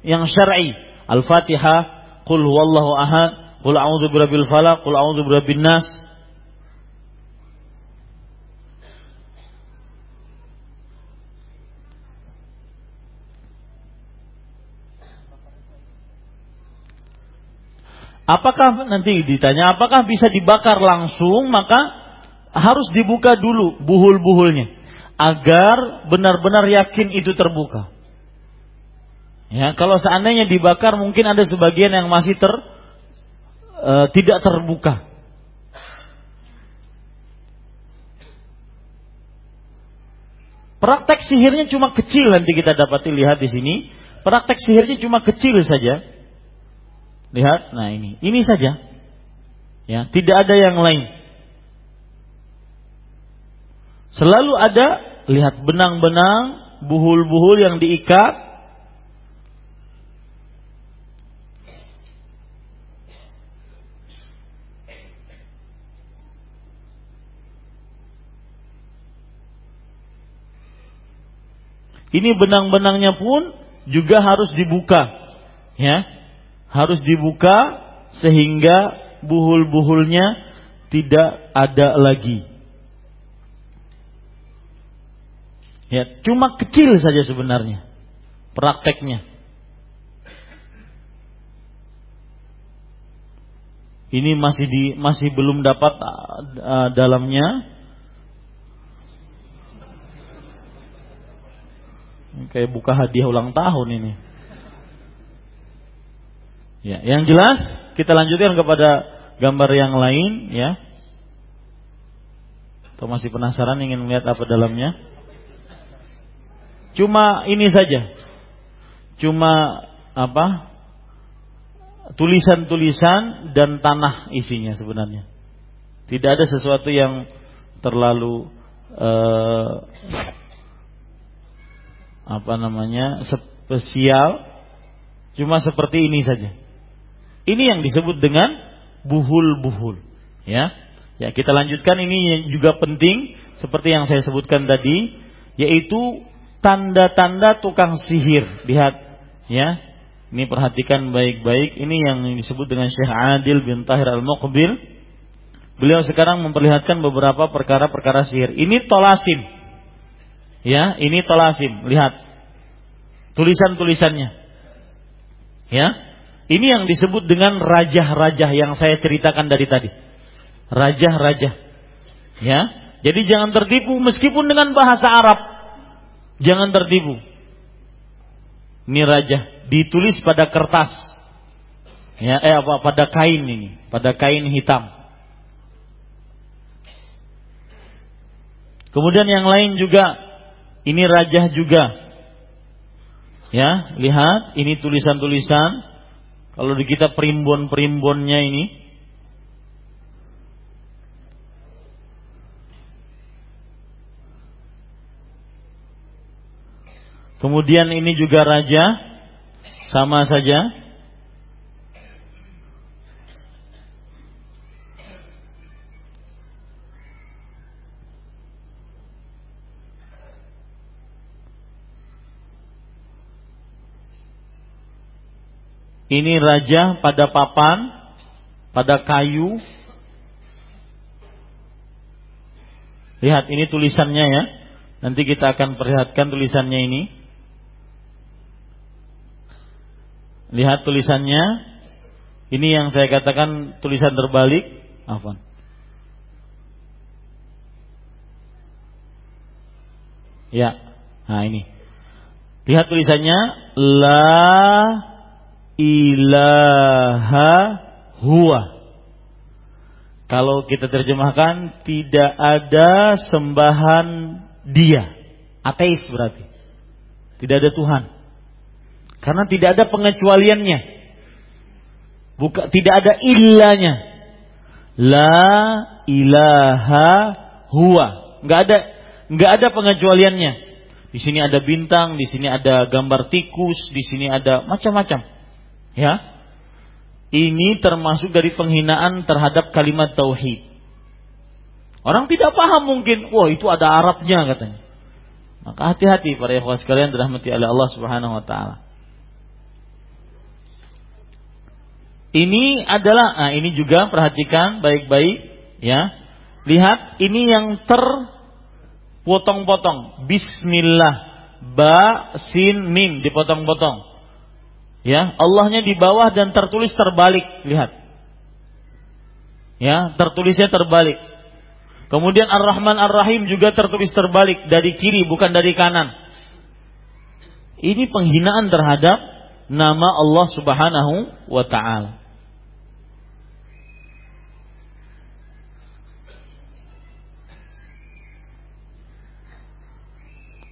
yang syar'i Al-Fatihah, Qul huwallahu ahad, Qul a'udzu birabbil falaq, Qul a'udzu birabbin nas. Apakah nanti ditanya apakah bisa dibakar langsung maka harus dibuka dulu buhul-buhulnya agar benar-benar yakin itu terbuka. Ya, kalau seandainya dibakar mungkin ada sebagian yang masih ter e, tidak terbuka. Praktek sihirnya cuma kecil nanti kita dapat lihat di sini. Praktek sihirnya cuma kecil saja. Lihat, nah ini, ini saja. Ya, tidak ada yang lain. Selalu ada lihat benang-benang, buhul-buhul yang diikat Ini benang-benangnya pun juga harus dibuka. Ya. Harus dibuka sehingga buhul-buhulnya tidak ada lagi. Ya, cuma kecil saja sebenarnya prakteknya. Ini masih di masih belum dapat uh, dalamnya Kayak buka hadiah ulang tahun ini. Ya, yang jelas kita lanjutkan kepada gambar yang lain ya. Atau masih penasaran ingin melihat apa dalamnya? Cuma ini saja. Cuma apa? Tulisan-tulisan dan tanah isinya sebenarnya. Tidak ada sesuatu yang terlalu uh, apa namanya spesial cuma seperti ini saja. Ini yang disebut dengan buhul-buhul, ya. Ya, kita lanjutkan ini juga penting seperti yang saya sebutkan tadi yaitu tanda-tanda tukang sihir. Lihat, ya. Ini perhatikan baik-baik. Ini yang disebut dengan Syekh Adil bin Tahir Al-Muqbil. Beliau sekarang memperlihatkan beberapa perkara-perkara sihir. Ini tolasin. Ya, ini tolasim. Lihat tulisan-tulisannya. Ya, ini yang disebut dengan rajah-rajah yang saya ceritakan dari tadi. Rajah-rajah. Ya, jadi jangan tertipu meskipun dengan bahasa Arab. Jangan tertipu. Ini raja ditulis pada kertas. Ya, eh apa pada kain ini, pada kain hitam. Kemudian yang lain juga ini raja juga. Ya, lihat ini tulisan-tulisan. Kalau di kita perimbun-perimbunnya ini Kemudian ini juga raja sama saja. Ini raja pada papan, pada kayu. Lihat ini tulisannya ya. Nanti kita akan perlihatkan tulisannya ini. Lihat tulisannya. Ini yang saya katakan tulisan terbalik. Afan. Ya. Nah ini. Lihat tulisannya la ilaha huwa. Kalau kita terjemahkan tidak ada sembahan dia. Ateis berarti. Tidak ada Tuhan. Karena tidak ada pengecualiannya. Buka, tidak ada ilahnya. La ilaha huwa. Enggak ada enggak ada pengecualiannya. Di sini ada bintang, di sini ada gambar tikus, di sini ada macam-macam. Ya. Ini termasuk dari penghinaan terhadap kalimat tauhid. Orang tidak paham mungkin, wah itu ada Arabnya katanya. Maka hati-hati para ikhwah sekalian dirahmati oleh Allah Subhanahu wa taala. Ini adalah nah ini juga perhatikan baik-baik ya. Lihat ini yang terpotong-potong. Bismillah ba sin mim dipotong-potong. Ya, Allahnya di bawah dan tertulis terbalik, lihat. Ya, tertulisnya terbalik. Kemudian Ar-Rahman Ar-Rahim juga tertulis terbalik dari kiri bukan dari kanan. Ini penghinaan terhadap nama Allah Subhanahu wa taala.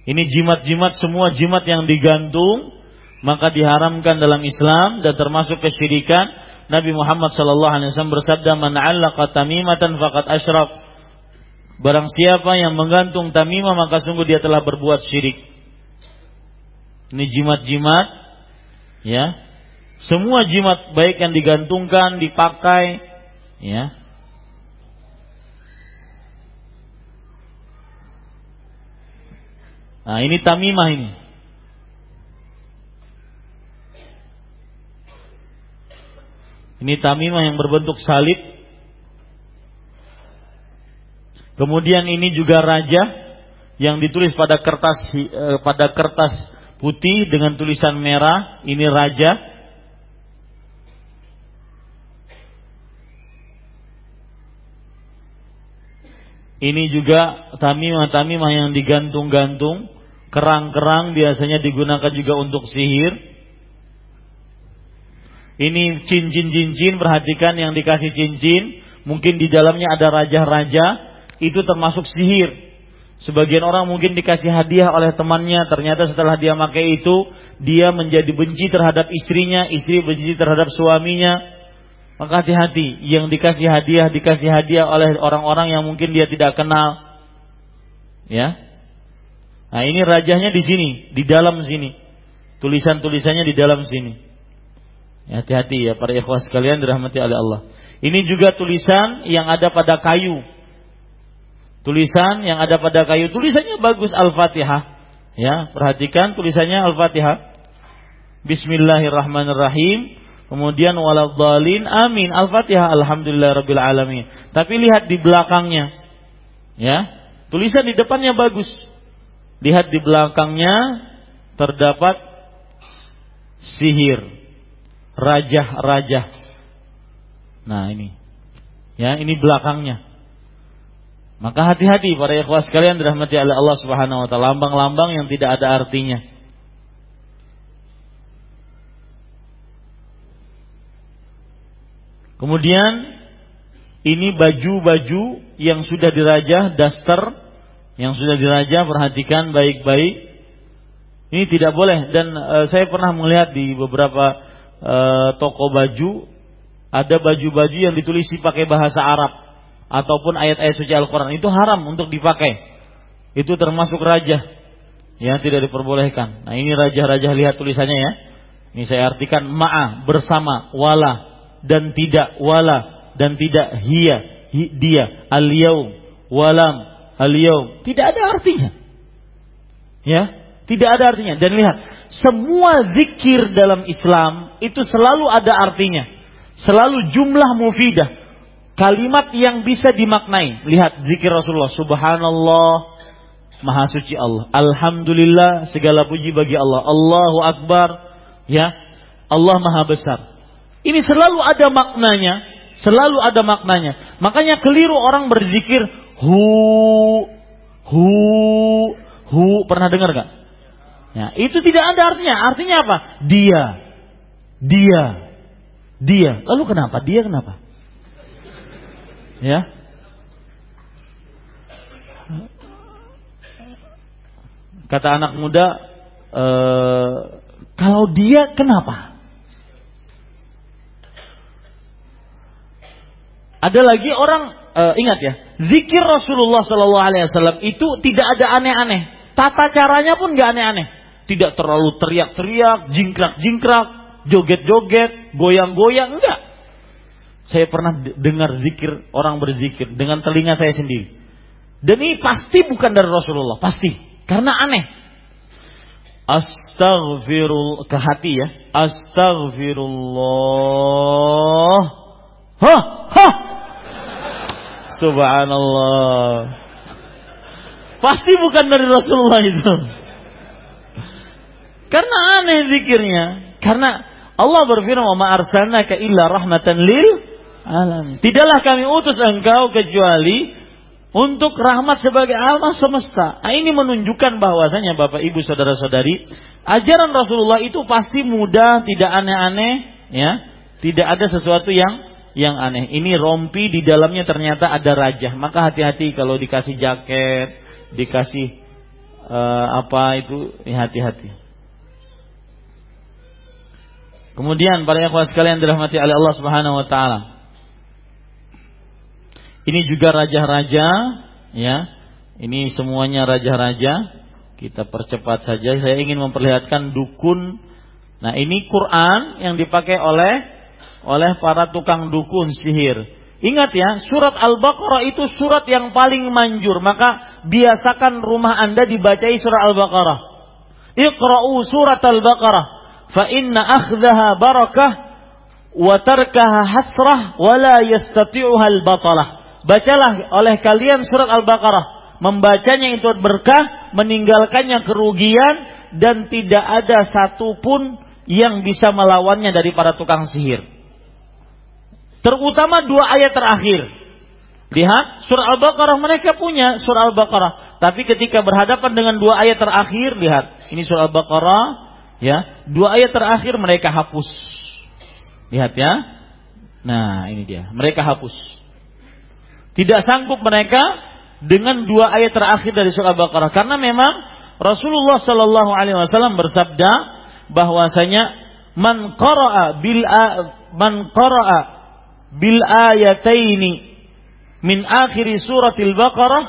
Ini jimat-jimat semua jimat yang digantung maka diharamkan dalam Islam dan termasuk kesyirikan. Nabi Muhammad sallallahu alaihi wasallam bersabda, "Man 'allaqa tamimatan faqad asyrak." Barang siapa yang menggantung tamimah maka sungguh dia telah berbuat syirik. Ini jimat-jimat ya. Semua jimat baik yang digantungkan, dipakai ya. Nah, ini tamimah ini. Ini tamimah yang berbentuk salib. Kemudian ini juga raja yang ditulis pada kertas eh, pada kertas putih dengan tulisan merah. Ini raja. Ini juga tamimah-tamimah yang digantung-gantung. Kerang-kerang biasanya digunakan juga untuk sihir. Ini cincin-cincin, perhatikan yang dikasih cincin, mungkin di dalamnya ada raja-raja, itu termasuk sihir. Sebagian orang mungkin dikasih hadiah oleh temannya, ternyata setelah dia pakai itu, dia menjadi benci terhadap istrinya, istri benci terhadap suaminya. Maka hati-hati, yang dikasih hadiah dikasih hadiah oleh orang-orang yang mungkin dia tidak kenal. Ya. Nah, ini rajahnya di sini, di dalam sini. Tulisan-tulisannya di dalam sini. Hati-hati ya para ikhwah sekalian dirahmati oleh Allah. Ini juga tulisan yang ada pada kayu. Tulisan yang ada pada kayu, tulisannya bagus Al-Fatihah. Ya, perhatikan tulisannya Al-Fatihah. Bismillahirrahmanirrahim. Kemudian waladhdallin amin. Al-Fatihah alhamdulillah rabbil alamin. Tapi lihat di belakangnya. Ya. Tulisan di depannya bagus. Lihat di belakangnya terdapat sihir raja-raja. Nah ini, ya ini belakangnya. Maka hati-hati para ikhwas sekalian dirahmati oleh Allah Subhanahu wa taala lambang-lambang yang tidak ada artinya. Kemudian ini baju-baju yang sudah dirajah, daster yang sudah dirajah perhatikan baik-baik. Ini tidak boleh dan e, saya pernah melihat di beberapa e, toko baju ada baju-baju yang ditulisi pakai bahasa Arab ataupun ayat-ayat suci Al-Qur'an itu haram untuk dipakai. Itu termasuk raja yang tidak diperbolehkan. Nah, ini raja-raja lihat tulisannya ya. Ini saya artikan ma'a bersama wala dan tidak wala dan tidak hiya hi, dia al yaum walam al yaum tidak ada artinya. Ya, tidak ada artinya. Dan lihat, semua zikir dalam Islam itu selalu ada artinya. Selalu jumlah mufidah. Kalimat yang bisa dimaknai. Lihat zikir Rasulullah. Subhanallah. Maha suci Allah. Alhamdulillah. Segala puji bagi Allah. Allahu Akbar. Ya. Allah Maha besar. Ini selalu ada maknanya. Selalu ada maknanya. Makanya keliru orang berzikir. Hu. Hu. Hu. Pernah dengar gak? Ya, itu tidak ada artinya. Artinya apa? Dia. Dia. Dia. Lalu kenapa? Dia kenapa? Ya. Kata anak muda, e, kalau dia kenapa? Ada lagi orang e, ingat ya, zikir Rasulullah Shallallahu Alaihi Wasallam itu tidak ada aneh-aneh. Tata caranya pun gak aneh-aneh tidak terlalu teriak-teriak, jingkrak-jingkrak, joget-joget, goyang-goyang, enggak. Saya pernah dengar zikir orang berzikir dengan telinga saya sendiri. Dan ini pasti bukan dari Rasulullah, pasti. Karena aneh. Astaghfirullah ke hati ya. Astaghfirullah. Hah, hah. Subhanallah. Pasti bukan dari Rasulullah itu. Karena aneh zikirnya. Karena Allah berfirman, "Wa ma arsalnaka illa rahmatan lil alam." Tidaklah kami utus engkau kecuali untuk rahmat sebagai alam semesta. Nah, ini menunjukkan bahwasanya Bapak Ibu saudara-saudari, ajaran Rasulullah itu pasti mudah, tidak aneh-aneh, ya. Tidak ada sesuatu yang yang aneh. Ini rompi di dalamnya ternyata ada raja. Maka hati-hati kalau dikasih jaket, dikasih uh, apa itu, ya Kemudian para ikhwan sekalian dirahmati oleh Allah Subhanahu wa taala. Ini juga raja-raja ya. Ini semuanya raja-raja. Kita percepat saja. Saya ingin memperlihatkan dukun. Nah, ini Quran yang dipakai oleh oleh para tukang dukun sihir. Ingat ya, surat Al-Baqarah itu surat yang paling manjur. Maka biasakan rumah Anda dibacai surat Al-Baqarah. Iqra'u surat Al-Baqarah fa inna akhdaha barakah wa tarkaha hasrah wa la yastati'uha al-batalah. Bacalah oleh kalian surat Al-Baqarah. Membacanya itu berkah, meninggalkannya kerugian dan tidak ada satupun yang bisa melawannya dari para tukang sihir. Terutama dua ayat terakhir. Lihat, surah Al-Baqarah mereka punya surah Al-Baqarah. Tapi ketika berhadapan dengan dua ayat terakhir, lihat. Ini surah Al-Baqarah Ya, dua ayat terakhir mereka hapus. Lihat ya. Nah, ini dia. Mereka hapus. Tidak sanggup mereka dengan dua ayat terakhir dari surah Al-Baqarah karena memang Rasulullah Shallallahu alaihi wasallam bersabda bahwasanya man qara'a bil man qara'a bil ayataini min akhiri suratil Baqarah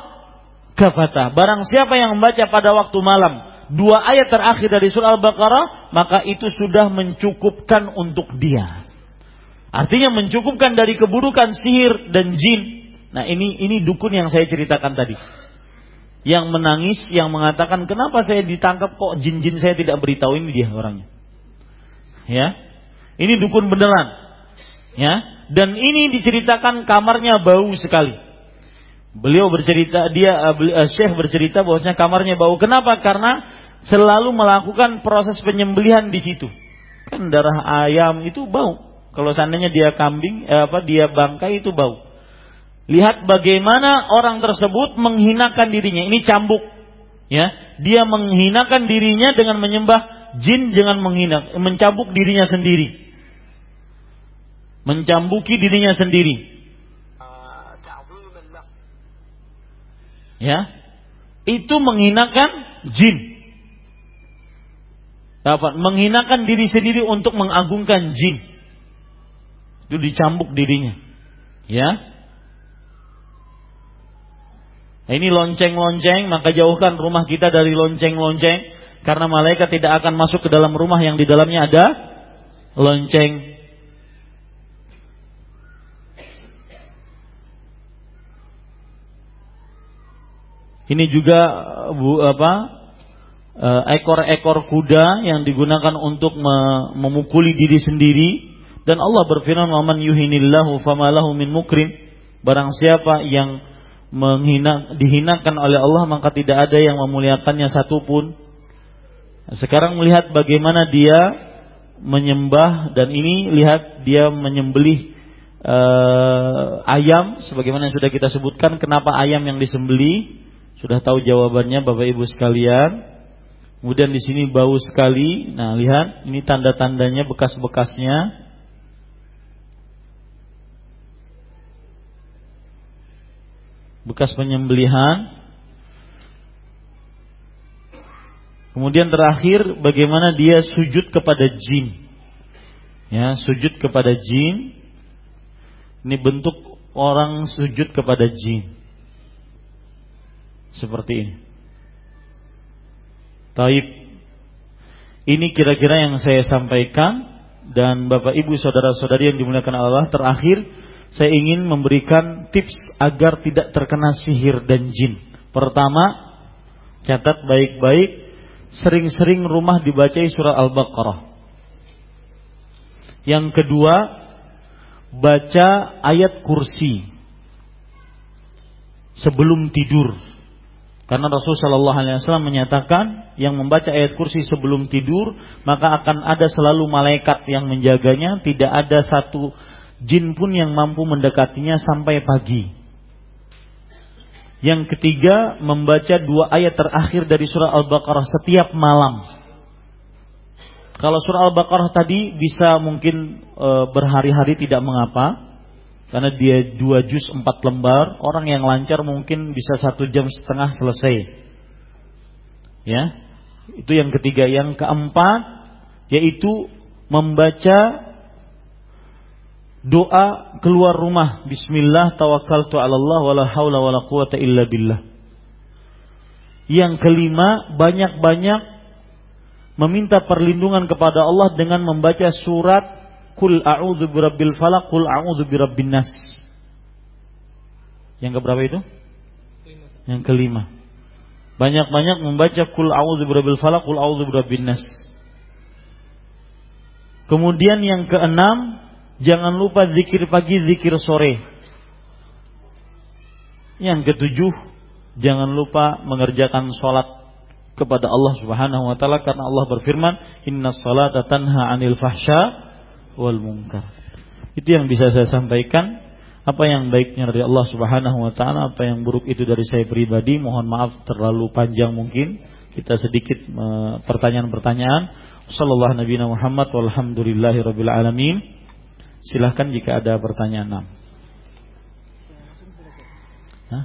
kafata. Barang siapa yang membaca pada waktu malam dua ayat terakhir dari surah Al-Baqarah, maka itu sudah mencukupkan untuk dia. Artinya mencukupkan dari keburukan sihir dan jin. Nah ini ini dukun yang saya ceritakan tadi. Yang menangis, yang mengatakan kenapa saya ditangkap kok jin-jin saya tidak beritahu ini dia orangnya. Ya, ini dukun beneran. Ya, dan ini diceritakan kamarnya bau sekali. Beliau bercerita, dia uh, Syekh bercerita bahwasanya kamarnya bau. Kenapa? Karena selalu melakukan proses penyembelihan di situ. Kan darah ayam itu bau. Kalau seandainya dia kambing, eh, apa dia bangkai itu bau. Lihat bagaimana orang tersebut menghinakan dirinya. Ini cambuk. Ya, dia menghinakan dirinya dengan menyembah jin dengan menghina, mencambuk dirinya sendiri. Mencambuki dirinya sendiri. Ya. Itu menghinakan jin. Dapat menghinakan diri sendiri untuk mengagungkan jin. Itu dicambuk dirinya. Ya. Nah, ini lonceng-lonceng, maka jauhkan rumah kita dari lonceng-lonceng karena malaikat tidak akan masuk ke dalam rumah yang di dalamnya ada lonceng. Ini juga bu, apa eh, ekor-ekor kuda yang digunakan untuk memukuli diri sendiri dan Allah berfirman "Man yuhinillahu famalahu min mukrim." Barang siapa yang menghina dihinakan oleh Allah maka tidak ada yang memuliakannya satupun. Sekarang melihat bagaimana dia menyembah dan ini lihat dia menyembelih uh, ayam sebagaimana yang sudah kita sebutkan kenapa ayam yang disembelih sudah tahu jawabannya Bapak Ibu sekalian. Kemudian di sini bau sekali. Nah, lihat ini tanda-tandanya bekas-bekasnya. Bekas penyembelihan. Kemudian terakhir bagaimana dia sujud kepada jin. Ya, sujud kepada jin. Ini bentuk orang sujud kepada jin. Seperti ini. Taib. Ini kira-kira yang saya sampaikan dan Bapak Ibu saudara-saudari yang dimuliakan Allah terakhir saya ingin memberikan tips agar tidak terkena sihir dan jin. Pertama, catat baik-baik sering-sering rumah dibacai surah Al-Baqarah. Yang kedua, baca ayat kursi sebelum tidur. Karena Rasul Shallallahu Alaihi menyatakan yang membaca ayat kursi sebelum tidur maka akan ada selalu malaikat yang menjaganya, tidak ada satu jin pun yang mampu mendekatinya sampai pagi. Yang ketiga, membaca dua ayat terakhir dari surah Al-Baqarah setiap malam. Kalau surah Al-Baqarah tadi bisa mungkin e, berhari-hari tidak mengapa, karena dia dua juz empat lembar, orang yang lancar mungkin bisa satu jam setengah selesai. Ya, itu yang ketiga. Yang keempat yaitu membaca doa keluar rumah. Bismillah tawakkaltu 'ala Allah wala haula wala quwata illa billah. Yang kelima, banyak-banyak meminta perlindungan kepada Allah dengan membaca surat Kul a'udzu birabbil falaq, kul a'udzu birabbin nas. Yang keberapa itu? Kelima. Yang kelima. Banyak-banyak membaca kul a'udzu birabbil falaq, kul a'udzu birabbin nas. Kemudian yang keenam, jangan lupa zikir pagi, zikir sore. Yang ketujuh, jangan lupa mengerjakan sholat kepada Allah Subhanahu wa taala karena Allah berfirman, "Inna salata tanha 'anil fahsya wal munkar. Itu yang bisa saya sampaikan. Apa yang baiknya dari Allah Subhanahu wa taala, apa yang buruk itu dari saya pribadi. Mohon maaf terlalu panjang mungkin. Kita sedikit pertanyaan-pertanyaan. Sallallahu Nabi Muhammad walhamdulillahirabbil alamin. Silahkan jika ada pertanyaan. Hah?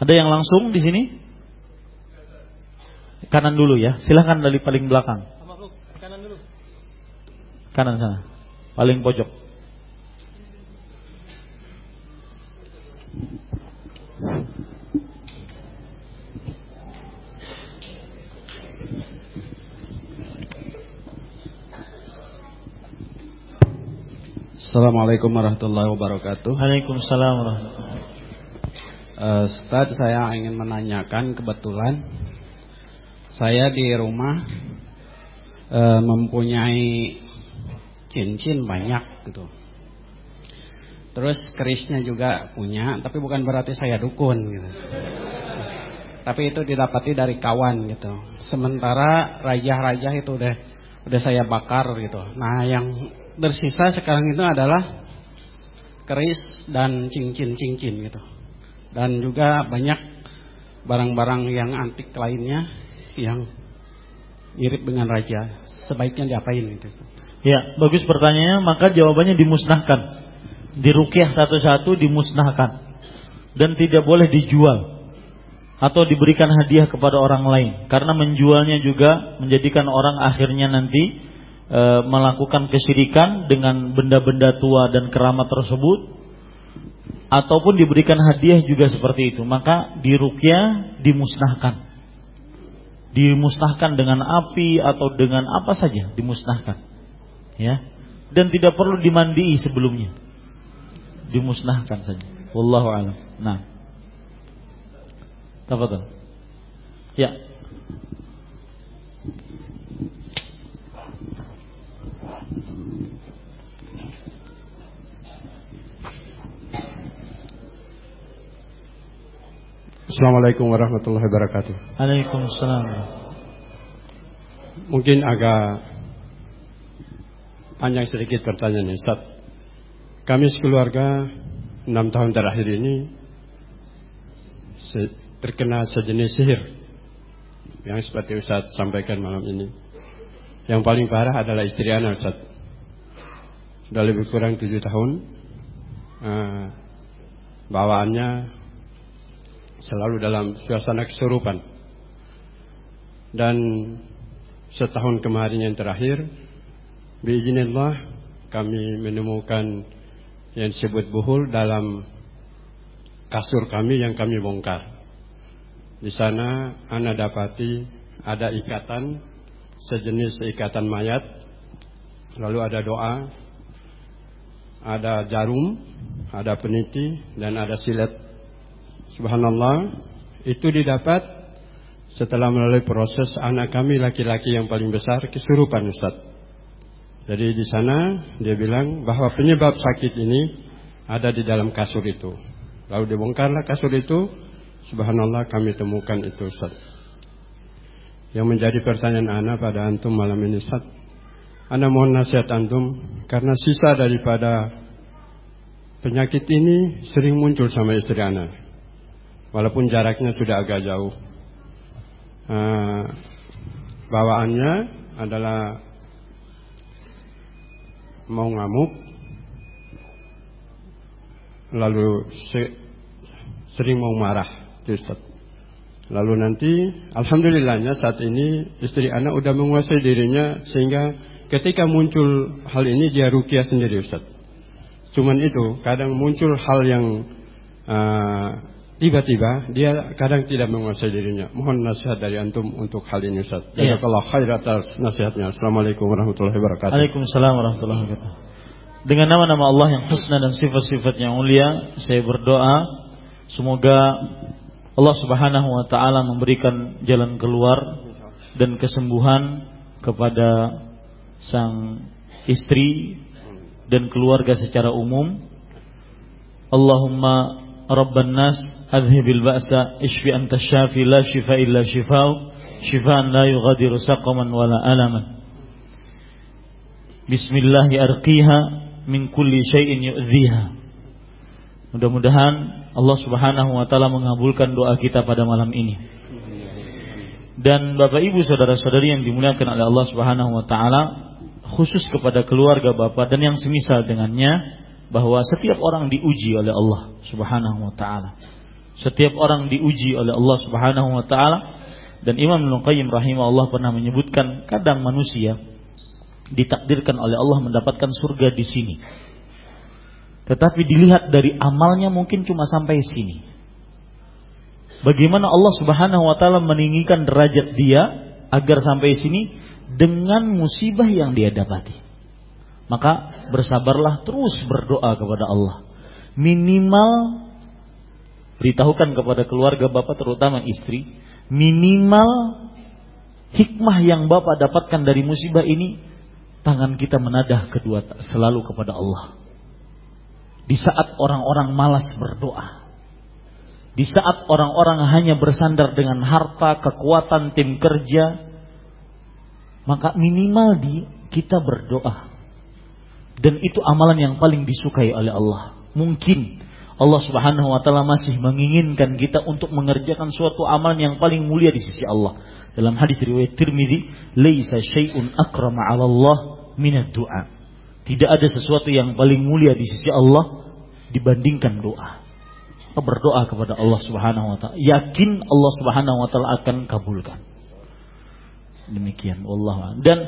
Ada yang langsung di sini? Kanan dulu ya. Silahkan dari paling belakang. Kanan sana paling pojok. Assalamualaikum warahmatullahi wabarakatuh. Waalaikumsalam warahmatullahi uh, Ustaz, saya ingin menanyakan kebetulan saya di rumah uh, mempunyai cincin banyak gitu. Terus kerisnya juga punya, tapi bukan berarti saya dukun gitu. Tapi itu didapati dari kawan gitu. Sementara raja-raja itu udah udah saya bakar gitu. Nah, yang tersisa sekarang itu adalah keris dan cincin-cincin gitu. Dan juga banyak barang-barang yang antik lainnya yang mirip dengan raja. Sebaiknya diapain gitu. Ya, bagus pertanyaannya, maka jawabannya dimusnahkan. Dirukyah satu-satu dimusnahkan. Dan tidak boleh dijual atau diberikan hadiah kepada orang lain karena menjualnya juga menjadikan orang akhirnya nanti e, melakukan kesyirikan dengan benda-benda tua dan keramat tersebut ataupun diberikan hadiah juga seperti itu maka dirukyah dimusnahkan dimusnahkan dengan api atau dengan apa saja dimusnahkan ya. Dan tidak perlu dimandii sebelumnya. Dimusnahkan saja. Wallahu alam. Nah. Tafadhal ya. Assalamualaikum warahmatullahi wabarakatuh. Waalaikumsalam. Mungkin agak panjang sedikit pertanyaannya, Ustaz. Kami sekeluarga enam tahun terakhir ini terkena sejenis sihir yang seperti Ustaz sampaikan malam ini. Yang paling parah adalah istri anak Ustaz. Sudah lebih kurang tujuh tahun. Uh, bawaannya selalu dalam suasana kesurupan. Dan setahun kemarin yang terakhir, biiznillah kami menemukan yang disebut buhul dalam kasur kami yang kami bongkar. Di sana Anda dapati ada ikatan sejenis ikatan mayat, lalu ada doa, ada jarum, ada peniti, dan ada silet Subhanallah, itu didapat setelah melalui proses anak kami laki-laki yang paling besar kesurupan Ustaz. Jadi di sana dia bilang bahwa penyebab sakit ini ada di dalam kasur itu. Lalu dibongkarlah kasur itu, subhanallah kami temukan itu Ustaz. Yang menjadi pertanyaan anak pada antum malam ini Ustaz. Ana mohon nasihat antum karena sisa daripada penyakit ini sering muncul sama istri anak walaupun jaraknya sudah agak jauh. Uh, bawaannya adalah mau ngamuk, lalu se sering mau marah, Ustaz. Lalu nanti, alhamdulillahnya saat ini istri anak udah menguasai dirinya sehingga ketika muncul hal ini dia rukiah sendiri Ustaz. Cuman itu, kadang muncul hal yang uh, tiba-tiba dia kadang tidak menguasai dirinya. Mohon nasihat dari antum untuk hal ini Ustaz. Ya. Jazakallah khair atas nasihatnya. Assalamualaikum warahmatullahi wabarakatuh. Waalaikumsalam warahmatullahi wabarakatuh. Dengan nama-nama Allah yang husna dan sifat-sifat yang mulia, saya berdoa semoga Allah Subhanahu wa taala memberikan jalan keluar dan kesembuhan kepada sang istri dan keluarga secara umum. Allahumma rabban nas adhibil ba'sa ishfi anta syafi la shifa illa shifau shifaan la yughadiru saqaman wala alaman Bismillah arqiha min kulli syai'in yu'dhiha Mudah-mudahan Allah Subhanahu wa taala mengabulkan doa kita pada malam ini. Dan Bapak Ibu saudara-saudari yang dimuliakan oleh Allah Subhanahu wa taala khusus kepada keluarga Bapak dan yang semisal dengannya bahwa setiap orang diuji oleh Allah Subhanahu wa taala. Setiap orang diuji oleh Allah Subhanahu wa taala dan Imam Ibnu Qayyim rahimahullah pernah menyebutkan kadang manusia ditakdirkan oleh Allah mendapatkan surga di sini. Tetapi dilihat dari amalnya mungkin cuma sampai sini. Bagaimana Allah Subhanahu wa taala meninggikan derajat dia agar sampai sini dengan musibah yang dia dapati. Maka bersabarlah terus berdoa kepada Allah. Minimal beritahukan kepada keluarga bapak terutama istri minimal hikmah yang bapak dapatkan dari musibah ini tangan kita menadah kedua selalu kepada Allah. Di saat orang-orang malas berdoa di saat orang-orang hanya bersandar dengan harta, kekuatan tim kerja maka minimal di kita berdoa. Dan itu amalan yang paling disukai oleh Allah. Mungkin Allah Subhanahu wa taala masih menginginkan kita untuk mengerjakan suatu amalan yang paling mulia di sisi Allah. Dalam hadis riwayat Tirmizi, "Laisa syai'un akrama 'ala Allah minat doa. Tidak ada sesuatu yang paling mulia di sisi Allah dibandingkan doa. Berdoa kepada Allah Subhanahu wa taala, yakin Allah Subhanahu wa taala akan kabulkan. Demikian Allah. Dan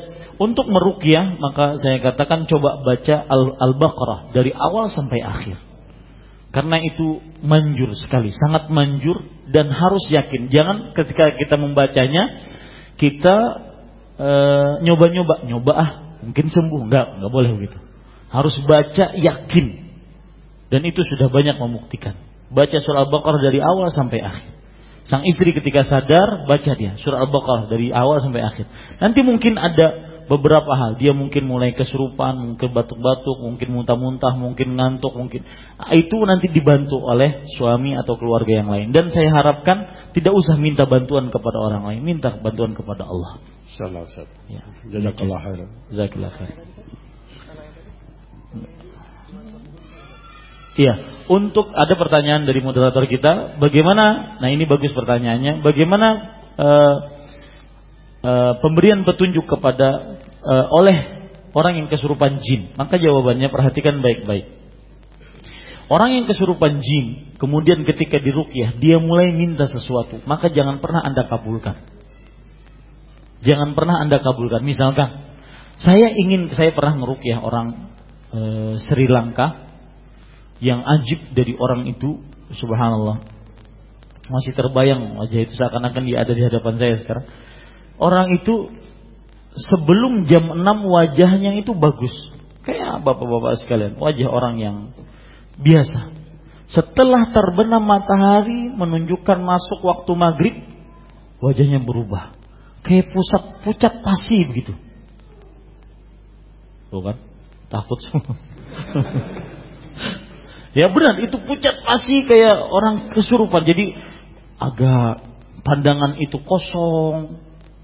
untuk meruqyah maka saya katakan coba baca Al-Baqarah dari awal sampai akhir. Karena itu manjur sekali, sangat manjur dan harus yakin. Jangan ketika kita membacanya kita eh, nyoba-nyoba, nyoba ah, mungkin sembuh. Enggak, enggak boleh begitu. Harus baca yakin. Dan itu sudah banyak membuktikan. Baca surah Al-Baqarah dari awal sampai akhir. Sang istri ketika sadar baca dia surah Al-Baqarah dari awal sampai akhir. Nanti mungkin ada beberapa hal. Dia mungkin mulai kesurupan, mungkin batuk-batuk, mungkin muntah-muntah, mungkin ngantuk, mungkin ah, itu nanti dibantu oleh suami atau keluarga yang lain. Dan saya harapkan tidak usah minta bantuan kepada orang lain, minta bantuan kepada Allah. Insyaallah Ustaz. Ya. Jazakallah khairan. Jazakallah khairan. Iya, untuk ada pertanyaan dari moderator kita, bagaimana? Nah ini bagus pertanyaannya, bagaimana uh, uh, pemberian petunjuk kepada uh, oleh orang yang kesurupan jin? Maka jawabannya perhatikan baik-baik. Orang yang kesurupan jin, kemudian ketika dirukyah dia mulai minta sesuatu, maka jangan pernah anda kabulkan. Jangan pernah anda kabulkan. Misalkan, saya ingin, saya pernah merukyah orang e, Sri Lanka yang ajib dari orang itu subhanallah masih terbayang wajah itu seakan-akan dia ada di hadapan saya sekarang orang itu sebelum jam 6 wajahnya itu bagus. Kayak bapak-bapak sekalian wajah orang yang biasa. Setelah terbenam matahari menunjukkan masuk waktu maghrib wajahnya berubah. Kayak pusat pucat pasi begitu. Tuh kan? Takut semua. Ya benar, itu pucat pasti kayak orang kesurupan. Jadi agak pandangan itu kosong,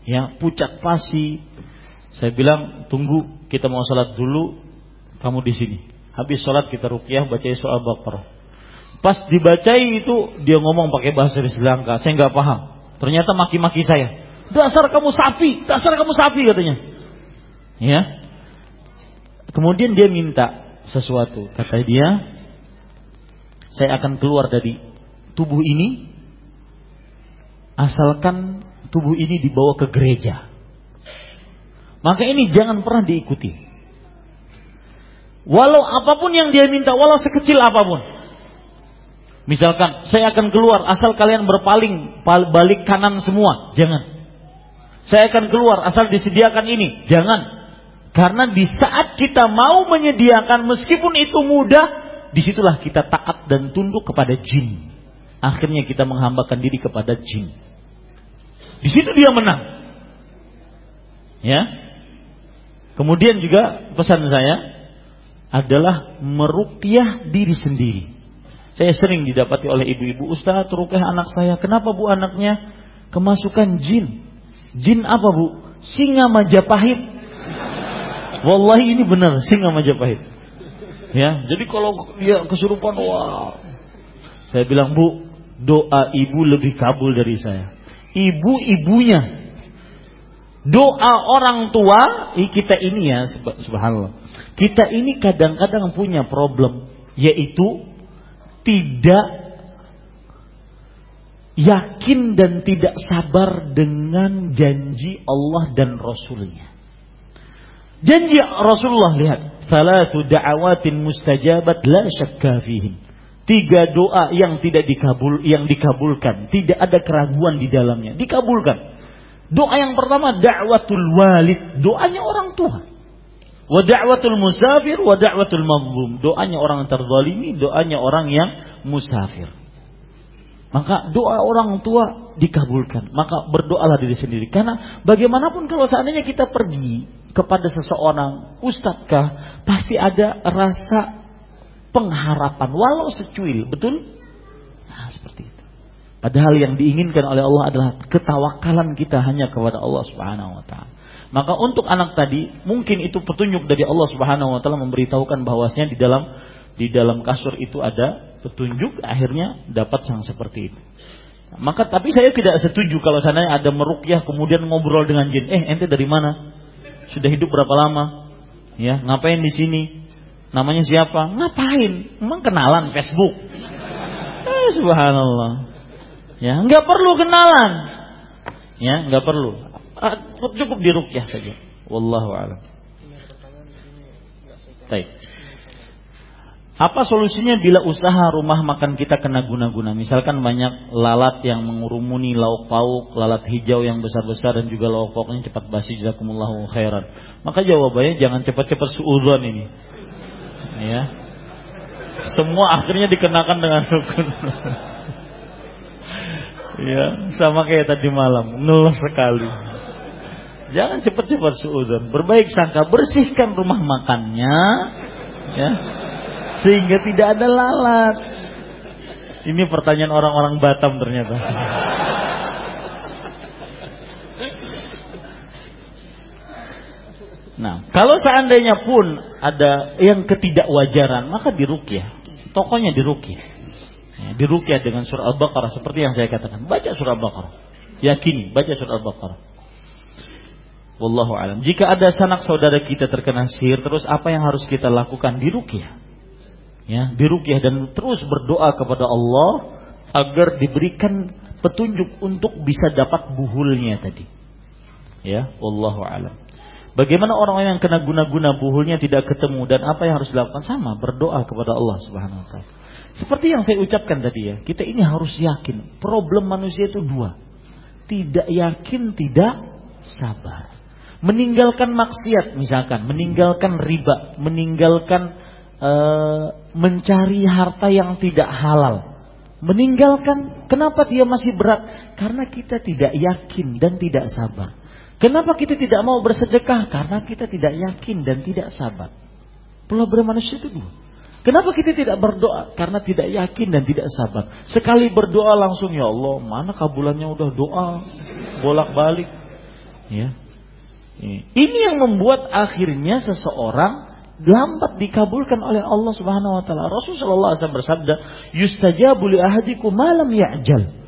ya pucat pasti. Saya bilang tunggu kita mau sholat dulu, kamu di sini. Habis sholat kita rukyah baca soal Baqarah. Pas dibacai itu dia ngomong pakai bahasa Sri Lanka, saya nggak paham. Ternyata maki-maki saya. Dasar kamu sapi, dasar kamu sapi katanya. Ya. Kemudian dia minta sesuatu, kata dia, saya akan keluar dari tubuh ini asalkan tubuh ini dibawa ke gereja. Maka ini jangan pernah diikuti. Walau apa pun yang dia minta, walau sekecil apa pun. Misalkan saya akan keluar asal kalian berpaling balik kanan semua, jangan. Saya akan keluar asal disediakan ini, jangan. Karena di saat kita mau menyediakan meskipun itu mudah, di situlah kita taat dan tunduk kepada jin. Akhirnya kita menghambakan diri kepada jin. Di situ dia menang. Ya. Kemudian juga pesan saya adalah merukyah diri sendiri. Saya sering didapati oleh ibu-ibu Ustaz rukyah anak saya. Kenapa bu anaknya kemasukan jin? Jin apa bu? Singa Majapahit. Wallahi ini benar singa Majapahit. Ya, jadi kalau dia kesurupan, wah. Saya bilang, Bu, doa ibu lebih kabul dari saya. Ibu-ibunya. Doa orang tua, kita ini ya, subhanallah. Kita ini kadang-kadang punya problem, yaitu tidak yakin dan tidak sabar dengan janji Allah dan Rasulnya. Janji Rasulullah lihat, salatu da'awatin mustajabat la syakka fihim. Tiga doa yang tidak dikabul yang dikabulkan, tidak ada keraguan di dalamnya, dikabulkan. Doa yang pertama da'watul walid, doanya orang tua. Wa da'watul musafir wa da'watul mazlum, doanya orang terzalimi, doanya orang yang musafir. Maka doa orang tua dikabulkan. Maka berdoalah diri sendiri. Karena bagaimanapun kalau seandainya kita pergi kepada seseorang, ustadzkah, pasti ada rasa pengharapan. Walau secuil, betul? Nah, seperti itu. Padahal yang diinginkan oleh Allah adalah ketawakalan kita hanya kepada Allah Subhanahu wa taala. Maka untuk anak tadi mungkin itu petunjuk dari Allah Subhanahu wa taala memberitahukan bahwasanya di dalam di dalam kasur itu ada petunjuk akhirnya dapat yang seperti itu. Maka tapi saya tidak setuju kalau seandainya ada merukyah kemudian ngobrol dengan jin. Eh ente dari mana? Sudah hidup berapa lama? Ya, ngapain di sini? Namanya siapa? Ngapain? Emang kenalan Facebook? Eh, subhanallah. Ya, nggak perlu kenalan. Ya, nggak perlu. Ah, cukup dirukyah saja. Wallahu a'lam. Baik. Apa solusinya bila usaha rumah makan kita kena guna-guna? Misalkan banyak lalat yang mengurumuni lauk pauk, lalat hijau yang besar-besar dan juga lauk pauknya cepat basi. Jazakumullahu khairan. Maka jawabannya jangan cepat-cepat suudzon ini. Ya. Semua akhirnya dikenakan dengan rukun. ya, sama kayak tadi malam, nol sekali. Jangan cepat-cepat suudzon. Berbaik sangka, bersihkan rumah makannya. Ya, sehingga tidak ada lalat. Ini pertanyaan orang-orang Batam ternyata. Nah, kalau seandainya pun ada yang ketidakwajaran, maka dirukyah. Tokonya dirukyah. Ya, dirukyah dengan surah Al-Baqarah seperti yang saya katakan. Baca surah Al-Baqarah. Yakini, baca surah Al-Baqarah. Wallahu alam. Jika ada sanak saudara kita terkena sihir, terus apa yang harus kita lakukan? Dirukyah ya dirukyah dan terus berdoa kepada Allah agar diberikan petunjuk untuk bisa dapat buhulnya tadi. Ya, wallahu alam. Bagaimana orang yang kena guna-guna buhulnya tidak ketemu dan apa yang harus dilakukan sama berdoa kepada Allah Subhanahu wa taala. Seperti yang saya ucapkan tadi ya, kita ini harus yakin. Problem manusia itu dua. Tidak yakin, tidak sabar. Meninggalkan maksiat misalkan, meninggalkan riba, meninggalkan e, mencari harta yang tidak halal. Meninggalkan, kenapa dia masih berat? Karena kita tidak yakin dan tidak sabar. Kenapa kita tidak mau bersedekah? Karena kita tidak yakin dan tidak sabar. Problem manusia itu dua. Kenapa kita tidak berdoa? Karena tidak yakin dan tidak sabar. Sekali berdoa langsung ya Allah, mana kabulannya udah doa bolak-balik. Ya. Ini yang membuat akhirnya seseorang lambat dikabulkan oleh Allah Subhanahu wa taala. Rasulullah SAW bersabda, "Yustajabu li ahadikum malam ya'jal."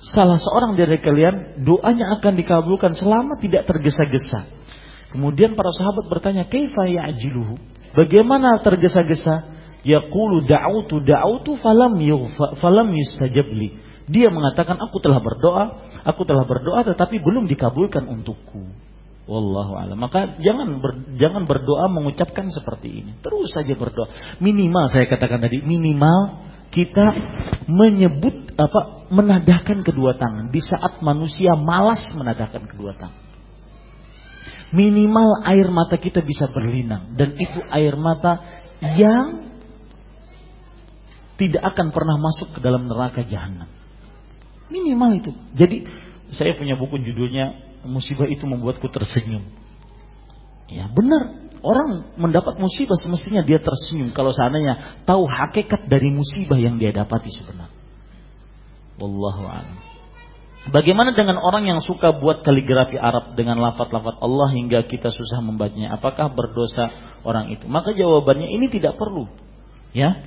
Salah seorang dari kalian doanya akan dikabulkan selama tidak tergesa-gesa. Kemudian para sahabat bertanya, "Kaifa ya'jiluhu?" Bagaimana tergesa-gesa? Yaqulu da'utu da'utu falam yughfa falam yustajab li. Dia mengatakan, "Aku telah berdoa, aku telah berdoa tetapi belum dikabulkan untukku." Wallahu alam. Maka jangan ber, jangan berdoa mengucapkan seperti ini. Terus saja berdoa. Minimal saya katakan tadi, minimal kita menyebut apa menadahkan kedua tangan di saat manusia malas menadahkan kedua tangan. Minimal air mata kita bisa berlinang dan itu air mata yang tidak akan pernah masuk ke dalam neraka jahanam. Minimal itu. Jadi saya punya buku judulnya musibah itu membuatku tersenyum. Ya benar, orang mendapat musibah semestinya dia tersenyum kalau seandainya tahu hakikat dari musibah yang dia dapati sebenarnya. Wallahu a'lam. Bagaimana dengan orang yang suka buat kaligrafi Arab dengan lafat-lafat Allah hingga kita susah membacanya? Apakah berdosa orang itu? Maka jawabannya ini tidak perlu. Ya,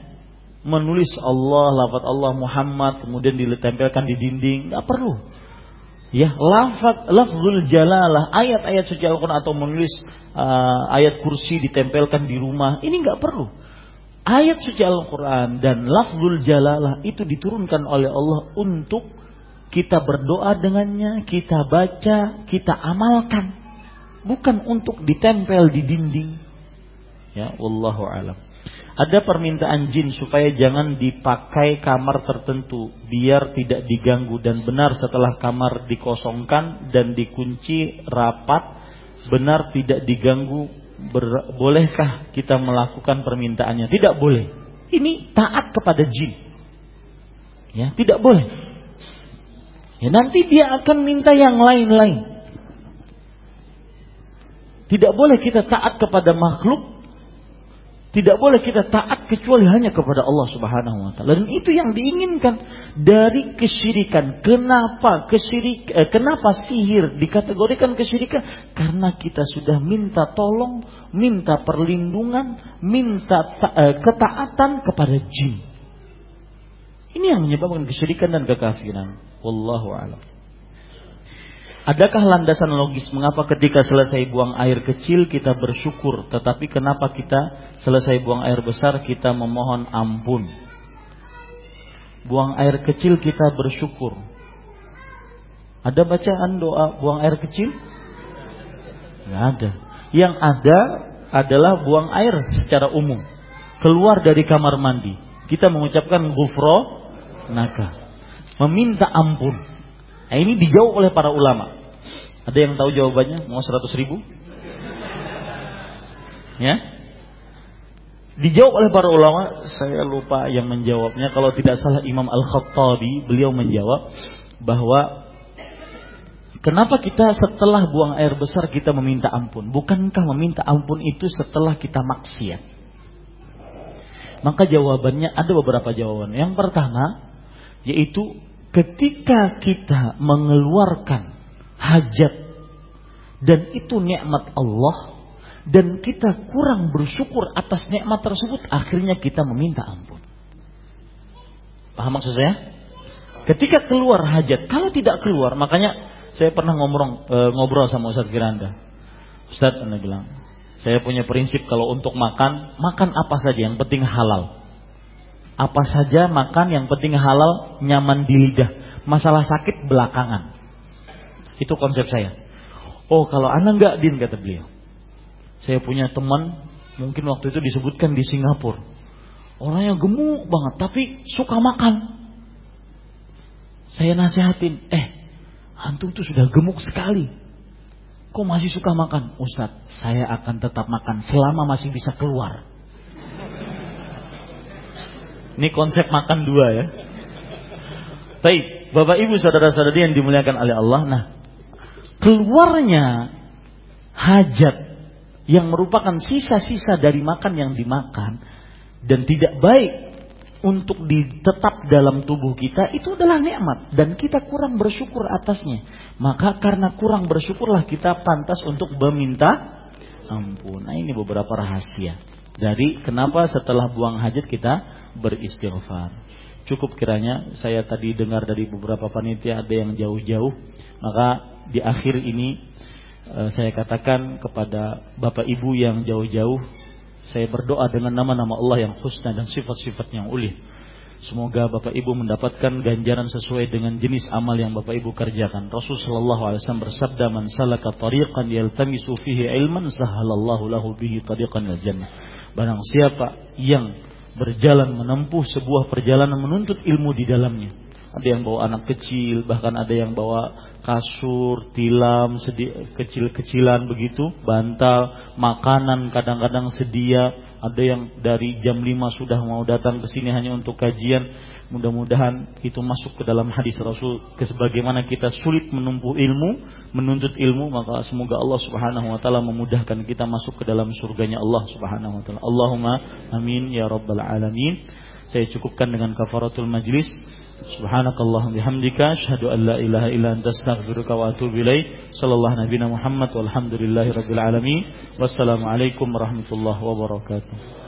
menulis Allah, lafat Allah Muhammad, kemudian ditempelkan di dinding, nggak perlu. Ya, lafaz lafzul jalalah, ayat-ayat suci Al-Qur'an atau menulis uh, ayat kursi ditempelkan di rumah, ini nggak perlu. Ayat suci Al-Qur'an dan lafzul jalalah itu diturunkan oleh Allah untuk kita berdoa dengannya, kita baca, kita amalkan. Bukan untuk ditempel di dinding. Ya, wallahu alam. Ada permintaan jin supaya jangan dipakai kamar tertentu biar tidak diganggu dan benar setelah kamar dikosongkan dan dikunci rapat benar tidak diganggu ber, bolehkah kita melakukan permintaannya? Tidak boleh. Ini taat kepada jin. Ya, tidak boleh. Ya, nanti dia akan minta yang lain-lain. Tidak boleh kita taat kepada makhluk tidak boleh kita taat kecuali hanya kepada Allah Subhanahu wa taala. Dan itu yang diinginkan dari kesyirikan. Kenapa kesyirik eh, kenapa sihir dikategorikan kesyirikan? Karena kita sudah minta tolong, minta perlindungan, minta ta, eh, ketaatan kepada jin. Ini yang menyebabkan kesyirikan dan kekafiran. Wallahu a'lam. Adakah landasan logis mengapa ketika selesai buang air kecil kita bersyukur, tetapi kenapa kita selesai buang air besar kita memohon ampun? Buang air kecil kita bersyukur. Ada bacaan doa buang air kecil? Tidak ada. Yang ada adalah buang air secara umum. Keluar dari kamar mandi. Kita mengucapkan gufro naga. Meminta ampun. Nah, ini dijawab oleh para ulama. Ada yang tahu jawabannya? Mau 100 ribu? Ya? Dijawab oleh para ulama, saya lupa yang menjawabnya. Kalau tidak salah Imam Al-Khattabi, beliau menjawab bahwa kenapa kita setelah buang air besar kita meminta ampun? Bukankah meminta ampun itu setelah kita maksiat? Maka jawabannya ada beberapa jawaban. Yang pertama yaitu ketika kita mengeluarkan hajat dan itu nikmat Allah dan kita kurang bersyukur atas nikmat tersebut akhirnya kita meminta ampun. Paham maksud saya? Ketika keluar hajat, kalau tidak keluar, makanya saya pernah ngobrol e, ngobrol sama Ustaz Firanda. Ustaz anda bilang, saya punya prinsip kalau untuk makan, makan apa saja yang penting halal. Apa saja makan yang penting halal, nyaman di lidah. Masalah sakit belakangan. Itu konsep saya. Oh kalau anak enggak din kata beliau. Saya punya teman, mungkin waktu itu disebutkan di Singapura. Orangnya gemuk banget, tapi suka makan. Saya nasihatin, eh, antum tuh sudah gemuk sekali. Kok masih suka makan? Ustadz, saya akan tetap makan selama masih bisa keluar. Ini konsep makan dua ya. Baik, Bapak Ibu saudara-saudari yang dimuliakan oleh Allah. Nah, keluarnya hajat yang merupakan sisa-sisa dari makan yang dimakan dan tidak baik untuk ditetap dalam tubuh kita itu adalah nikmat dan kita kurang bersyukur atasnya. Maka karena kurang bersyukurlah kita pantas untuk meminta ampun. Nah, ini beberapa rahasia dari kenapa setelah buang hajat kita beristighfar. Cukup kiranya saya tadi dengar dari beberapa panitia ada yang jauh-jauh, maka di akhir ini eh, saya katakan kepada Bapak Ibu yang jauh-jauh, saya berdoa dengan nama-nama Allah yang husna dan sifat-sifat yang ulih. Semoga Bapak Ibu mendapatkan ganjaran sesuai dengan jenis amal yang Bapak Ibu kerjakan. Rasulullah SAW bersabda, "Man salaka tariqan yaltamisu fihi ilman, sahalallahu lahu bihi tariqan al jannah." Barang siapa yang berjalan menempuh sebuah perjalanan menuntut ilmu di dalamnya. Ada yang bawa anak kecil, bahkan ada yang bawa kasur, tilam, kecil-kecilan begitu, bantal, makanan kadang-kadang sedia. Ada yang dari jam 5 sudah mau datang ke sini hanya untuk kajian. Mudah-mudahan itu masuk ke dalam hadis Rasul sebagaimana kita sulit menempuh ilmu, menuntut ilmu, maka semoga Allah Subhanahu wa taala memudahkan kita masuk ke dalam surganya Allah Subhanahu wa taala. Allahumma amin ya rabbal alamin. Saya cukupkan dengan kafaratul majlis. Subhanakallah bihamdika asyhadu an la ilaha illa anta astaghfiruka wa atubu ilaik. Sallallahu nabiyana Muhammad walhamdulillahi rabbil alamin. Wassalamualaikum warahmatullahi wabarakatuh.